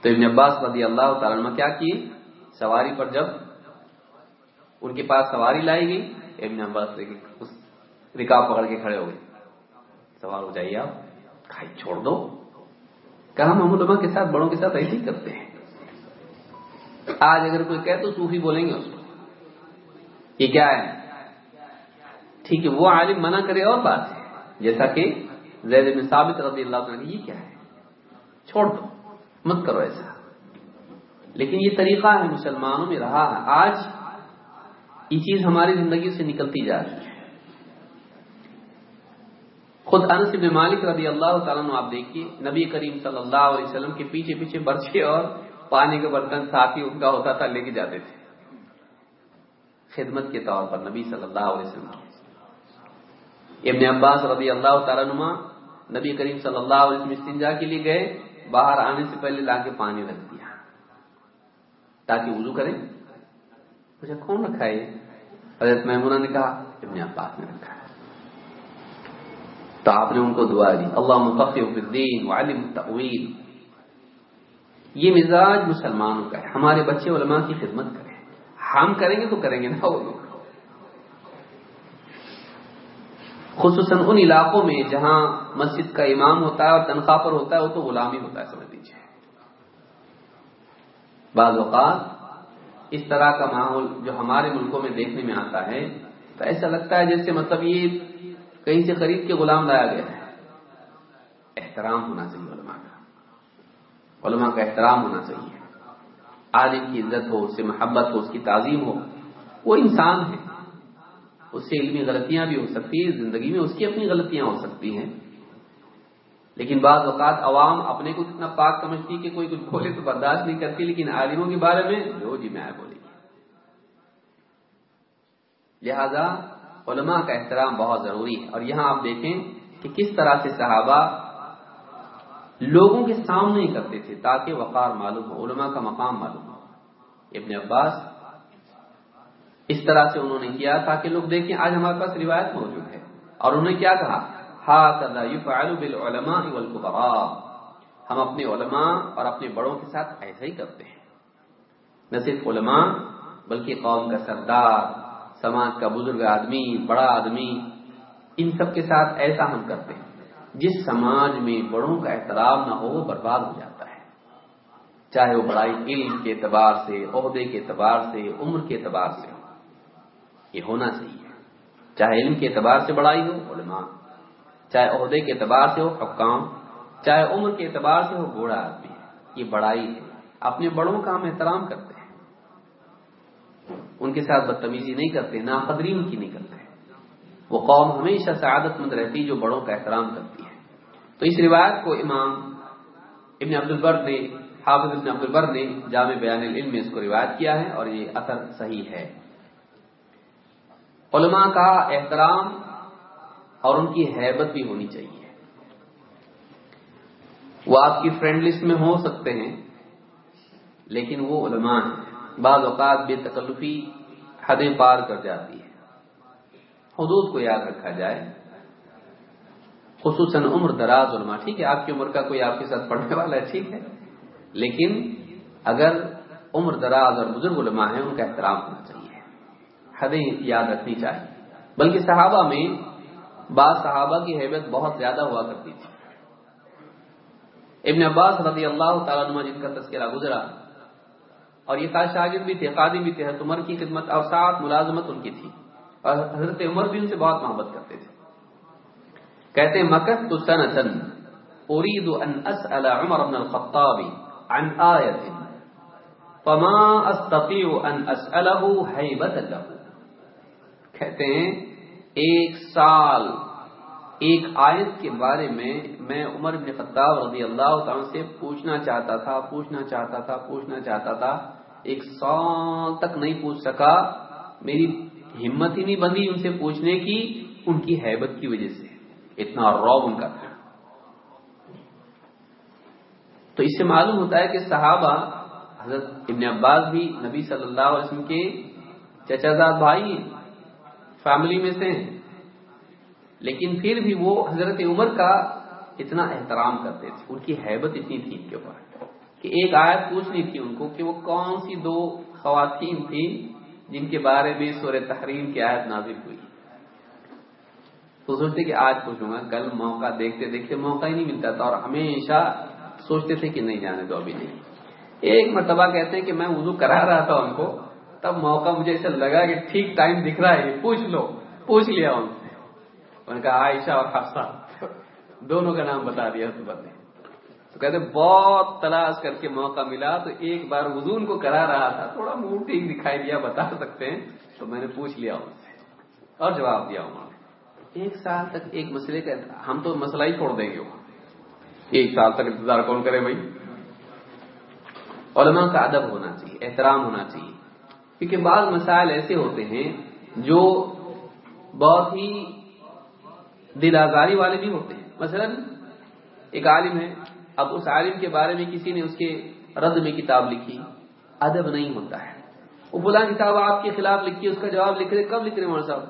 تو ابن عباس رضی اللہ تعالیٰ کیا کیے سواری پر جب ان کے پاس سواری لائی گئی، ابن عباس اس رکاو پکڑ کے کھڑے ہو گئے۔ سوار ہو جائیے آپ، کھائی چھوڑ دو۔ کہا محمد علماء کے ساتھ، بڑوں کے ساتھ ایسے ہی کرتے ہیں۔ آج اگر کوئی کہے تو صوفی بولیں گے اس کو۔ یہ کیا ہے؟ ٹھیک ہے، وہ عالم منع کرے اور بات ہے۔ جیسا کہ زید بن ثابت رضی اللہ عنہ یہ کیا ہے۔ چھوڑ دو، مت کرو ایسا۔ لیکن یہ طریقہ ہے، مسلمانوں میں رہا ہے۔ آج یہ چیز ہماری زندگی سے نکلتی جا رہی ہے۔ خود انس بن مالک رضی اللہ تعالیٰ آپ دیکھیے، نبی کریم صلی اللہ علیہ وسلم کے پیچھے پیچھے برچے اور پانی کے برتن ساتھ ہی ان کا ہوتا تھا، لے کے جاتے تھے۔ خدمت کے طور پر نبی صلی اللہ علیہ وسلم۔ ابن عباس رضی اللہ تعالیٰ نما نبی کریم صلی اللہ علیہ وسلم استنجا کے لیے گئے، باہر آنے سے پہلے لا کے پانی رکھ دیا۔ تاکہ وضو کریں۔ مجھے کون رکھا ہے؟ حضرت محمونہ نے کہا، ابن عباس نے رکھا۔ ہے تو آپ نے ان کو دعا دی اللہ مفق الدین والم تعویل یہ مزاج مسلمانوں کا ہے۔ ہمارے بچے علماء کی خدمت کریں۔ ہم کریں گے تو کریں گے نا وہ لوگ۔ خصوصاً ان علاقوں میں جہاں مسجد کا امام ہوتا ہے اور تنخواہ پر ہوتا ہے، وہ تو غلامی ہوتا ہے، سمجھ لیجیے بعض اوقات اس طرح کا ماحول جو ہمارے ملکوں میں دیکھنے میں آتا ہے، تو ایسا لگتا ہے جیسے مطلب یہ کہیں سے خرید کے غلام لایا گیا ہے۔ احترام ہونا چاہیے علماء کا۔ علماء کا احترام ہونا چاہیے۔ عالم کی عزت ہو، اس سے محبت ہو، اس کی تعظیم ہو، وہ انسان ہے۔ اس سے علمی غلطیاں بھی ہو سکتی ہیں، زندگی میں اس کی اپنی غلطیاں ہو سکتی ہیں۔ لیکن بعض اوقات عوام اپنے کو کتنا پاک سمجھتی کہ کوئی کچھ بولے تو برداشت نہیں کرتی، لیکن عالموں کے بارے میں جو جی میں بولے۔ لہذا علماء کا احترام بہت ضروری ہے۔ اور یہاں آپ دیکھیں کہ کس طرح سے صحابہ لوگوں کے سامنے ہی کرتے تھے تاکہ وقار معلوم ہو، علماء کا مقام معلوم ہو۔ ابن عباس اس طرح سے انہوں نے کیا تاکہ لوگ دیکھیں آج ہمارے پاس روایت موجود ہے۔ اور انہوں نے کیا کہا؟ ہم اپنے علماء اور اپنے بڑوں کے ساتھ ایسا ہی کرتے ہیں۔ نہ صرف علماء، بلکہ قوم کا سردار، سماج کا بزرگ آدمی، بڑا آدمی، ان سب کے ساتھ ایسا ہم کرتے ہیں۔ جس سماج میں بڑوں کا احترام نہ ہو، وہ برباد ہو جاتا ہے۔ چاہے وہ بڑائی علم کے اعتبار سے، عہدے کے اعتبار سے، عمر کے اعتبار سے ہو۔ یہ ہونا چاہیے۔ چاہے علم کے اعتبار سے بڑائی ہو، علماء۔ چاہے عہدے کے اعتبار سے ہو حکام چاہے عمر کے اعتبار سے ہو، بوڑھا آدمی یہ بڑائی ہے۔ اپنے بڑوں کا ہم احترام کرتے ہیں۔ ان کے ساتھ بدتمیزی نہیں کرتے نہ قدری ان کی نہیں کرتے۔ وہ قوم ہمیشہ سعادت مند رہتی جو بڑوں کا احترام کرتی ہے۔ تو اس روایت کو امام ابن عبد البر نے، حافظ ابن عبد البر نے جامع بیان العلم میں اس کو روایت کیا ہے اور یہ اثر صحیح ہے۔ علماء کا احترام اور ان کی حیبت بھی ہونی چاہیے۔ وہ آپ کی فرینڈ لسٹ میں ہو سکتے ہیں، لیکن وہ علماء ہیں۔ بعض اوقات بے تکلفی حدیں پار کر جاتی ہے حدود کو یاد رکھا جائے۔ خصوصاً عمر دراز علماء، ٹھیک ہے، آپ کی عمر کا کوئی آپ کے ساتھ پڑھنے والا ہے، ٹھیک ہے۔ لیکن اگر عمر دراز اور بزرگ علماء ہیں، ان کا احترام ہونا چاہیے۔ حدیں یاد رکھنی چاہیے۔ بلکہ صحابہ میں بعض صحابہ کی حیبت بہت زیادہ ہوا کرتی تھی۔ ابن عباس رضی اللہ تعالیٰ نما جن کا تذکرہ گزرا، اور یہ خاص شاگرد بھی تھے قادی بھی تھے عمر کی خدمت اور ساتھ ملازمت ان کی تھی۔ اور حضرت عمر بھی ان سے بہت محبت کرتے تھے۔ کہتے مکت تو سن سن اريد ان اسال عمر بن الخطاب عن آية، فما استطيع ان اساله هيبه له۔ کہتے ہیں، ایک سال، ایک آیت کے بارے میں میں عمر بن خطاب رضی اللہ تعالی سے پوچھنا چاہتا تھا، پوچھنا چاہتا تھا، پوچھنا چاہتا تھا۔ ایک سال تک نہیں پوچھ سکا۔ میری ہمت ہی نہیں بندی ان سے پوچھنے کی، ان کی حیبت کی وجہ سے۔ اتنا روب ان کا تھا۔ تو اس سے معلوم ہوتا ہے کہ صحابہ، حضرت ابن عباس بھی نبی صلی اللہ علیہ وسلم کے چچا زاد بھائی ہیں۔ فیملی میں سے ہیں۔ لیکن پھر بھی وہ حضرت عمر کا اتنا احترام کرتے تھے۔ ان کی حیبت اتنی تھی ان کے اوپر کہ ایک آیت پوچھنی تھی ان کو کہ وہ کون سی دو خواتین تھیں جن کے بارے میں سور تحریم کی آیت نازل ہوئی۔ تو سوچتے کہ آج پوچھوں گا، کل موقع دیکھتے دیکھتے موقع ہی نہیں ملتا تھا اور ہمیشہ سوچتے تھے کہ نہیں جانے دو ابھی نہیں۔ ایک مرتبہ کہتے ہیں کہ میں وضو کرا رہا تھا ان کو تب موقع مجھے ایسا لگا کہ ٹھیک ٹائم دکھ رہا ہے، پوچھ لو، پوچھ لیا ان سے ان کا عائشہ اور حفصہ، دونوں کا نام بتا دیا صبح نے تو کہتے بہت تلاش کر کے موقع ملا، تو ایک بار وضو کو کرا رہا تھا۔ تھوڑا منہ ٹھیک دکھائی دیا، بتا سکتے ہیں۔ تو میں نے پوچھ لیا ان سے اور جواب دیا انہوں نے۔ ایک سال تک ایک مسئلے کا ہم تو مسئلہ ہی چھوڑ دیں گے۔ ایک سال تک انتظار کون کرے بھائی؟ علماء کا ادب ہونا چاہیے، احترام ہونا چاہیے۔ کیونکہ بعض مسائل ایسے ہوتے ہیں جو بہت ہی دل آزاری والے بھی ہوتے ہیں۔ مثلا ایک عالم ہے، اب اس عالم کے بارے میں کسی نے اس کے رد میں کتاب لکھی، ادب نہیں ہوتا ہے۔ وہ بلا کتاب آپ کے خلاف لکھی، اس کا جواب لکھ رہے، کب لکھ رہے مول صاحب؟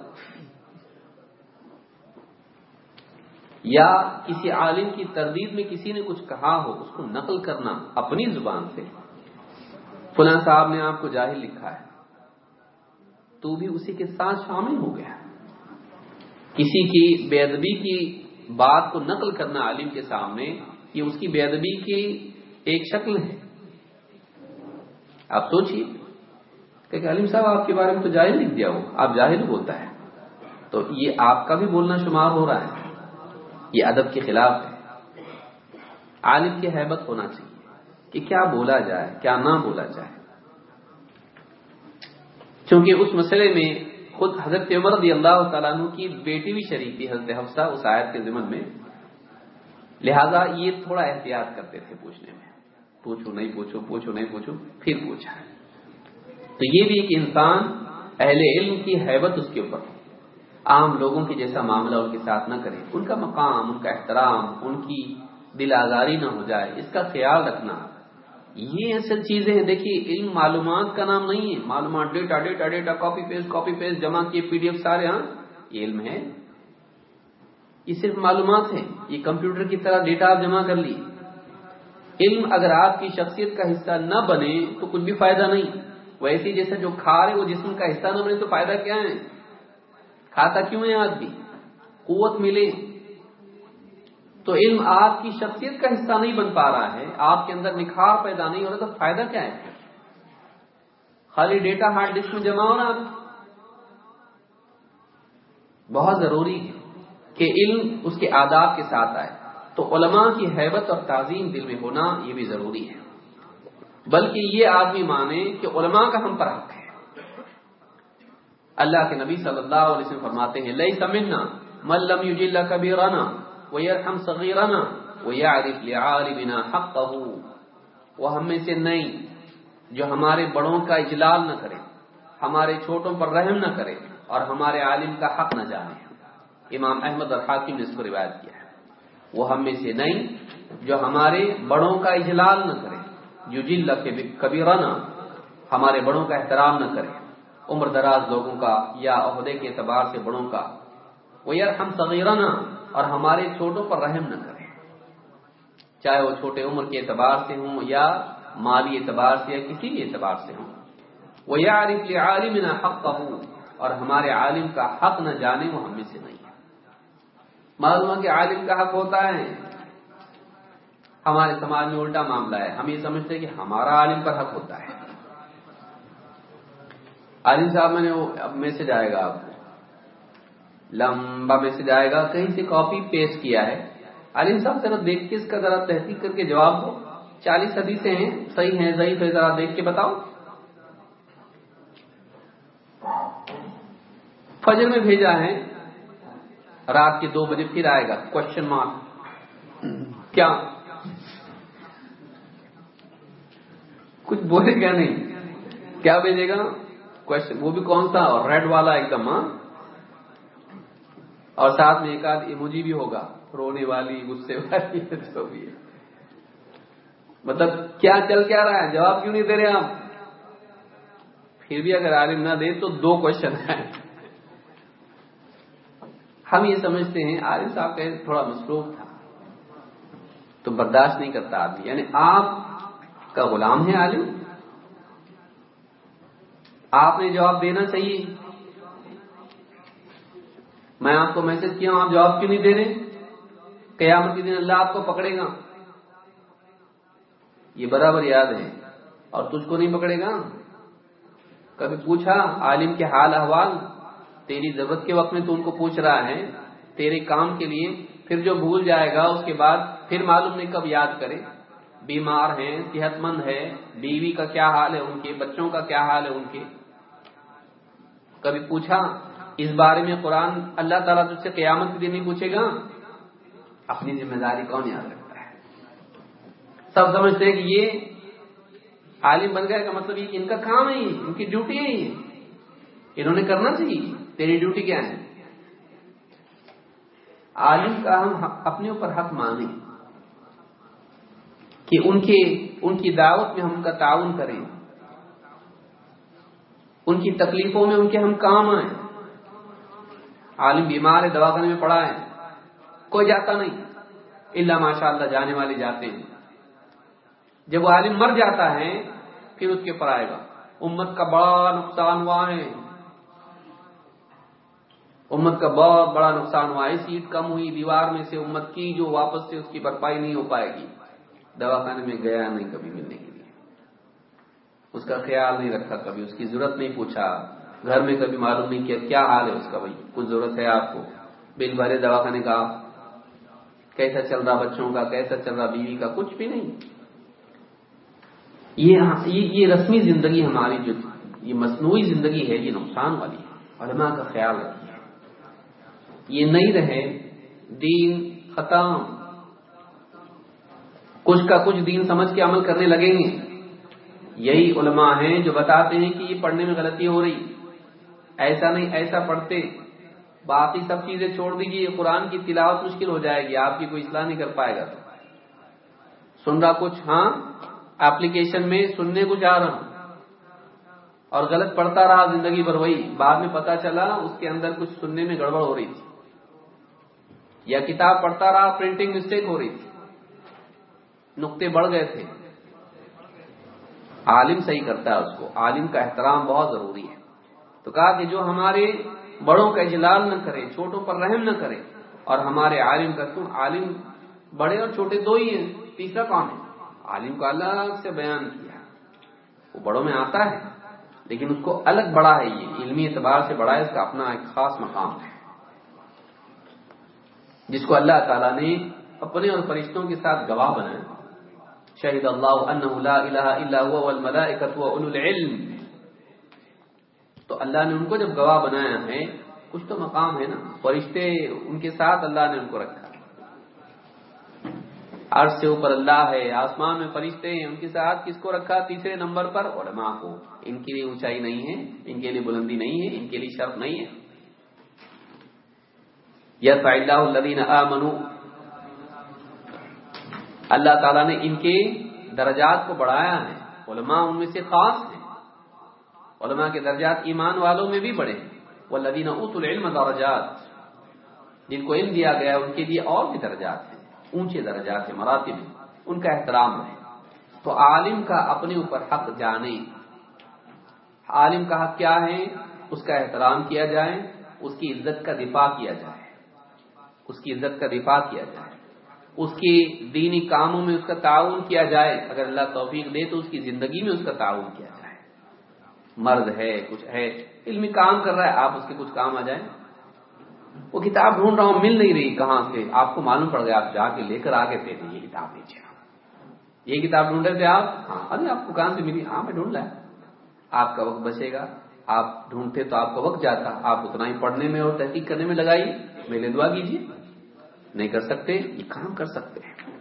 یا کسی عالم کی تردید میں کسی نے کچھ کہا ہو، اس کو نقل کرنا اپنی زبان سے۔ فلاں صاحب نے آپ کو جاہل لکھا ہے۔ تو بھی اسی کے ساتھ شامل ہو گیا۔ کسی کی بے ادبی کی بات کو نقل کرنا عالم کے سامنے، یہ اس کی بے ادبی کی ایک شکل ہے۔ آپ سوچیے کہ عالم صاحب، آپ کے بارے میں تو جاہل لکھ دیا ہو، آپ جاہل ہوتا ہے۔ تو یہ آپ کا بھی بولنا شمار ہو رہا ہے۔ یہ ادب کے خلاف ہے۔ عالم کی حیبت ہونا چاہیے کہ کیا بولا جائے، کیا نہ بولا جائے۔ چونکہ اس مسئلے میں خود حضرت عمر رضی اللہ تعالیٰ عنہ کی بیٹی بھی شریک تھی حضرت حفصہ اس آیت کے ذمن میں۔ لہذا یہ تھوڑا احتیاط کرتے تھے پوچھنے میں۔ پوچھو، نہیں پوچھو پوچھو، نہیں پوچھو، پھر پوچھا۔ تو یہ بھی ایک انسان اہل علم کی حیبت اس کے اوپر۔ عام لوگوں کے جیسا معاملہ ان کے ساتھ نہ کرے ان کا مقام، ان کا احترام، ان کی دل آزاری نہ ہو جائے، اس کا خیال رکھنا۔ یہ اصل چیزیں ہیں۔ دیکھیے، علم معلومات کا نام نہیں ہے۔ معلومات، data data data copy paste copy paste جمع کیے پی ڈی ایف سارے ہاں یہ علم ہے۔ یہ صرف معلومات ہے یہ کمپیوٹر کی طرح ڈیٹا آپ جمع کر لی علم اگر آپ کی شخصیت کا حصہ نہ بنے تو کچھ بھی فائدہ نہیں۔ ویسے جیسا جو کھا رہے وہ جسم کا حصہ نہ بنے تو فائدہ کیا ہے؟ کھاتا کیوں ہے آدمی؟ قوت ملے۔ تو علم آپ کی شخصیت کا حصہ نہیں بن پا رہا ہے، آپ کے اندر نکھار پیدا نہیں ہو رہا، تو فائدہ کیا ہے؟ خالی ڈیٹا ہارڈ ڈسک میں جمع ہونا۔ بہت ضروری ہے کہ علم اس کے آداب کے ساتھ آئے۔ تو علماء کی حیبت اور تعظیم دل میں ہونا یہ بھی ضروری ہے۔ بلکہ یہ آدمی مانے کہ علماء کا ہم پر حق ہے۔ اللہ کے نبی صلی اللہ علیہ وسلم فرماتے ہیں لئی سمنا ملم یوجل کبھی رانا وہ ہم لعالمنا حقه وہ ہم میں سے نہیں جو ہمارے بڑوں کا اجلال نہ کرے، ہمارے چھوٹوں پر رحم نہ کرے اور ہمارے عالم کا حق نہ جانے۔ امام احمد اور حاکم نے اس کو روایت کیا ہے۔ وہ ہم میں سے نہیں جو ہمارے بڑوں کا اجلال نہ کرے۔ جو جل کبھی رانا ہمارے بڑوں کا احترام نہ کرے۔ عمر دراز لوگوں کا یا عہدے کے اعتبار سے بڑوں کا۔ وہ یار ہم صغیرانہ اور ہمارے چھوٹوں پر رحم نہ کریں۔ چاہے وہ چھوٹے عمر کے اعتبار سے ہوں یا مالی اعتبار سے یا کسی بھی اعتبار سے ہوں۔ وہ یار عالم نہ حق کا ہوں اور ہمارے عالم کا حق نہ جانے وہ ہم میں سے نہیں۔ ہے معلوم کہ عالم کا حق ہوتا ہے۔ ہمارے سماج میں الٹا معاملہ ہے۔ ہم یہ سمجھتے ہیں کہ ہمارا عالم پر حق ہوتا ہے۔ عالم صاحب، میں نے وہ میسج آئے گا آپ کو۔ لمبا میسج آئے گا، کہیں سے کاپی پیسٹ کیا ہے۔ عالم صاحب، ذرا دیکھ کے اس کا ذرا تحقیق کر کے جواب دو۔ چالیس حدیثیں ہیں، صحیح ہیں، ضعیف ہے ذرا دیکھ کے بتاؤ۔ فجر میں بھیجا ہے، رات کے دو بجے پھر آئے گا۔ کوشچن مارک کیا؟ کچھ بولے کیا نہیں۔ کیا بھیجے گا؟ وہ بھی کون سا؟ ریڈ والا ایک دم ہاں۔ اور ساتھ میں ایک آدھ ایموجی بھی ہوگا، رونے والی، غصے والی، [LAUGHS] جو بھی ہے۔ مطلب کیا چل کیا رہا ہے؟ جواب کیوں نہیں دے رہے آپ؟ پھر بھی اگر عالم نہ دے تو دو کوشچن ہیں۔ ہم یہ سمجھتے ہیں، عالم صاحب کا تھوڑا مصروف تھا۔ تو برداشت نہیں کرتا آدمی۔ یعنی آپ کا غلام ہے عالم۔ آپ نے جواب دینا چاہیے۔ میں آپ کو میسج کیا ہوں، آپ جواب کیوں نہیں دے رہے؟ قیامت کے دن اللہ آپ کو پکڑے گا۔ یہ برابر یاد ہے۔ اور تجھ کو نہیں پکڑے گا؟ کبھی پوچھا، عالم کے حال احوال؟ تیری ضرورت کے وقت میں تو ان کو پوچھ رہا ہے۔ تیرے کام کے لیے پھر جو بھول جائے گا، اس کے بعد پھر معلوم نہیں کب یاد کرے۔ بیمار ہیں، صحت مند ہے، بیوی کا کیا حال ہے ان کے؟ بچوں کا کیا حال ہے ان کے؟ کبھی پوچھا اس بارے میں قرآن اللہ تعالیٰ تجھ سے قیامت کے دن نہیں پوچھے گا، اپنی ذمہ داری کون یاد رکھتا ہے؟ سب سمجھتے ہیں کہ یہ عالم بن گئے کا مطلب یہ ان کا کام ہے ان کی ڈیوٹی ہے یہ۔ انہوں نے کرنا چاہیے، تیری ڈیوٹی کیا ہے؟ عالم کا ہم اپنے اوپر حق مانیں کہ ان کے، ان کی دعوت میں ہم ان کا تعاون کریں۔ ان کی تکلیفوں میں ان کے ہم کام آئیں۔ عالم بیمار ہے، دواخانے میں پڑا ہے۔ کوئی جاتا نہیں۔ اللہ ماشاء اللہ جانے والے جاتے ہیں۔ جب وہ عالم مر جاتا ہے، پھر اس کے پر آئے گا۔ امت کا بڑا نقصان ہوا ہے۔ امت کا بہت بڑا نقصان ہوا ہے۔ سیٹ کم ہوئی۔ دیوار میں سے امت کی جو واپس سے اس کی بھرپائی نہیں ہو پائے گی۔ دواخانے میں گیا نہیں کبھی ملنے کے لیے۔ اس کا خیال نہیں رکھا کبھی۔ اس کی ضرورت نہیں پوچھا۔ گھر میں کبھی معلوم نہیں کیا کیا حال ہے اس کا بھائی، کچھ ضرورت ہے آپ کو؟ بل بھرے دواخانے کا، کیسا چل رہا بچوں کا، کیسا چل رہا بیوی کا؟ کچھ بھی نہیں۔ یہ ہاں، رسمی زندگی ہماری جو یہ مصنوعی زندگی ہے، یہ نقصان والی ہے۔ علماء کا خیال رکھیے یہ نہیں رہے، دین ختم۔ کچھ کا کچھ دین سمجھ کے عمل کرنے لگیں گے۔ یہی علماء ہیں جو بتاتے ہیں کہ یہ پڑھنے میں غلطی ہو رہی۔ ایسا نہیں، ایسا پڑھتے۔ باقی سب چیزیں چھوڑ دیجیے قرآن کی تلاوت مشکل ہو جائے گی، آپ کی کوئی اصلاح نہیں کر پائے گا سن رہا کچھ؟ ہاں ایپلیکیشن میں سننے کو جا رہا ہوں۔ اور غلط پڑھتا رہا، زندگی بھر وہی۔ بعد میں پتا چلا، اس کے اندر کچھ سننے میں گڑبڑ ہو رہی تھی۔ یا کتاب پڑھتا رہا پرنٹنگ مسٹیک ہو رہی تھی۔ نقطے بڑھ گئے تھے۔ عالم صحیح کرتا ہے اس کو۔ عالم کا احترام بہت ضروری ہے۔ تو کہا کہ جو ہمارے بڑوں کا اجلال نہ کرے، چھوٹوں پر رحم نہ کرے، اور ہمارے عالم کا کیوں عالم بڑے اور چھوٹے دو ہی ہیں، تیسرا کون ہے؟ عالم کو الگ سے بیان کیا۔ وہ بڑوں میں آتا ہے، لیکن اس کو الگ بڑا ہے یہ، علمی اعتبار سے بڑا ہے، اس کا اپنا ایک خاص مقام ہے۔ جس کو اللہ تعالیٰ نے اپنے اور فرشتوں کے ساتھ گواہ بنایا۔ شہید اللہ لا الہ الا هو والملائکۃ واولو العلم۔ تو اللہ نے ان کو جب گواہ بنایا ہے، کچھ تو مقام ہے نا۔ فرشتے ان کے ساتھ اللہ نے ان کو رکھا۔ عرش سے اوپر اللہ ہے، آسمان میں فرشتے ہیں، ان کے ساتھ کس کو رکھا؟ تیسرے نمبر پر علماء کو۔ ان کے لیے اونچائی نہیں ہے، ان کے لیے بلندی نہیں ہے، ان کے لیے شرف نہیں ہے۔ یس اللہ الدین آمنو اللہ تعالیٰ نے ان کے درجات کو بڑھایا ہے۔ علماء ان میں سے خاص ہیں۔ علماء کے درجات ایمان والوں میں بھی بڑے وہ لدین ات العلم درجات، جن کو علم دیا گیا ان کے لیے اور بھی درجات ہیں، اونچے درجات ہیں، مراتب ان کا احترام ہے تو عالم کا اپنے اوپر حق جانے۔ عالم کا حق کیا ہے؟ اس کا احترام کیا جائے، اس کی عزت کا دفاع کیا جائے۔ اس کی عزت کا دفاع کیا جائے۔ اس کی دینی کاموں میں اس کا تعاون کیا جائے۔ اگر اللہ توفیق دے تو اس کی زندگی میں اس کا تعاون کیا جائے۔ مرد ہے، کچھ ہے، علمی کام کر رہا ہے، آپ اس کے کچھ کام آ جائیں۔ وہ کتاب ڈھونڈ رہا ہوں، مل نہیں رہی، کہاں سے؟ آپ کو معلوم پڑ گیا، آپ جا کے لے کر آگے تھے یہ کتاب نیچے یہ کتاب ڈھونڈ رہے تھے آپ؟ ہاں ارے آپ کو کہاں سے ملی؟ ہاں میں ڈھونڈ رہا آپ کا وقت بچے گا۔ آپ ڈھونڈتے تو آپ کا وقت جاتا۔ آپ اتنا ہی پڑھنے میں اور تحقیق کرنے میں لگائیے میرے دعا کیجیے۔ نہیں کر سکتے، یہ کام کر سکتے ہیں۔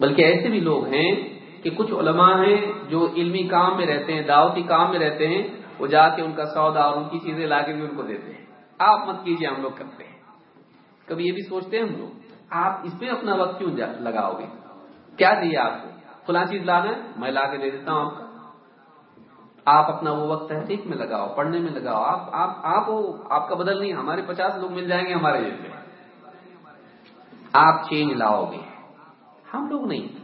بلکہ ایسے بھی لوگ ہیں کہ کچھ علماء ہیں جو علمی کام میں رہتے ہیں، دعوتی کام میں رہتے ہیں، وہ جا کے ان کا سودا اور ان کی چیزیں لا کے بھی ان کو دیتے ہیں۔ آپ مت کیجیے ہم لوگ کرتے ہیں۔ کبھی یہ بھی سوچتے ہیں ہم لوگ، آپ اس میں اپنا وقت کیوں لگاؤ گے؟ کیا چاہیے آپ کو؟ فلاں چیز لانا ہے، میں لا کے دے دیتا ہوں آپ کا۔ آپ اپنا وہ وقت تحقیق میں لگاؤ، پڑھنے میں لگاؤ۔ آپ آپ آپ آپ کا بدل نہیں، ہمارے پچاس لوگ مل جائیں گے ہمارے جیسے۔ آپ چینج لاؤ گے۔ ہم لوگ نہیں۔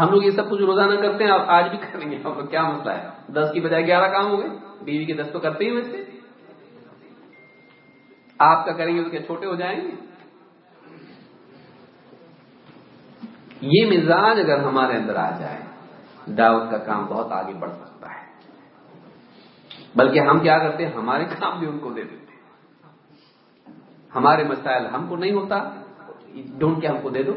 ہم لوگ یہ سب کچھ روزانہ کرتے ہیں آج بھی کریں گے ہم لوگ کیا مسئلہ ہے؟ دس کی بجائے گیارہ کام ہو گئے۔ بیوی کے دس تو کرتے ہی ویسے۔ آپ کا کریں گے تو کیا چھوٹے ہو جائیں گے؟ یہ مزاج اگر ہمارے اندر آ جائے، دعوت کا کام بہت آگے بڑھ سکتا ہے۔ بلکہ ہم کیا کرتے ہیں؟ ہمارے کام بھی ان کو دے دیتے ہمارے مسائل ہم کو نہیں ہوتا، ڈھونڈ کے ہم کو دے دو۔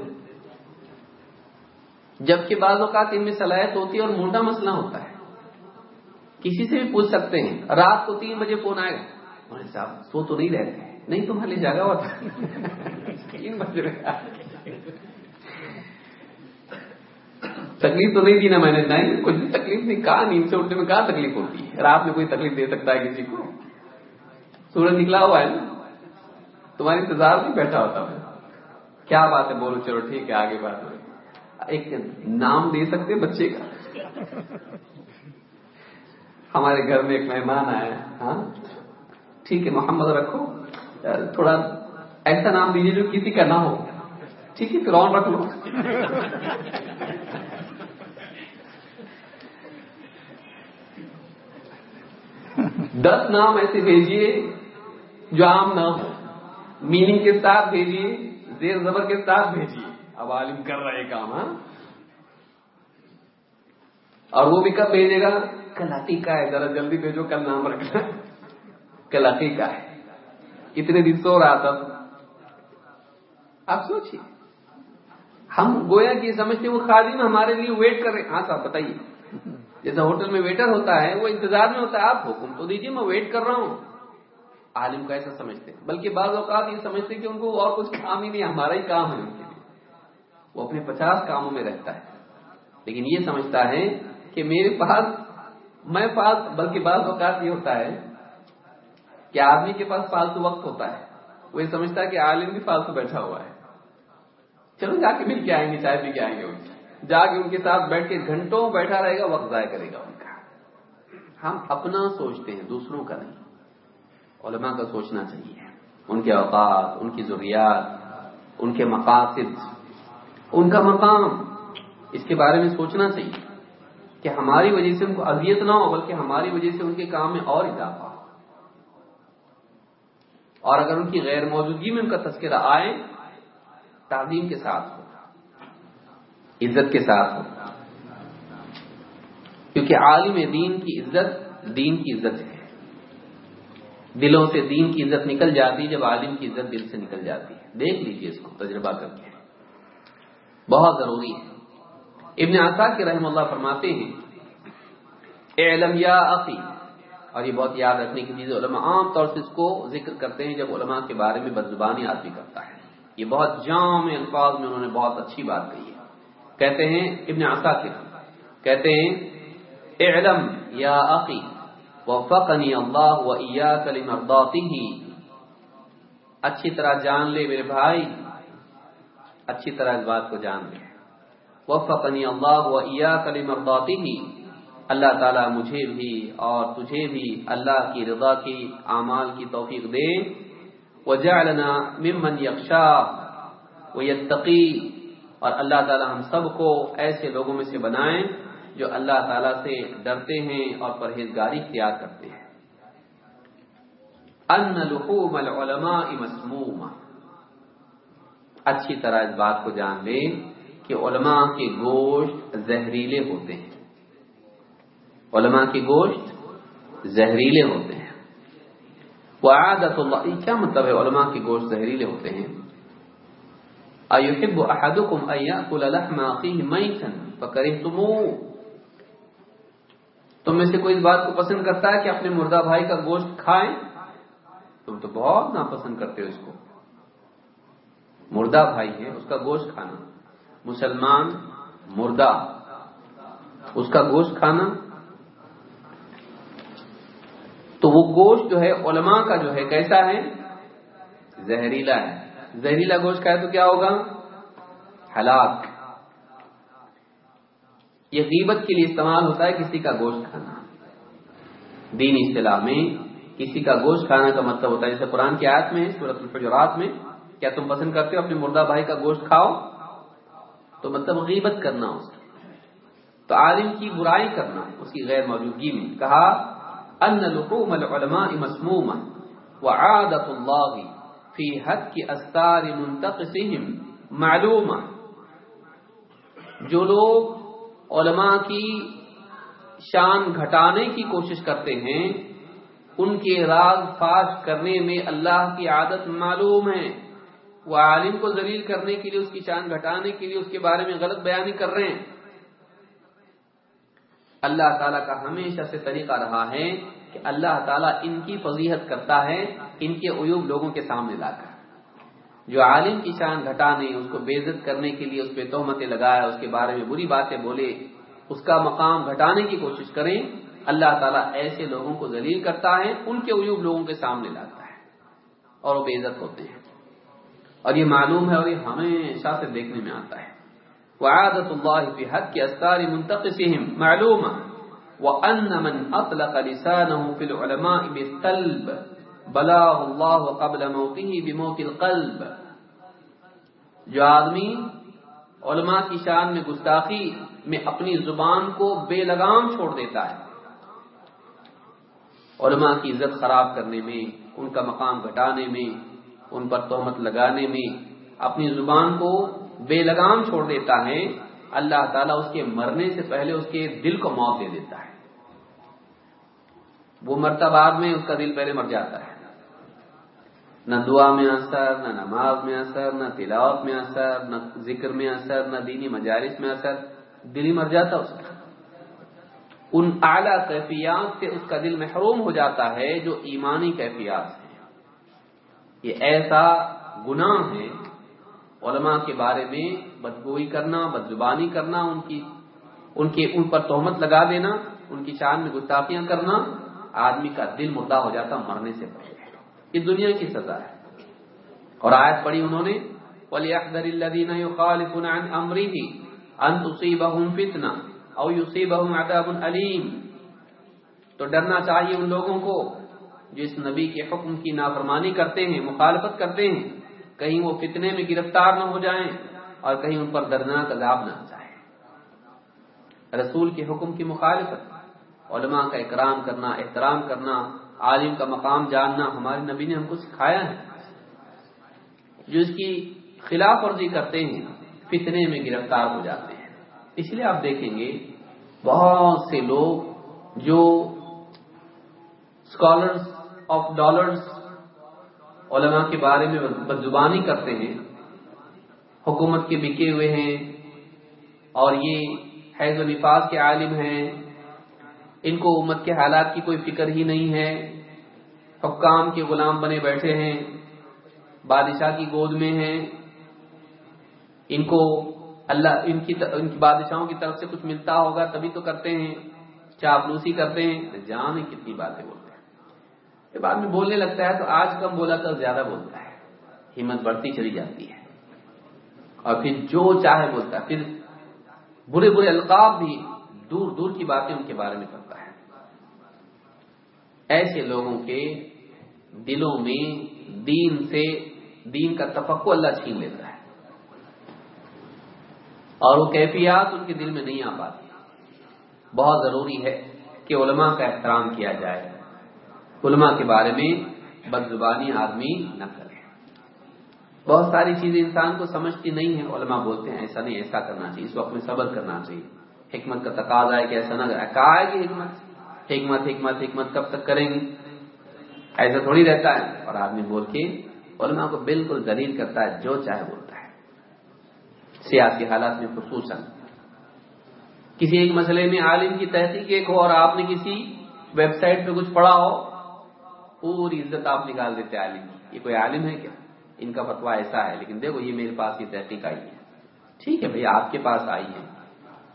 جبکہ بعض اوقات ان میں صلاحیت ہوتی ہے اور موٹا مسئلہ ہوتا ہے۔ کسی سے بھی پوچھ سکتے ہیں، رات کو تین بجے فون آئے گا۔ صاحب سو تو نہیں رہتے۔ نہیں تمہارے لیے جاگا ہوا تین بج رہے۔ تکلیف تو نہیں دی نا میں نے، نہیں، کچھ بھی تکلیف نہیں۔ کہا نیند سے اٹھنے میں کہاں تکلیف ہوتی ہے؟ رات میں کوئی تکلیف دے سکتا ہے کسی کو؟ سورج نکلا ہوا ہے نا۔ تمہاری انتظار نہیں بیٹھا ہوتا میں۔ کیا بات ہے؟ بولو، چلو ٹھیک ہے، آگے بات ہو ایک نام دے سکتے بچے کا؟ ہمارے گھر میں ایک مہمان آیا ہاں؟ ٹھیک ہے، محمد رکھو۔ تھوڑا ایسا نام دیجیے جو کسی کا نہ ہو۔ ٹھیک ہے، پھر رکھ لو۔ دس نام ایسے بھیجیے جو عام نہ ہو۔ میننگ کے ساتھ بھیجیے، زیر زبر کے ساتھ بھیجیے۔ اب عالم کر رہا ہے کام ہاں؟ اور وہ بھی کب بھیجے گا؟ کل عقیقہ ہے، ذرا جلدی بھیجو، کل نام رکھنا کل عقیقہ ہے۔ اتنے دن سو رہا تھا؟ آپ سوچیے۔ ہم گویا کی سمجھتے وہ خادم ہمارے لیے ویٹ کر رہے ہاں صاحب، بتائیے۔ جیسا ہوٹل میں ویٹر ہوتا ہے، وہ انتظار میں ہوتا ہے، آپ حکم تو دیجیے میں ویٹ کر رہا ہوں۔ عالم کا ایسا سمجھتے ہیں۔ بلکہ بعض اوقات یہ سمجھتے کہ ان کو اور کچھ کام ہی نہیں، ہمارا ہی کام ہے۔ ان کے وہ اپنے پچاس کاموں میں رہتا ہے۔ لیکن یہ سمجھتا ہے کہ میرے پاس، میں پاس، بلکہ بعض اوقات یہ ہوتا ہے کہ آدمی کے پاس فالتو وقت ہوتا ہے۔ وہ یہ سمجھتا ہے کہ عالم بھی فالتو بیٹھا ہوا ہے۔ چلو جا کے مل کے آئیں گے، چائے پی کے آئیں گے جا کے ان کے ساتھ بیٹھ کے گھنٹوں بیٹھا رہے گا، وقت ضائع کرے گا ان کا۔ ہم اپنا سوچتے ہیں، دوسروں کا نہیں۔ علماء کا سوچنا چاہیے۔ ان کے اوقات، ان کی ضروریات ان کے مقاصد۔ ان کا مقام، اس کے بارے میں سوچنا چاہیے کہ ہماری وجہ سے ان کو اذیت نہ ہو، بلکہ ہماری وجہ سے ان کے کام میں اور اضافہ ہو۔ اور اگر ان کی غیر موجودگی میں ان کا تذکرہ آئے، تعظیم کے ساتھ ہو، عزت کے ساتھ ہو۔ کیونکہ عالم دین کی عزت دین کی عزت ہے۔ دلوں سے دین کی عزت نکل جاتی جب عالم کی عزت دل سے نکل جاتی ہے۔ دیکھ لیجیے اس کو، تجربہ کر کے۔ بہت ضروری ہے۔ ابن آسا کے رحم اللہ فرماتے ہیں، اعلم یا عقی اور یہ بہت یاد رکھنے کی چیز علماء عام طور سے اس کو ذکر کرتے ہیں جب علماء کے بارے میں بدزبانی آدمی کرتا ہے۔ یہ بہت جامع الفاظ میں انہوں نے بہت اچھی بات کہی ہے۔ کہتے ہیں ابن عساکر کہتے ہیں، اعلم یا عقی وفقنی اللہ و ایاک لمرضاته اچھی طرح جان لے میرے بھائی۔ اچھی طرح اس بات کو جان لے وفقنی اللہ و ایاک لمرضاته اللہ تعالی مجھے بھی اور تجھے بھی اللہ کی رضا کی، اعمال کی توفیق دے۔ وجعلنا ممن یخشا ويتقي اور اللہ تعالی ہم سب کو ایسے لوگوں میں سے بنائیں جو اللہ تعالی سے ڈرتے ہیں اور پرہیزگاری اختیار کرتے ہیں۔ ان لحوم العلماء مسمومہ۔ اچھی طرح اس بات کو جان لیں کہ علماء کے گوشت زہریلے ہوتے ہیں۔ علماء کے گوشت زہریلے ہوتے ہیں۔ وہ عادت اللہ کیا مطلب ہے علماء کے گوشت زہریلے ہوتے ہیں؟ ایحب احدکم ان یاکل لحم اخیہ میتا فکرہتموه۔ تم میں سے کوئی اس بات کو پسند کرتا ہے کہ اپنے مردہ بھائی کا گوشت کھائیں؟ تم تو بہت ناپسند کرتے ہو اس کو۔ مردہ بھائی ہے، اس کا گوشت کھانا۔ مسلمان مردہ۔ اس کا گوشت کھانا۔ تو وہ گوشت جو ہے، علماء کا جو ہے، کیسا ہے؟ زہریلا ہے۔ زہریلا گوشت کھائے تو کیا ہوگا؟ ہلاک۔ یہ غیبت کے لیے استعمال ہوتا ہے کسی کا گوشت کھانا۔ دین اصطلاح میں کسی کا گوشت کھانا کا مطلب ہوتا ہے، جیسے قرآن کی آیت میں سورت الفجرات میں کیا تم پسند کرتے ہو اپنے مردہ بھائی کا گوشت کھاؤ؟ تو مطلب غیبت کرنا اس کی۔ تو عالم کی برائی کرنا اس کی غیر موجودگی میں۔ کہا، ان لحوم العلماء مسموما وعادت اللہ فی حد کی استار منتقصهم معلومہ جو لوگ علماء کی شان گھٹانے کی کوشش کرتے ہیں، ان کے راز فاش کرنے میں اللہ کی عادت معلوم ہے۔ وہ عالم کو ذلیل کرنے کے لیے، اس کی شان گھٹانے کے لیے، اس کے بارے میں غلط بیانی کر رہے ہیں۔ اللہ تعالیٰ کا ہمیشہ سے طریقہ رہا ہے کہ اللہ تعالیٰ ان کی فضیحت کرتا ہے، ان کے عیوب لوگوں کے سامنے لا کر۔ جو عالم کی شان گھٹانے، اس کو بےزت کرنے کے لیے، اس پہ تہمتیں لگایا اس کے بارے میں بری باتیں بولے، اس کا مقام گھٹانے کی کوشش کریں، اللہ تعالیٰ ایسے لوگوں کو ذلیل کرتا ہے، ان کے عیوب لوگوں کے سامنے لاتا ہے اور وہ بےزت ہوتے ہیں۔ اور یہ معلوم ہے اور یہ ہمیشہ سے دیکھنے میں آتا ہے۔ وعادت اللہ فی حد کی استار منتقصهم معلومہ۔ وان من اطلق لسانه في العلماء بالسلب بلا اللہ قبل موتی بموت القلب۔ جو آدمی علماء کی شان میں گستاخی میں اپنی زبان کو بے لگام چھوڑ دیتا ہے۔ علماء کی عزت خراب کرنے میں، ان کا مقام گھٹانے میں ان پر تہمت لگانے میں اپنی زبان کو بے لگام چھوڑ دیتا ہے، اللہ تعالیٰ اس کے مرنے سے پہلے اس کے دل کو موت دے دیتا ہے۔ وہ مرتا بعد میں، اس کا دل پہلے مر جاتا ہے۔ نہ دعا میں اثر، نہ نماز میں اثر، نہ تلاوت میں اثر، نہ ذکر میں اثر، نہ دینی مجالس میں اثر، دل ہی مر جاتا اس کا۔ ان اعلی کیفیات سے اس کا دل محروم ہو جاتا ہے جو ایمانی کیفیات ہیں یہ ایسا گناہ ہے علماء کے بارے میں بدگوئی کرنا بد زبانی کرنا، ان کی، ان کے ان پر تہمت لگا دینا، ان کی شان میں گستاخیاں کرنا، آدمی کا دل مردہ ہو جاتا، مرنے سے پہلے یہ دنیا کی سزا ہے۔ اور آیت پڑھی انہوں نے، وَلْيَحْذَرِ الَّذِينَ يُخَالِفُونَ عَنْ أَمْرِهِ أَن تُصِيبَهُمْ فِتْنَةٌ أَوْ يُصِيبَهُمْ عَذَابٌ أَلِيمٌ۔ تو ڈرنا چاہیے ان لوگوں کو جو اس نبی کے حکم کی نافرمانی کرتے ہیں، مخالفت کرتے ہیں، کہیں وہ فتنے میں گرفتار نہ ہو جائیں اور کہیں ان پر دردناک عذاب نہ جائے۔ رسول کے حکم کی مخالفت، علماء کا اکرام کرنا، احترام کرنا، عالم کا مقام جاننا ہمارے نبی نے ہم کو سکھایا ہے۔ جو اس کی خلاف ورزی کرتے ہیں، فتنے میں گرفتار ہو جاتے ہیں۔ اس لیے آپ دیکھیں گے، بہت سے لوگ جو اسکالرس آف ڈالرس علماء کے بارے میں بدزبانی کرتے ہیں، حکومت کے بکے ہوئے ہیں، اور یہ حیض و نفاذ کے عالم ہیں۔ ان کو امت کے حالات کی کوئی فکر ہی نہیں ہے۔ حکام کے غلام بنے بیٹھے ہیں، بادشاہ کی گود میں ہیں۔ ان کو اللہ، ان کی ان کی بادشاہوں کی طرف سے کچھ ملتا ہوگا تبھی تو کرتے ہیں، چاپلوسی کرتے ہیں۔ جان کتنی باتیں بولتے ہیں یہ بعد میں بولنے لگتا ہے تو آج کم بولا تو زیادہ بولتا ہے۔ ہمت بڑھتی چلی جاتی ہے۔ اور پھر جو چاہے بولتا ہے۔ پھر برے برے القاب بھی دور دور کی باتیں ان کے بارے میں کرتا ہے۔ ایسے لوگوں کے دلوں میں دین سے دین کا تفقع اللہ چھین لیتا ہے۔ اور وہ کیفیات ان کے دل میں نہیں آ پاتی۔ بہت ضروری ہے کہ علماء کا احترام کیا جائے۔ علماء کے بارے میں بد زبانی آدمی نہ کرے۔ بہت ساری چیزیں انسان کو سمجھتی نہیں ہے علماء بولتے ہیں ایسا نہیں، ایسا کرنا چاہیے، اس وقت میں صبر کرنا چاہیے۔ حکمت کا تقاضا ہے کہ ایسا نہ کہا ہے کہ حکمت حکمت حکمت حکمت کب تک کریں گے؟ ایسا تھوڑی رہتا ہے۔ اور آدمی بول کے علماء کو بالکل دلیل کرتا ہے، جو چاہے بولتا ہے۔ سیاسی حالات میں خصوصاً۔ کسی ایک مسئلے میں عالم کی تحقیق ایک ہو اور آپ نے کسی ویب سائٹ پہ کچھ پڑھا ہو پوری عزت آپ نکال دیتے عالم کی۔ یہ کوئی عالم ہے کیا؟ ان کا فتوا ایسا ہے، لیکن دیکھو یہ میرے پاس یہ تحقیق آئی ہے۔ ٹھیک ہے بھائی، آپ کے پاس آئی ہے۔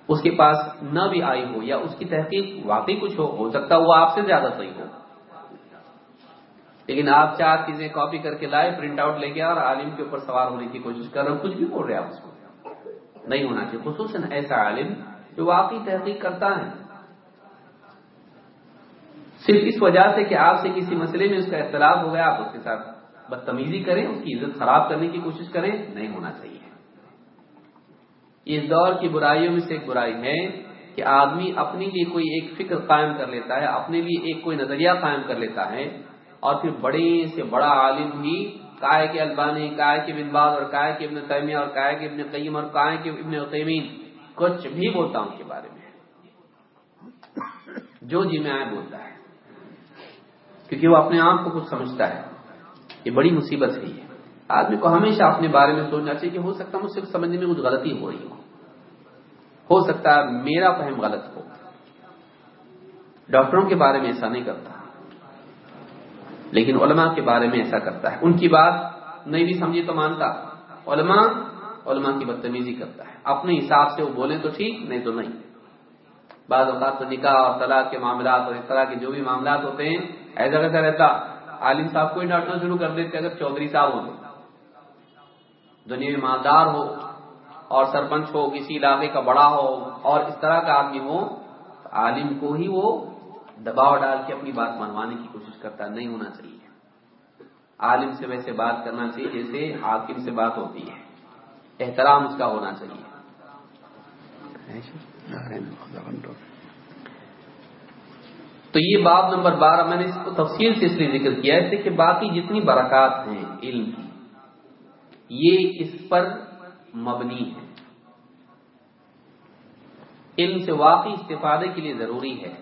اس کے پاس نہ بھی آئی ہو یا اس کی تحقیق واقعی کچھ ہو ہو سکتا وہ آپ سے زیادہ صحیح ہو۔ لیکن آپ چار چیزیں کاپی کر کے لائے پرنٹ آؤٹ لے کے اور عالم کے اوپر سوار ہونے کی کوشش کر رہے کچھ بھی بول رہے آپ اس کو۔ نہیں ہونا چاہیے، خصوصاً ایسا عالم جو واقعی تحقیق کرتا ہے۔ صرف اس وجہ سے کہ آپ سے کسی مسئلے میں اس کا اختلاف ہو گیا، آپ اس کے ساتھ بدتمیزی کریں، اس کی عزت خراب کرنے کی کوشش کریں، نہیں ہونا چاہیے۔ اس دور کی برائیوں میں سے ایک برائی ہے کہ آدمی اپنے لیے کوئی ایک فکر قائم کر لیتا ہے، اپنے لیے ایک کوئی نظریہ قائم کر لیتا ہے اور پھر بڑے سے بڑا عالم بھی کائے کے البانی، کائے کے بن باز اور کائے کے ابن تیمیہ اور کائے کے ابن قیم اور کائے کے ابن عطیمین کچھ بھی بولتا ہوں کے بارے میں۔ جو جی میں آئے بولتا ہے۔ کیونکہ وہ اپنے آپ کو کچھ سمجھتا ہے۔ یہ بڑی مصیبت ہے یہ۔ آدمی کو ہمیشہ اپنے بارے میں سوچنا چاہیے کہ ہو سکتا ہے مجھ سے سمجھنے میں کچھ غلطی ہو رہی ہو۔ ہو سکتا ہے میرا فہم غلط ہو۔ ڈاکٹروں کے بارے میں ایسا نہیں کرتا۔ لیکن علماء کے بارے میں ایسا کرتا ہے۔ ان کی بات نہیں بھی سمجھی تو مانتا۔ علماء علماء کی بدتمیزی کرتا ہے۔ اپنے حساب سے وہ بولیں تو ٹھیک، نہیں تو نہیں۔ بعض اوقات تو نکاح اور طلاق کے معاملات اور اس طرح کے جو بھی معاملات ہوتے ہیں، ایسا کیسا رہتا، عالم صاحب کو ہی ڈانٹنا شروع کر دیتے اگر چودھری صاحب ہو دنیا میں مالدار ہو اور سرپنچ ہو، کسی علاقے کا بڑا ہو اور اس طرح کا آدمی ہو، عالم کو ہی وہ دباؤ ڈال کے اپنی بات منوانے کی کوشش کرتا نہیں ہونا چاہیے۔ عالم سے ویسے بات کرنا چاہیے جیسے حاکم سے بات ہوتی ہے۔ احترام اس کا ہونا چاہیے۔ تو یہ باب نمبر بارہ میں نے اس کو تفصیل سے اس لیے ذکر کیا ہے کہ باقی جتنی برکات ہیں علم کی، یہ اس پر مبنی ہے۔ علم سے واقعی استفادے کے لیے ضروری ہے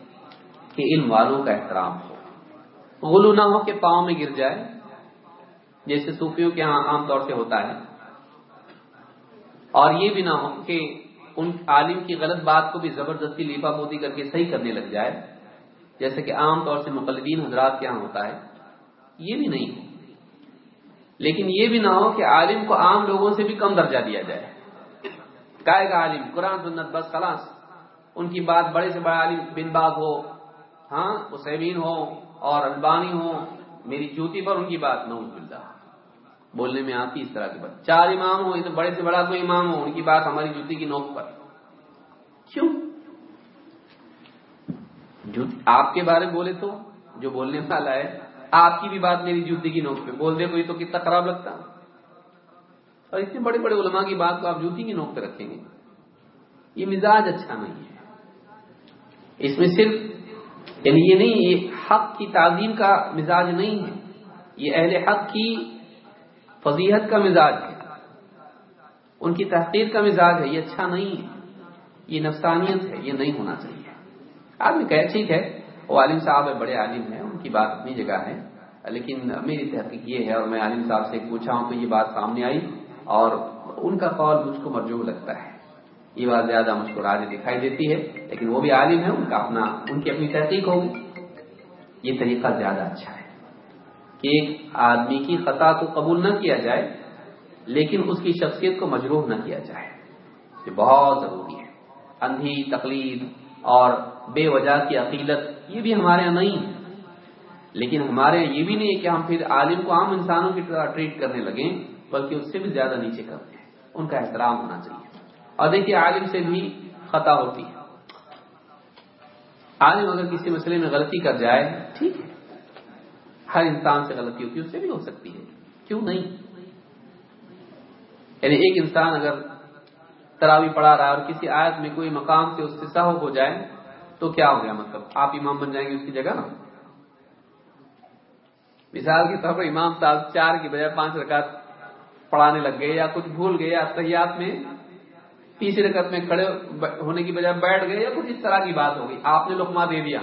کہ علم والوں کا احترام ہو۔ غلو نہ ہو کہ پاؤں میں گر جائے، جیسے صوفیوں کے ہاں عام طور سے ہوتا ہے۔ اور یہ بھی نہ ہو کہ ان عالم کی غلط بات کو بھی زبردستی لیپا پوتی کر کے صحیح کرنے لگ جائے، جیسے کہ عام طور سے مقلدین حضرات کے ہاں ہوتا ہے، یہ بھی نہیں ہو۔ لیکن یہ بھی نہ ہو کہ عالم کو عام لوگوں سے بھی کم درجہ دیا جائے۔ کہے گا عالم، قرآن، سنت، بس، خلاص۔ ان کی بات بڑے سے بڑا عالم، بن باغ ہو ہاں اسمین ہو اور البانی ہو میری جوتی پر ان کی بات نہ باللہ۔ بولنے میں آتی اس طرح کی بات۔ چار امام ہو بڑے سے بڑا کوئی امام ہو، ان کی بات ہماری جوتی کی نوک پر۔ کیوں؟ آپ کے بارے بولے تو، جو بولنے والا ہے، آپ کی بھی بات میری جوتی کی نوک پہ۔ بول دے کوئی تو کتنا خراب لگتا۔ اور اتنے بڑے بڑے علماء کی بات کو آپ جوتی کی نوک پہ رکھیں گے۔ یہ مزاج اچھا نہیں ہے۔ اس میں صرف یعنی یہ نہیں، یہ حق کی تعظیم کا مزاج نہیں ہے۔ یہ اہل حق کی فضیحت کا مزاج ہے۔ ان کی تحقیق کا مزاج ہے، یہ اچھا نہیں ہے۔ یہ نفسانیت ہے، یہ نہیں ہونا چاہیے۔ آدمی کہ ٹھیک ہے، وہ عالم صاحب ہے بڑے عالم ہیں، ان کی بات اپنی جگہ ہے۔ لیکن میری تحقیق یہ ہے، اور میں عالم صاحب سے پوچھا ہوں تو یہ بات سامنے آئی؟ اور ان کا قول مجھ کو مرجو لگتا ہے۔ یہ بات زیادہ مجھ کو راج دکھائی دیتی ہے، لیکن وہ بھی عالم ہے ان کا اپنا، ان کی اپنی تحقیق ہوگی۔ یہ طریقہ زیادہ اچھا ہے۔ کہ ایک آدمی کی خطا کو قبول نہ کیا جائے، لیکن اس کی شخصیت کو مجروح نہ کیا جائے۔ یہ بہت ضروری ہے۔ اندھی، تقلید اور بے وجہ کی عقیدت، یہ بھی ہمارے یہاں نہیں ہے۔ لیکن ہمارے یہاں یہ بھی نہیں ہے کہ ہم پھر عالم کو عام انسانوں کی طرح ٹریٹ کرنے لگیں، بلکہ اس سے بھی زیادہ نیچے کرتے ہیں۔ ان کا احترام ہونا چاہیے۔ اور دیکھیے، عالم سے بھی خطا ہوتی ہے۔ عالم اگر کسی مسئلے میں غلطی کر جائے، ٹھیک ہے۔ ہر انسان سے غلطی ہوتی ہے، اس سے بھی ہو سکتی ہے۔ کیوں نہیں؟ یعنی ایک انسان اگر تراوی پڑھا رہا ہے اور کسی آیت میں کوئی مقام سے اس سے سہو ہو جائے، تو کیا ہو گیا مطلب؟ آپ امام بن جائیں گے اس کی جگہ؟ نا مثال کے طور پر امام صاحب چار کی بجائے پانچ رکعت پڑھانے لگ گئے یا کچھ بھول گئے یا تحیات میں تیسری رکعت میں کھڑے ہونے کی بجائے بیٹھ گئے یا کچھ اس طرح کی بات ہو گئی۔ آپ نے لقمہ دے دیا۔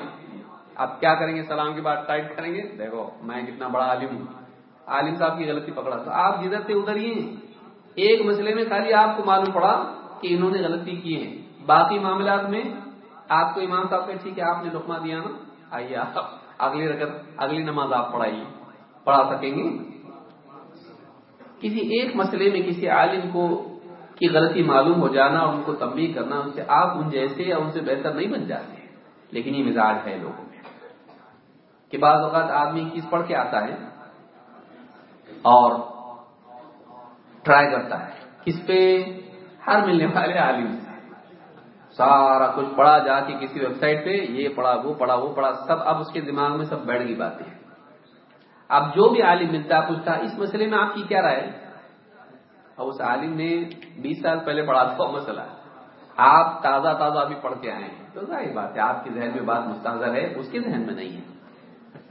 آپ کیا کریں گے؟ سلام کے بعد ٹائٹ کریں گے۔ دیکھو، میں کتنا بڑا عالم ہوں۔ عالم صاحب کی غلطی پکڑا تو آپ جدھر سے ادھر ہی ایک مسئلے میں خالی آپ کو معلوم پڑا کہ انہوں نے غلطی کی ہے۔ باقی معاملات میں آپ کو امام صاحب کہ ٹھیک ہے آپ نے لقمہ دیا نا۔ آئیے آپ اگلی رکعت، اگلی نماز آپ پڑھائیے۔ پڑھا سکیں گے؟ کسی ایک مسئلے میں کسی عالم کو کی غلطی معلوم ہو جانا اور ان کو تبلیغ کرنا، ان سے آپ ان جیسے یا ان سے بہتر نہیں بن جاتے۔ لیکن یہ مزاج ہے لوگوں میں کہ بعض اوقات آدمی چیز پڑھ کے آتا ہے اور ٹرائی کرتا ہے کس پہ ہر ملنے والے عالم سے سارا کچھ پڑھا جا کے کسی ویب سائٹ پہ یہ پڑھا، وہ پڑھا وہ پڑھا، سب اب اس کے دماغ میں سب بیٹھ گئی باتیں۔ اب جو بھی عالم ملتا پوچھتا اس مسئلے میں آپ کی کیا رائے؟ اب اس عالم نے بیس سال پہلے پڑھا تھا مسئلہ۔ آپ تازہ تازہ ابھی پڑھ کے آئے ہیں۔ تو ظاہر بات ہے، آپ کے ذہن میں بات مستحضر ہے، اس کے ذہن میں نہیں ہے۔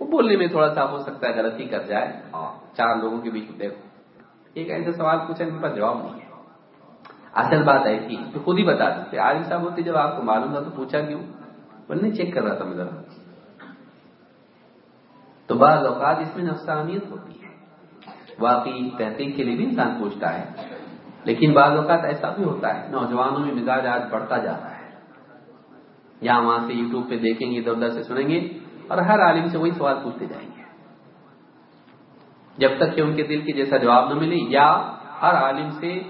وہ بولنے میں تھوڑا سا ہو سکتا ہے غلطی کر جائے۔ اور چار لوگوں کے بیچ دیکھو۔ ایک ایسا سوال پوچھا ان کے پاس جواب نہیں ہے۔ اصل بات ایسی تو خود ہی بتا دیتے عالم صاحب ہوتے جب آپ کو معلوم تھا تو پوچھا کیوں؟ بولنے چیک کر رہا تھا میں ذرا۔ تو بعض اوقات اس میں نفسانیت ہوتی ہے۔ واقعی تحقیق کے لیے بھی انسان پوچھتا ہے۔ لیکن بعض اوقات ایسا بھی ہوتا ہے، نوجوانوں میں مزاج آج بڑھتا جا رہا ہے۔ یا وہاں سے یوٹیوب پہ دیکھیں گے ادھر ادھر سے سنیں گے۔ اور ہر عالم سے وہی سوال پوچھتے جائیں گے۔ جب تک کہ ان کے دل کے جیسا جواب نہ ملے یا ہر عالم سے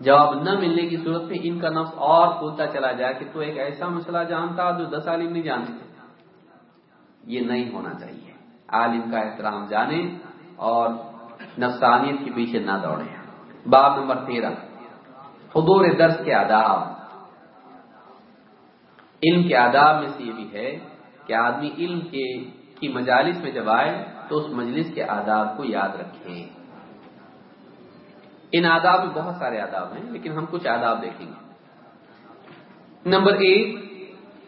جواب نہ ملنے کی صورت میں ان کا نفس اور کھولتا چلا جائے کہ تو ایک ایسا مسئلہ جانتا جو دس عالم نہیں جانتے یہ نہیں ہونا چاہیے۔ عالم کا احترام جانے اور نفسانیت کے پیچھے نہ دوڑے باب نمبر تیرہ۔ حضور درس کے آداب۔ علم کے آداب میں سے یہ بھی ہے کہ آدمی علم کے کی مجالس میں جب آئے تو اس مجلس کے آداب کو یاد رکھیں ان آداب میں بہت سارے آداب ہیں، لیکن ہم کچھ آداب دیکھیں گے۔ نمبر ایک،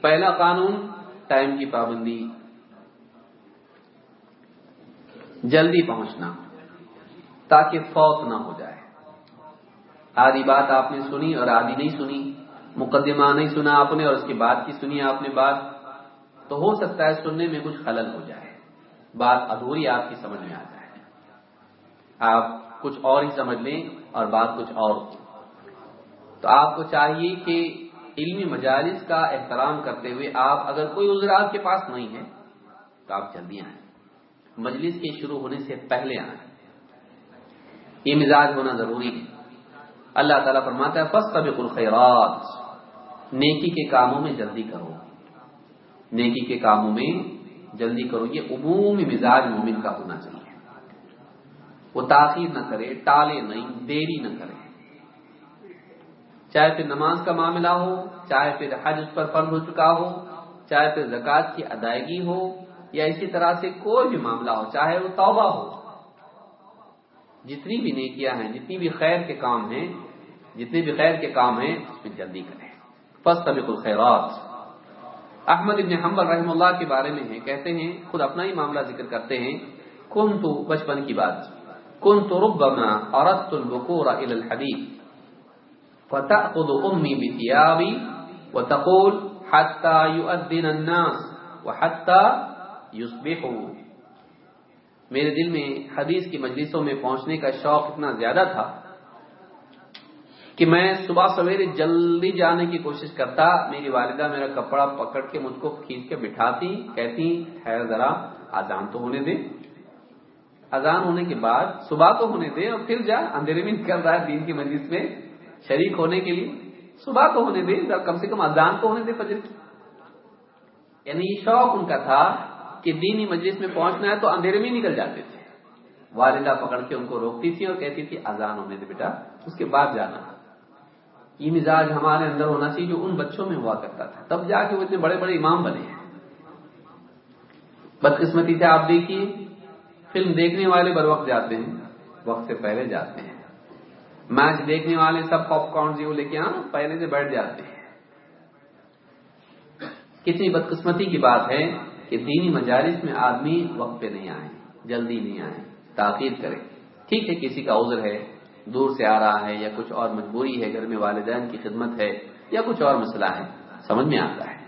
پہلا قانون، ٹائم کی پابندی۔ جلدی پہنچنا، تاکہ فوت نہ ہو جائے۔ آدھی بات آپ نے سنی اور آدھی نہیں سنی، مقدمہ نہیں سنا آپ نے اور اس کے بعد کی سنی آپ نے بات۔ تو ہو سکتا ہے سننے میں کچھ خلل ہو جائے۔ بات ادھوری آپ کی سمجھ میں آ جائے آپ کچھ اور ہی سمجھ لیں اور بات کچھ اور۔ تو آپ کو چاہیے کہ علمی مجالس کا احترام کرتے ہوئے آپ اگر کوئی عذر آپ کے پاس نہیں ہے، تو آپ جلدی آئیں۔ مجلس کے شروع ہونے سے پہلے آئیں۔ یہ مزاج ہونا ضروری ہے۔ اللہ تعالیٰ فرماتا ہے فس طبق الخیرات نیکی کے کاموں میں جلدی کرو۔ نیکی کے کاموں میں جلدی کرو، یہ عمومی مزاج مومن کا ہونا چاہیے۔ وہ تاخیر نہ کرے، ٹالے نہیں، دیری نہ کرے۔ چاہے پھر نماز کا معاملہ ہو، چاہے پھر حج اس پر فرض ہو چکا ہو، چاہے پھر زکوٰۃ کی ادائیگی ہو یا اسی طرح سے کوئی بھی معاملہ ہو، چاہے وہ توبہ ہو۔ جتنی بھی نیکیاں ہیں، جتنی بھی خیر کے کام ہیں جتنے بھی خیر کے کام ہیں، اس میں جلدی کریں۔ فسٹ طبق الخیرات۔ احمد ابن حمبل رحم اللہ کے بارے میں کہتے ہیں، خود اپنا ہی معاملہ ذکر کرتے ہیں کن تو بچپن کی بات۔ کن تو ربما اردت البکور الى الحديث۔ فتأخذ امي بثيابي وتقول حتى يؤذن الناس وحتى يصبحوا. میرے دل میں حدیث کی مجلسوں میں پہنچنے کا شوق اتنا زیادہ تھا کہ میں صبح سویرے جلدی جانے کی کوشش کرتا، میری والدہ میرا کپڑا پکڑ کے مجھ کو کھینچ کے بٹھاتی، کہتی ہے ذرا آزان تو ہونے دے۔ اذان ہونے کے بعد صبح تو ہونے دے اور پھر جا۔ اندھیرے میں نکل رہا ہے دین کی مجلس میں شریک ہونے کے لیے۔ صبح تو ہونے دے کم سے کم اذان تو ہونے دے فجر کی۔ یعنی یہ شوق ان کا تھا کہ دینی مجلس میں پہنچنا ہے تو اندھیرے میں نکل جاتے تھے۔ والدہ پکڑ کے ان کو روکتی تھی اور کہتی تھی، اذان ہونے دے بیٹا، اس کے بعد جانا۔ یہ مزاج ہمارے اندر ہونا چاہیے جو ان بچوں میں ہوا کرتا تھا۔ تب جا کے وہ اتنے بڑے بڑے امام بنے ہیں۔ بدقسمتی سے آپ دیکھیے، فلم دیکھنے والے بر وقت جاتے ہیں، وقت سے پہلے جاتے ہیں۔ میچ دیکھنے والے سب پاپ کارن جی وہ لے کے آنا، پہلے سے بیٹھ جاتے ہیں۔ کتنی بدقسمتی کی بات ہے کہ دینی مجالس میں آدمی وقت پہ نہیں آئے، جلدی نہیں آئے، تاخیر کرے۔ ٹھیک ہے، کسی کا عذر ہے۔ دور سے آ رہا ہے یا کچھ اور مجبوری ہے، گھر میں والدین کی خدمت ہے یا کچھ اور مسئلہ ہے۔ سمجھ میں آتا ہے۔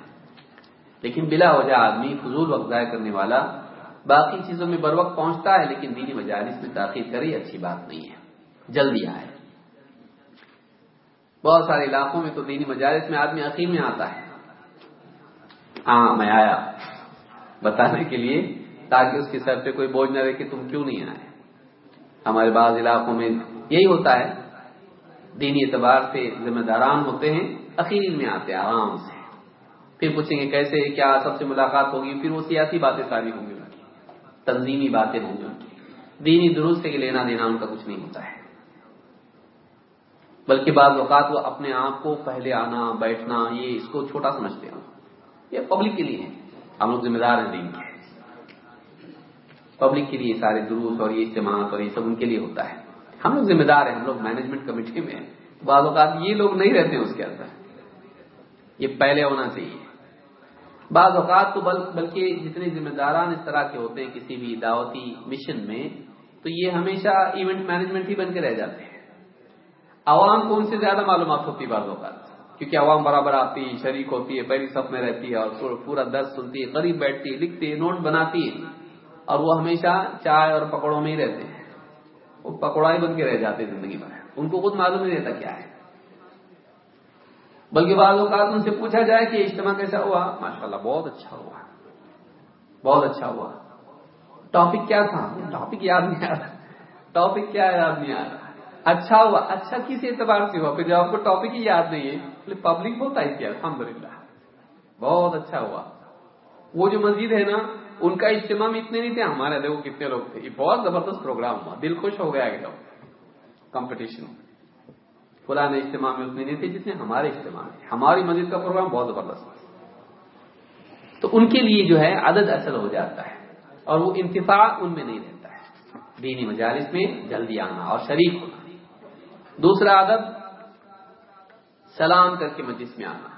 لیکن بلا وجہ آدمی فضول وقت ضائع کرنے والا باقی چیزوں میں بر وقت پہنچتا ہے، لیکن دینی مجالس میں تاخیر کرے اچھی بات نہیں ہے۔ جلدی آئے۔ بہت سارے علاقوں میں تو دینی مجالس میں آدمی عقیم میں آتا ہے۔ ہاں میں آیا۔ بتانے کے لیے تاکہ اس کے سر پہ کوئی بوجھ نہ رہے کہ تم کیوں نہیں آئے۔ ہمارے بعض علاقوں میں یہی ہوتا ہے۔ دینی اعتبار سے ذمہ داران ہوتے ہیں اخیر میں آتے ہیں، آرام سے۔ پھر پوچھیں گے کیسے، کیا سب سے ملاقات ہوگی؟ پھر وہ سیاسی باتیں ساری ہوں گی۔ تنظیمی باتیں ہوں گی۔ دینی درست کے لینا دینا ان کا کچھ نہیں ہوتا ہے۔ بلکہ بعض اوقات وہ اپنے آپ کو پہلے آنا، بیٹھنا، یہ اس کو چھوٹا سمجھتے ہیں۔ یہ پبلک کے لیے ہے۔ ہم لوگ ذمہ دار ہیں دین کے۔ پبلک کے لیے سارے دروس اور یہ اجتماعات اور یہ سب ان کے لیے ہوتا ہے۔ ہم لوگ ذمہ دار ہیں، ہم لوگ مینجمنٹ کمیٹی میں بعض اوقات یہ لوگ نہیں رہتے اس کے اندر۔ یہ پہلے ہونا چاہیے۔ بعض اوقات تو بلکہ جتنے ذمہ داران اس طرح کے ہوتے ہیں، کسی بھی دعوتی مشن میں، تو یہ ہمیشہ ایونٹ مینجمنٹ ہی بن کے رہ جاتے ہیں۔ عوام کو ان سے زیادہ معلومات ہوتی ہے بعض اوقات۔ کیونکہ عوام برابر آتی ہے، شریک ہوتی ہے، پہلی سب میں رہتی ہے اور پورا درد سنتی ہے، قریب بیٹھتی ہے، لکھتی ہے، نوٹ بناتی ہے۔ اور وہ ہمیشہ چائے اور پکوڑوں میں ہی رہتے ہیں۔ وہ پکوڑا ہی بن کے رہ جاتے زندگی بھر۔ ان کو خود معلوم نہیں رہتا کیا ہے۔ بلکہ بعض اوقات ان سے پوچھا جائے کہ اجتماع کیسا ہوا؟ ماشاء اللہ بہت اچھا ہوا۔ بہت اچھا ہوا۔ ٹاپک کیا تھا؟ ٹاپک یاد نہیں آ رہا ٹاپک کیا یاد نہیں آ رہا اچھا ہوا۔ اچھا کس اعتبار سے ہوا؟ پھر جب آپ کو ٹاپک ہی یاد نہیں ہے پبلک ہوتا ہے کیا؟ الحمد للہ بہت اچھا ہوا۔ وہ جو مسجد ہے نا ان کا اجتماع میں اتنے نہیں تھے، ہمارے دیکھو کتنے لوگ تھے۔ یہ بہت زبردست پروگرام ہوا۔ دل خوش ہو گیا ایک کمپٹیشن فلاں اجتماع میں اتنے نہیں تھے جتنے ہمارے اجتماع میں۔ ہماری مسجد کا پروگرام بہت زبردست تو ان کے لیے جو ہے عدد اصل ہو جاتا ہے اور وہ انتفاع ان میں نہیں رہتا ہے۔ دینی مجالس میں جلدی آنا اور شریک ہونا۔ دوسرا عادت سلام کر کے مجلس میں آنا۔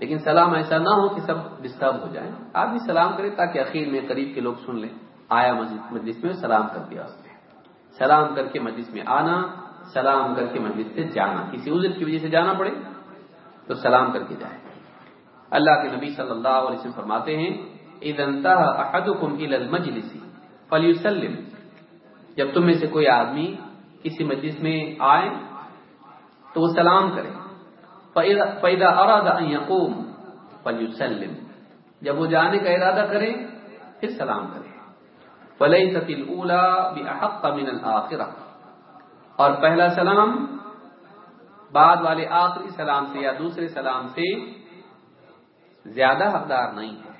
لیکن سلام ایسا نہ ہو کہ سب ڈسٹرب ہو جائیں۔ آدمی سلام کرے تاکہ اخیر میں قریب کے لوگ سن لیں۔ آیا مجلس میں سلام کر دیا اس نے سلام کر کے مجلس میں آنا، سلام کر کے مجلس سے جانا۔ کسی عذر کی وجہ سے جانا پڑے تو سلام کر کے جائے اللہ کے نبی صلی اللہ علیہ وسلم فرماتے ہیں فلیسلم جب تم میں سے کوئی آدمی کسی مجلس میں آئے تو وہ سلام کرے۔ پیدا ارادہ یقوم فلیسلم جب وہ جانے کا ارادہ کرے، پھر سلام کرے۔ فلئی سطل اولا بحق من الآخرہ اور پہلا سلام بعد والے آخری سلام سے یا دوسرے سلام سے زیادہ حقدار نہیں ہے۔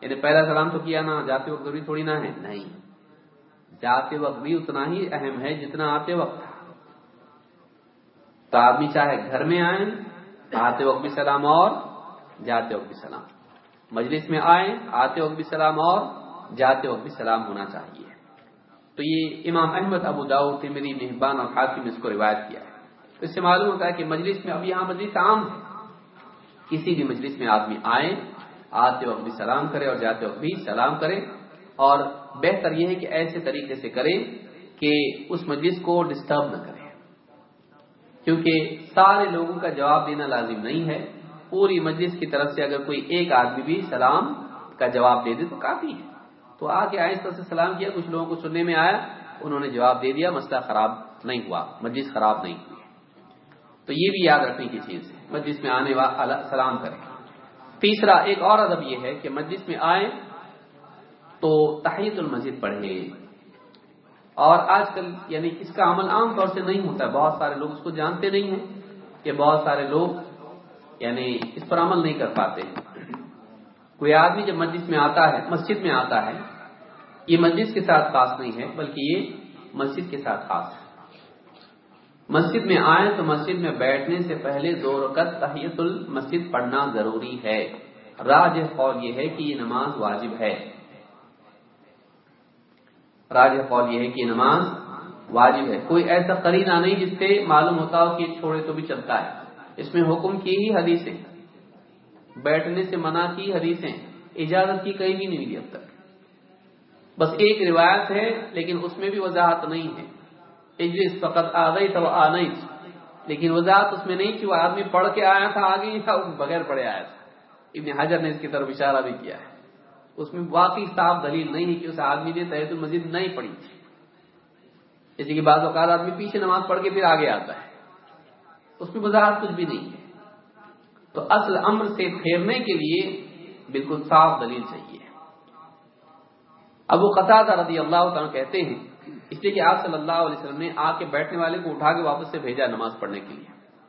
یعنی پہلا سلام تو کیا نا، جاتے وقت ضروری تھوڑی نہ ہے؟ نہیں۔ جاتے وقت بھی اتنا ہی اہم ہے جتنا آتے وقت۔ تھا تو آدمی چاہے گھر میں آئیں، آتے وقت بھی سلام اور جاتے وقت بھی سلام۔ مجلس میں آئیں، آتے وقت بھی سلام اور جاتے وقت بھی سلام ہونا چاہیے۔ تو یہ امام احمد، ابو داؤ میری مہربان اور حاکم اس کو روایت کیا ہے۔ تو اس سے معلوم ہوتا ہے کہ مجلس میں اب یہاں مجلس عام ہے۔ کسی بھی مجلس میں آدمی آئے، آتے وقت بھی سلام کرے اور جاتے وقت بھی سلام کرے۔ اور بہتر یہ ہے کہ ایسے طریقے سے کرے کہ اس مجلس کو ڈسٹرب نہ کرے۔ کیونکہ سارے لوگوں کا جواب دینا لازم نہیں ہے۔ پوری مجلس کی طرف سے اگر کوئی ایک آدمی بھی سلام کا جواب دے دے تو کافی ہے۔ تو آ کے آہستہ سے سلام کیا، کچھ لوگوں کو سننے میں آیا، انہوں نے جواب دے دیا، مسئلہ خراب نہیں ہوا، مجلس خراب نہیں ہوئی۔ تو یہ بھی یاد رکھنے کی چیز ہے، مجلس میں آنے والا سلام کرے تیسرا، ایک اور ادب یہ ہے کہ مجلس میں آئے تو تحیت المسد پڑھے اور آج کل یعنی اس کا عمل عام طور سے نہیں ہوتا ہے۔ بہت سارے لوگ اس کو جانتے نہیں ہیں کہ بہت سارے لوگ یعنی اس پر عمل نہیں کر پاتے۔ کوئی آدمی جب مسجد میں آتا ہے، مسجد میں آتا ہے، یہ مسجد کے ساتھ خاص نہیں ہے، بلکہ یہ مسجد کے ساتھ خاص ہے۔ مسجد میں آئے تو مسجد میں بیٹھنے سے پہلے دو رکت تحیت المسجد پڑھنا ضروری ہے۔ راج قول یہ ہے کہ یہ نماز واجب ہے۔ راج قول یہ ہے کہ نماز واجب ہے۔ کوئی ایسا قرینہ نہیں جس سے معلوم ہوتا ہو کہ چھوڑے تو بھی چلتا ہے۔ اس میں حکم کی ہی حدیثیں۔ بیٹھنے سے منع کی حدیثیں۔ اجازت کی کہیں بھی نہیں ملی اب تک۔ بس ایک روایت ہے، لیکن اس میں بھی وضاحت نہیں ہے۔ اجلس فقط آ گئی تو آ نہیں لیکن وضاحت اس میں نہیں تھی وہ آدمی پڑھ کے آیا تھا آگے ہی تھا بغیر پڑھے آیا تھا۔ ابن حجر نے اس کی طرف اشارہ بھی کیا ہے۔ اس میں واقعی صاف دلیل نہیں ہے کہ اس آدمی نے تحت المسد نہیں پڑھی تھی۔ جیسے کہ بعض اوقات آدمی پیچھے نماز پڑھ کے پھر آگے آتا ہے۔ اس میں وضاحت کچھ بھی نہیں ہے۔ تو اصل امر سے پھیرنے کے لیے بالکل صاف دلیل چاہیے۔ ابو قطع رضی اللہ تعالیٰ کہتے ہیں، اس لیے کہ آپ صلی اللہ علیہ وسلم نے آ کے بیٹھنے والے کو اٹھا کے واپس سے بھیجا نماز پڑھنے کے لیے۔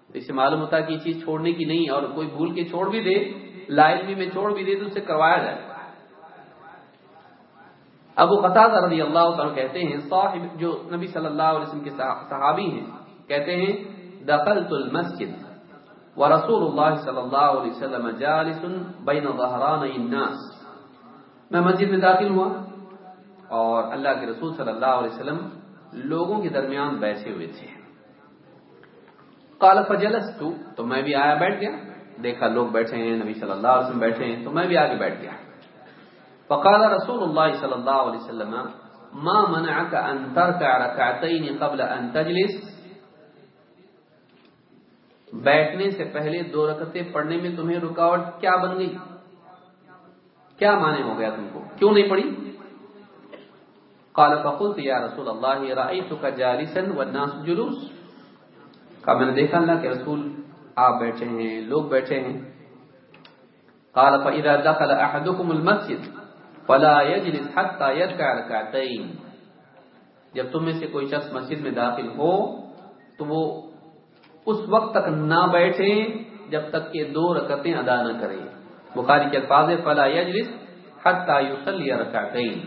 تو اس سے معلوم ہوتا ہے کہ یہ چیز چھوڑنے کی نہیں اور کوئی بھول کے چھوڑ بھی دے لائن میں چھوڑ بھی دے تو اسے کروایا جائے۔ ابو قطع رضی اللہ تعالیٰ کہتے ہیں، صاحب جو نبی صلی اللہ علیہ وسلم کے صحابی ہیں، کہتے ہیں، دخلت المسجد ورسول اللہ صلی اللہ علیہ وسلم جالس بین ظہران الناس. میں مسجد میں داخل ہوا اور اللہ کے رسول صلی اللہ علیہ وسلم لوگوں کے درمیان بیٹھے ہوئے تھے۔ کال فجلس تو میں بھی آیا بیٹھ گیا۔ دیکھا، لوگ بیٹھے ہیں، نبی صلی اللہ علیہ وسلم بیٹھے ہیں، تو میں بھی آگے بیٹھ گیا۔ فقال رسول اللہ صلی اللہ علیہ وسلم، ما منعك ان تركع ركعتين قبل ان تجلس؟ بیٹھنے سے پہلے دو رکعتیں پڑھنے میں تمہیں رکاوٹ کیا بن گئی؟ کیا مانے ہو گیا تم کو؟ کیوں نہیں پڑھی؟ قال، فقلت یا رسول اللہ رأيتك جالسا والناس جلوس. کہا، میں نے دیکھا اللہ کے رسول، آپ بیٹھے ہیں، لوگ بیٹھے ہیں. قال فاذا دخل احدكم المسجد فلا يجلس حتى يركع ركعتين جب تم میں سے کوئی شخص مسجد میں داخل ہو، تو وہ اس وقت تک نہ بیٹھے جب تک کہ دو رکعتیں ادا نہ کرے۔ بخاری کے الفاظ فلا یجلس حتى يصلي ركعتين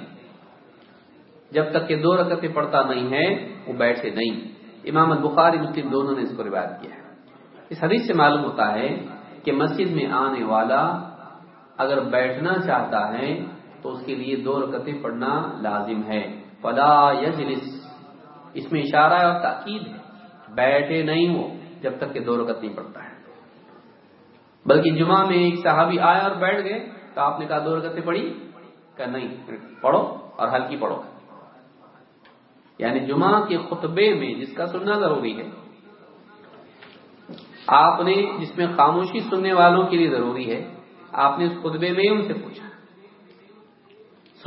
جب تک کہ دو رکعتیں پڑھتا نہیں ہے، وہ بیٹھے نہیں۔ امام البخاری، مسلم دونوں نے اس کو روایت کیا ہے۔ اس حدیث سے معلوم ہوتا ہے کہ مسجد میں آنے والا اگر بیٹھنا چاہتا ہے تو اس کے لیے دو رکتیں پڑھنا لازم ہے۔ فلا یجلس اس میں اشارہ ہے اور تاکید ہے۔ بیٹھے نہیں ہو جب تک کہ دو رکت نہیں پڑتا ہے۔ بلکہ جمعہ میں ایک صحابی آیا اور بیٹھ گئے تو آپ نے کہا دو رکتیں پڑھی؟ کہ نہیں پڑھو اور ہلکی پڑھو۔ یعنی جمعہ کے خطبے میں جس کا سننا ضروری ہے۔ آپ نے جس میں خاموشی سننے والوں کے لیے ضروری ہے، آپ نے اس خطبے میں ان سے پوچھا۔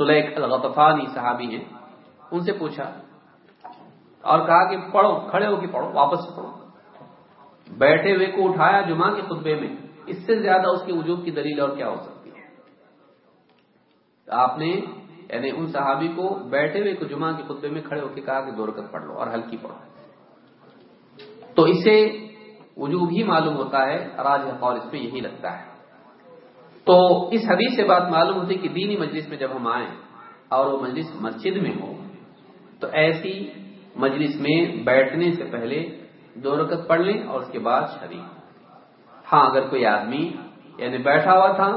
سلیخ الغطفانی صحابی ہیں، ان سے پوچھا، اور کہا کہ پڑھو، کھڑے ہو کے پڑھو، واپس پڑھو۔ بیٹھے ہوئے کو اٹھایا جمعہ کے خطبے میں، اس سے زیادہ اس کے وجوب کی دلیل اور کیا ہو سکتی ہے؟ آپ نے یعنی ان صحابی کو بیٹھے ہوئے کو جمعہ کے خطبے میں کھڑے ہو کے کہا کہ دو رکت پڑھ لو اور ہلکی پڑھو۔ تو اسے وجوب ہی معلوم ہوتا ہے، راج اور اس میں یہی لگتا ہے۔ تو اس حدیث سے بات معلوم ہوتی کہ دینی مجلس میں جب ہم آئیں اور وہ مجلس مسجد میں ہو، تو ایسی مجلس میں بیٹھنے سے پہلے دو رکت پڑھ لیں اور اس کے بعد شریف ہاں اگر کوئی آدمی یعنی بیٹھا ہوا تھا،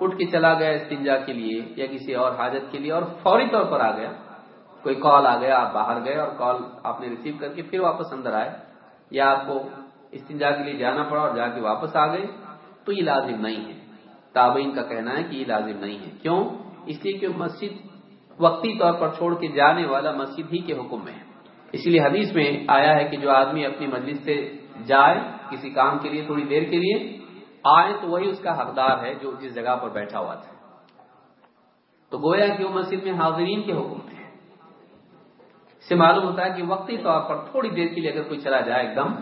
اٹھ کے چلا گیا استنجا کے لیے یا کسی اور حاجت کے لیے اور فوری طور پر آ گیا، کوئی کال آ گیا، آپ باہر گئے اور کال آپ نے ریسیو کر کے پھر واپس اندر آئے، یا آپ کو استنجا کے لیے جانا پڑا اور جا کے واپس آ گئے، تو یہ لازم نہیں ہے۔ تابعین کا کہنا ہے کہ یہ لازم نہیں ہے۔ کیوں؟ اس لیے کہ مسجد وقتی طور پر چھوڑ کے جانے والا مسجد ہی کے حکم میں ہے۔ اس لیے حدیث میں آیا ہے کہ جو آدمی اپنی مجلس سے جائے کسی کام کے لیے تھوڑی دیر کے لیے، آئے تو وہی اس کا حقدار ہے جو جس جگہ پر بیٹھا ہوا تھا۔ تو گویا کہ وہ مسجد میں حاضرین کے حکم میں ہے۔ اس سے معلوم ہوتا ہے کہ وقتی طور پر تھوڑی دیر کے لیے اگر کوئی چلا جائے ایک دم،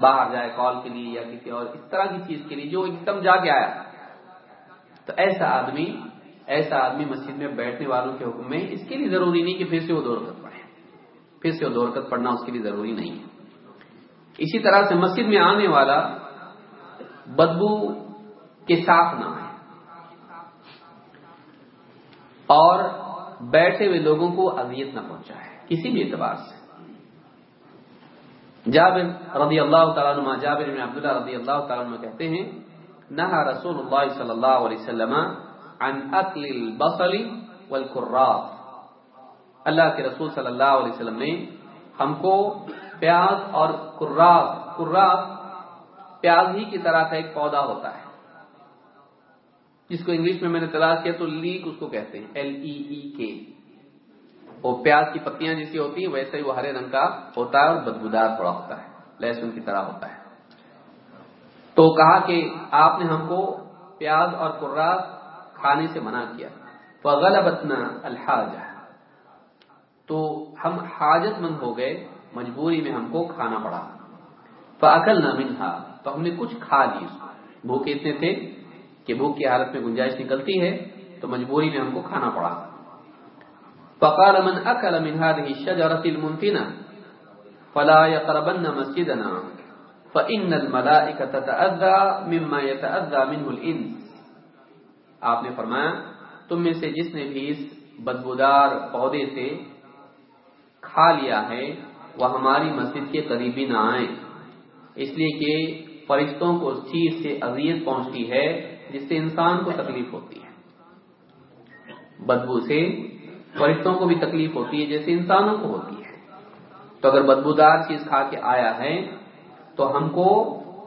باہر جائے کال کے لیے یا کسی اور اس طرح کی چیز کے لیے جو ایک دم جا کے آیا تو ایسا آدمی ایسا آدمی مسجد میں بیٹھنے والوں کے حکم میں اس کے لیے ضروری نہیں کہ پھر سے وہ دو رکت پڑھے پھر سے وہ دو رکت پڑھنا اس کے لیے ضروری نہیں۔ ہے اسی طرح سے مسجد میں آنے والا بدبو کے ساتھ نہ آئے۔ اور بیٹھے ہوئے لوگوں کو اذیت نہ پہنچائے۔ کسی بھی اعتبار سے۔ جابر رضی اللہ تعالیٰ جابر بن عبداللہ رضی اللہ تعالیٰ کہتے ہیں نہا رسول اللہ صلی اللہ علیہ وسلم عن اکل البصل والکرات اللہ کے رسول صلی اللہ علیہ وسلم نے ہم کو پیاز اور کرات کرات پیاز ہی کی طرح کا ایک پودا ہوتا ہے۔ جس کو انگلش میں میں نے تلاش کیا تو لیک اس کو کہتے ہیں ایل ای ای کے وہ پیاز کی پتیاں جیسی ہوتی ہیں، ویسے ہی وہ ہرے رنگ کا ہوتا ہے اور بدبودار تھوڑا ہوتا ہے، لہسن کی طرح ہوتا ہے۔ تو کہا کہ آپ نے ہم کو پیاز اور قرات کھانے سے منع کیا۔ غلبتنا الحاظ تو ہم حاجت مند ہو گئے، مجبوری میں ہم کو کھانا پڑا۔ فاکل نہ منہا، تو ہم نے کچھ کھا لی بھوکے اتنے تھے کہ بھوک کی حالت میں گنجائش نکلتی ہے، تو مجبوری میں ہم کو کھانا پڑا۔ فقال من اکل من هذه الشجره المنتنه فلا يقربن مسجدنا۔ فان الملائكه تتاذى مما يتاذى منه الانس آپ نے فرمایا، تم میں سے جس نے بھی اس بدبودار پودے سے کھا لیا ہے، وہ ہماری مسجد کے قریبی نہ آئیں اس لیے کہ فرشتوں کو اس چیز سے اذیت پہنچتی ہے، جس سے انسان کو تکلیف ہوتی ہے۔ بدبو سے فرشتوں کو بھی تکلیف ہوتی ہے، جیسے انسانوں کو ہوتی ہے۔ تو اگر بدبودار چیز کھا کے آیا ہے تو ہم کو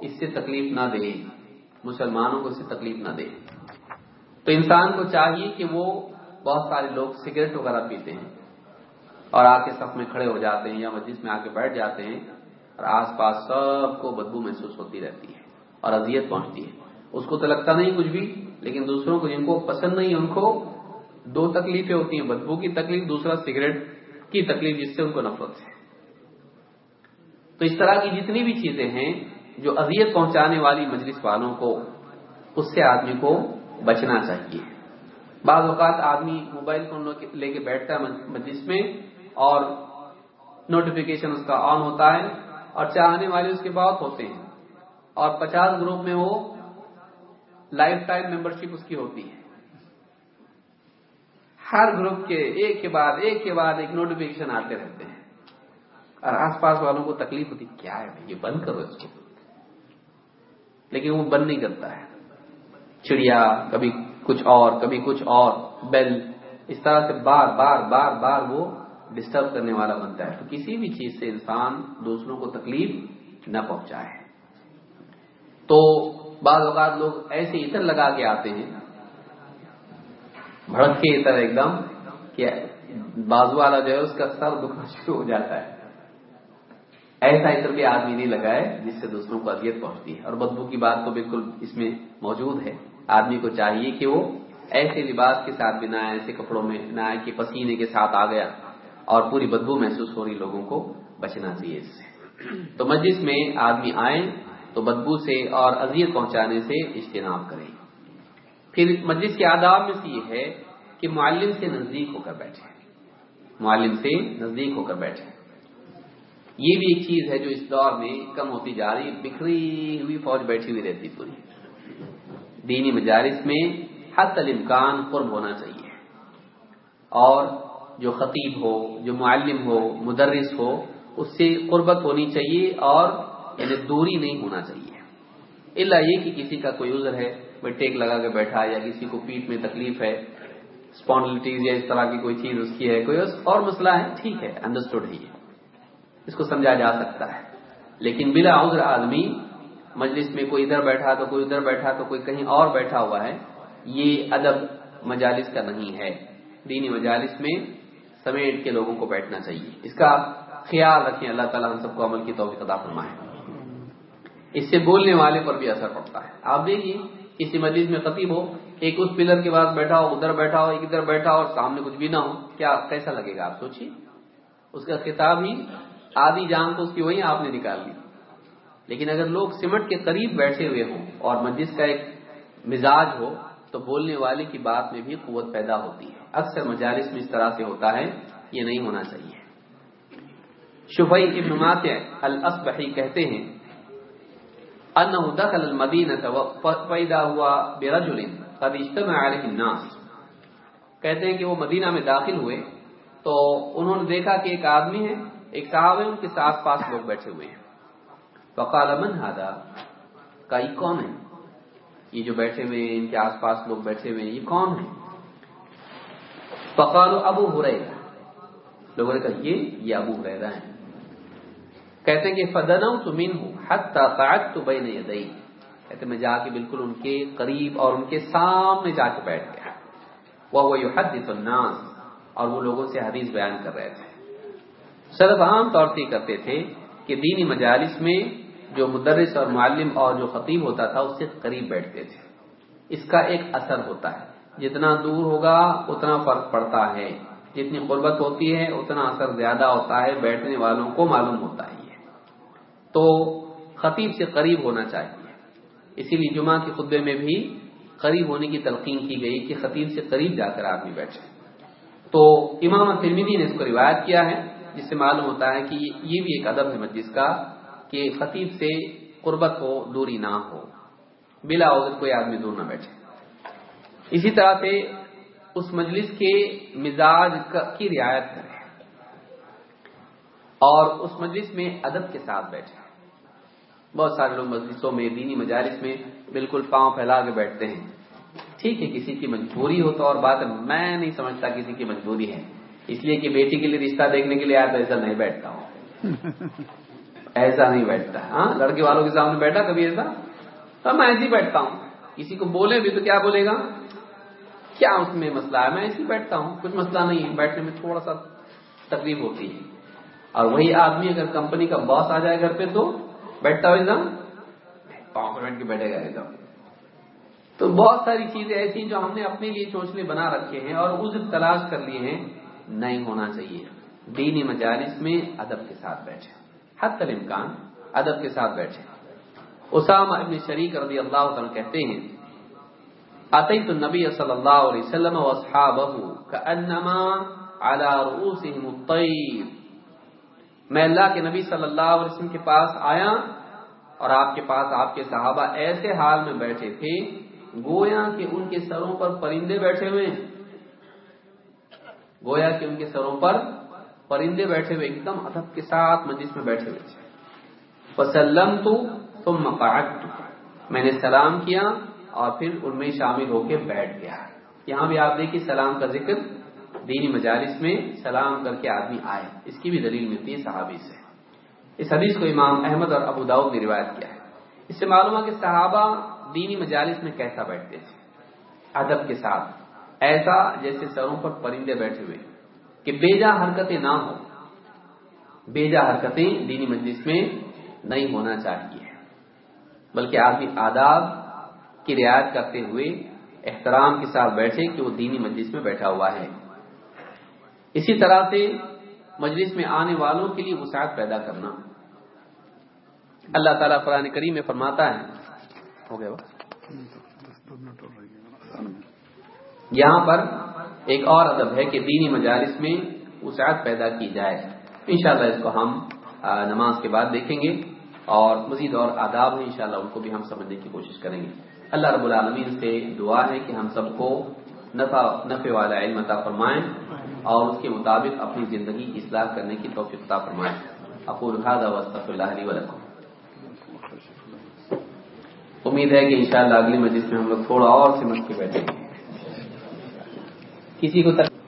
اس سے تکلیف نہ دے مسلمانوں کو اس سے تکلیف نہ دے تو انسان کو چاہیے کہ وہ بہت سارے لوگ سگریٹ وغیرہ پیتے ہیں اور آ کے سب میں کھڑے ہو جاتے ہیں یا مسجد میں آ کے بیٹھ جاتے ہیں اور آس پاس سب کو بدبو محسوس ہوتی رہتی ہے اور اذیت پہنچتی ہے۔ اس کو تو لگتا نہیں کچھ بھی، لیکن دوسروں کو جن کو پسند نہیں، ان کو دو تکلیفیں ہوتی ہیں، بدبو کی تکلیف، دوسرا سگریٹ کی تکلیف، جس سے ان کو نفرت ہے۔ تو اس طرح کی جتنی بھی چیزیں ہیں جو اذیت پہنچانے والی مجلس والوں کو، اس سے آدمی کو بچنا چاہیے۔ بعض اوقات آدمی موبائل فون لے کے بیٹھتا ہے مجلس میں اور نوٹیفیکیشن اس کا آن ہوتا ہے اور چاہنے والے اس کے بہت ہوتے ہیں۔ اور پچاس گروپ میں وہ لائف ٹائم ممبرشپ اس کی ہوتی ہے۔ ہر گروپ کے ایک کے بعد، ایک کے بعد ایک نوٹیفیکیشن آتے رہتے ہیں۔ اور آس پاس والوں کو تکلیف ہوتی، کیا ہے یہ بند کرو اس کو. لیکن وہ بند نہیں کرتا ہے۔ چڑیا، کبھی کچھ اور، کبھی کچھ اور، بیل، اس طرح سے بار بار بار بار وہ ڈسٹرب کرنے والا بنتا ہے۔ تو کسی بھی چیز سے انسان دوسروں کو تکلیف نہ پہنچائے۔ تو بعض اوقات لوگ ایسے اتر لگا کے آتے ہیں بھڑک کے اتر ایک دم، کہ بازو والا جو ہے اس کا سر دکھنا شروع ہو جاتا ہے۔ ایسا عطر بھی آدمی نہیں لگائے جس سے دوسروں کو اذیت پہنچتی ہے۔ اور بدبو کی بات تو بالکل اس میں موجود ہے۔ آدمی کو چاہیے کہ وہ ایسے لباس کے ساتھ بھی نہ آئے، ایسے کپڑوں میں نہ آئے کہ پسینے کے ساتھ آ گیا اور پوری بدبو محسوس ہو رہی لوگوں کو بچنا چاہیے اس سے۔ تو مسجد میں آدمی آئے تو بدبو سے اور اذیت پہنچانے سے اجتناب کرے پھر مسجد کے آداب میں سے یہ ہے کہ معلم سے نزدیک ہو کر بیٹھے۔ معلم سے نزدیک ہو کر بیٹھے۔ یہ بھی ایک چیز ہے جو اس دور میں کم ہوتی جا رہی، بکھری ہوئی فوج بیٹھی ہوئی رہتی پوری۔ دینی مجالس میں حد الامکان قرب ہونا چاہیے۔ اور جو خطیب ہو، جو معلم ہو، مدرس ہو، اس سے قربت ہونی چاہیے اور یعنی دوری نہیں ہونا چاہیے۔ اللہ یہ کہ کسی کا کوئی عذر ہے وہ ٹیک لگا کے بیٹھا یا کسی کو پیٹ میں تکلیف ہے اسپونڈلٹیز یا اس طرح کی کوئی چیز اس کی ہے، کوئی اور مسئلہ ہے، ٹھیک ہے انڈرسٹوڈ ہے اس کو سمجھا جا سکتا ہے۔ لیکن بلا عذر آدمی مجلس میں کوئی ادھر بیٹھا تو کوئی ادھر بیٹھا تو کوئی کہیں اور بیٹھا ہوا ہے، یہ ادب مجالس کا نہیں ہے۔ دینی مجالس میں سمیٹ کے لوگوں کو بیٹھنا چاہیے۔ اس کا خیال رکھیں، اللہ تعالیٰ ہم سب کو عمل کی توفیق عطا فرمائے۔ اس سے بولنے والے پر بھی اثر پڑتا ہے۔ آپ دیکھیے، کسی مجلس میں خطیب ہو، ایک اس پلر کے بعد بیٹھا ہو، ادھر بیٹھا ہو، ایک ادھر بیٹھا ہو اور سامنے کچھ بھی نہ ہو، کیا کیسا لگے گا؟ آپ سوچیے۔ اس کا خطاب ہی آدھی جان تو اس کی وہی آپ نے نکال لی لیکن اگر لوگ سمٹ کے قریب بیٹھے ہوئے ہوں اور مسجد کا ایک مزاج ہو، تو بولنے والے کی بات میں بھی قوت پیدا ہوتی ہے۔ اکثر مجالس میں اس طرح سے ہوتا ہے، یہ نہیں ہونا چاہیے۔ شبئی ابن ماتع الاسبحی کہتے ہیں انه دخل المدینہ پیدا ہوا برجل قد اجتمع علیہ الناس۔ کہتے ہیں کہ وہ مدینہ میں داخل ہوئے، تو انہوں نے دیکھا کہ ایک آدمی ہے ایک صاحب ہے ان کے آس پاس لوگ بیٹھے ہوئے ہیں۔ فقال، من هذا؟ کا، یہ کون ہے؟ یہ جو بیٹھے ہوئے ہیں، ان کے آس پاس لوگ بیٹھے ہوئے ہیں، یہ کون ہے؟ فقال، ابو ہریرہ۔ لوگوں نے کہا، یہ یہ ابو ہریرہ ہیں۔ کہتے ہیں کہ فدنوت منه حتى قعدت بين يدي کہتے میں جا کے بالکل ان کے قریب اور ان کے سامنے جا کے بیٹھ گیا۔ وہ يحدث الناس۔ اور وہ لوگوں سے حدیث بیان کر رہے تھے۔ سلف عام طور سے کرتے تھے کہ دینی مجالس میں جو مدرس اور معلم اور جو خطیب ہوتا تھا، اس سے قریب بیٹھتے تھے۔ اس کا ایک اثر ہوتا ہے۔ جتنا دور ہوگا، اتنا فرق پڑتا ہے۔ جتنی قربت ہوتی ہے، اتنا اثر زیادہ ہوتا ہے۔ بیٹھنے والوں کو معلوم ہوتا ہے۔ یہ تو خطیب سے قریب ہونا چاہیے۔ اسی لیے جمعہ کے خطبے میں بھی قریب ہونے کی تلقین کی گئی کہ خطیب سے قریب جا کر آدمی بیٹھے۔ تو امام ترمیدی نے اس کو روایت کیا ہے۔ جس سے معلوم ہوتا ہے کہ یہ بھی ایک ادب ہے مجلس کا کہ خطیب سے قربت ہو، دوری نہ ہو۔ بلا عذر کوئی آدمی دور نہ بیٹھے۔ اسی طرح سے اس مجلس کے مزاج کی رعایت کرے۔ اور اس مجلس میں ادب کے ساتھ بیٹھے۔ بہت سارے لوگ مجلسوں میں، دینی مجالس میں بالکل پاؤں پھیلا کے بیٹھتے ہیں۔ ٹھیک ہے، کسی کی مجبوری ہو تو اور بات ہے، میں نہیں سمجھتا کسی کی مجبوری ہے۔ اس لیے کہ بیٹی کے لیے رشتہ دیکھنے کے لیے آیا تو ایسا نہیں بیٹھتا ہوں۔ ایسا نہیں بیٹھتا۔ ہاں لڑکے والوں کے سامنے بیٹھا کبھی ایسا؟ تو میں ایسے ہی بیٹھتا ہوں۔ کسی کو بولے بھی تو کیا بولے گا؟ کیا اس میں مسئلہ ہے؟ میں ایسے ہی بیٹھتا ہوں۔ کچھ مسئلہ نہیں ہے۔ بیٹھنے میں تھوڑا سا تکلیف ہوتی ہے۔ اور وہی آدمی اگر کمپنی کا باس آ جائے گھر پہ تو بیٹھتا ہو ایک پاؤں بیٹھ کے بیٹھے گا ایک تو بہت ساری چیزیں ایسی ہیں جو ہم نے اپنے لیے چوچلے بنا رکھے ہیں اور اس تلاش کر لیے ہیں۔ نہیں ہونا چاہیے۔ دینی مجالس میں ادب کے ساتھ بیٹھے۔ حد تل امکان ادب کے ساتھ بیٹھے۔ اسام ابن شریک رضی اللہ عنہ کہتے ہیں، اتیت النبی صلی اللہ علیہ وسلم واصحابہ کانما على رؤوسهم الطير میں اللہ کے نبی صلی اللہ علیہ وسلم کے پاس آیا اور آپ کے پاس آپ کے صحابہ ایسے حال میں بیٹھے تھے، گویا کہ ان کے سروں پر پرندے بیٹھے ہوئے ہیں۔ گویا کہ ان کے سروں پر پرندے بیٹھے ہوئے ایک دم ادب کے ساتھ مجلس میں بیٹھے ہوئے تھے۔ وسلم تو تم مقاعد میں نے سلام کیا اور پھر ان میں شامل ہو کے بیٹھ گیا۔ یہاں بھی آپ دیکھیے سلام کا ذکر۔ دینی مجالس میں سلام کر کے آدمی آئے۔ اس کی بھی دلیل ملتی ہے صحابی سے۔ اس حدیث کو امام احمد اور ابو داؤد نے روایت کیا ہے۔ اس سے معلوم ہے کہ صحابہ دینی مجالس میں کیسا بیٹھتے تھے۔ ادب کے ساتھ۔ ایسا جیسے سروں پر پرندے بیٹھے ہوئے کہ بیجا حرکتیں نہ ہو بیجا حرکتیں دینی مجلس میں نہیں ہونا چاہیے بلکہ آدمی آداب کی رعایت کرتے ہوئے احترام کے ساتھ بیٹھے کہ وہ دینی مجلس میں بیٹھا ہوا ہے اسی طرح سے مجلس میں آنے والوں کے لیے وسعت پیدا کرنا اللہ تعالیٰ قرآن کریم میں فرماتا ہے ہو گیا یہاں پر ایک اور ادب ہے کہ دینی مجالس میں وسعت پیدا کی جائے۔ انشاءاللہ اس کو ہم نماز کے بعد دیکھیں گے اور مزید اور آداب ہیں، انشاءاللہ ان کو بھی ہم سمجھنے کی کوشش کریں گے۔ اللہ رب العالمین سے دعا ہے کہ ہم سب کو نفع نفع والا علم عطا فرمائیں اور اس کے مطابق اپنی زندگی اصلاح کرنے کی توفیق عطا فرمائیں اقول هذا واستغفر الله لي ولكم۔ امید ہے کہ انشاءاللہ اگلی مجلس میں ہم لوگ تھوڑا اور سمجھ کے بیٹھیں گے۔ کسی کو تک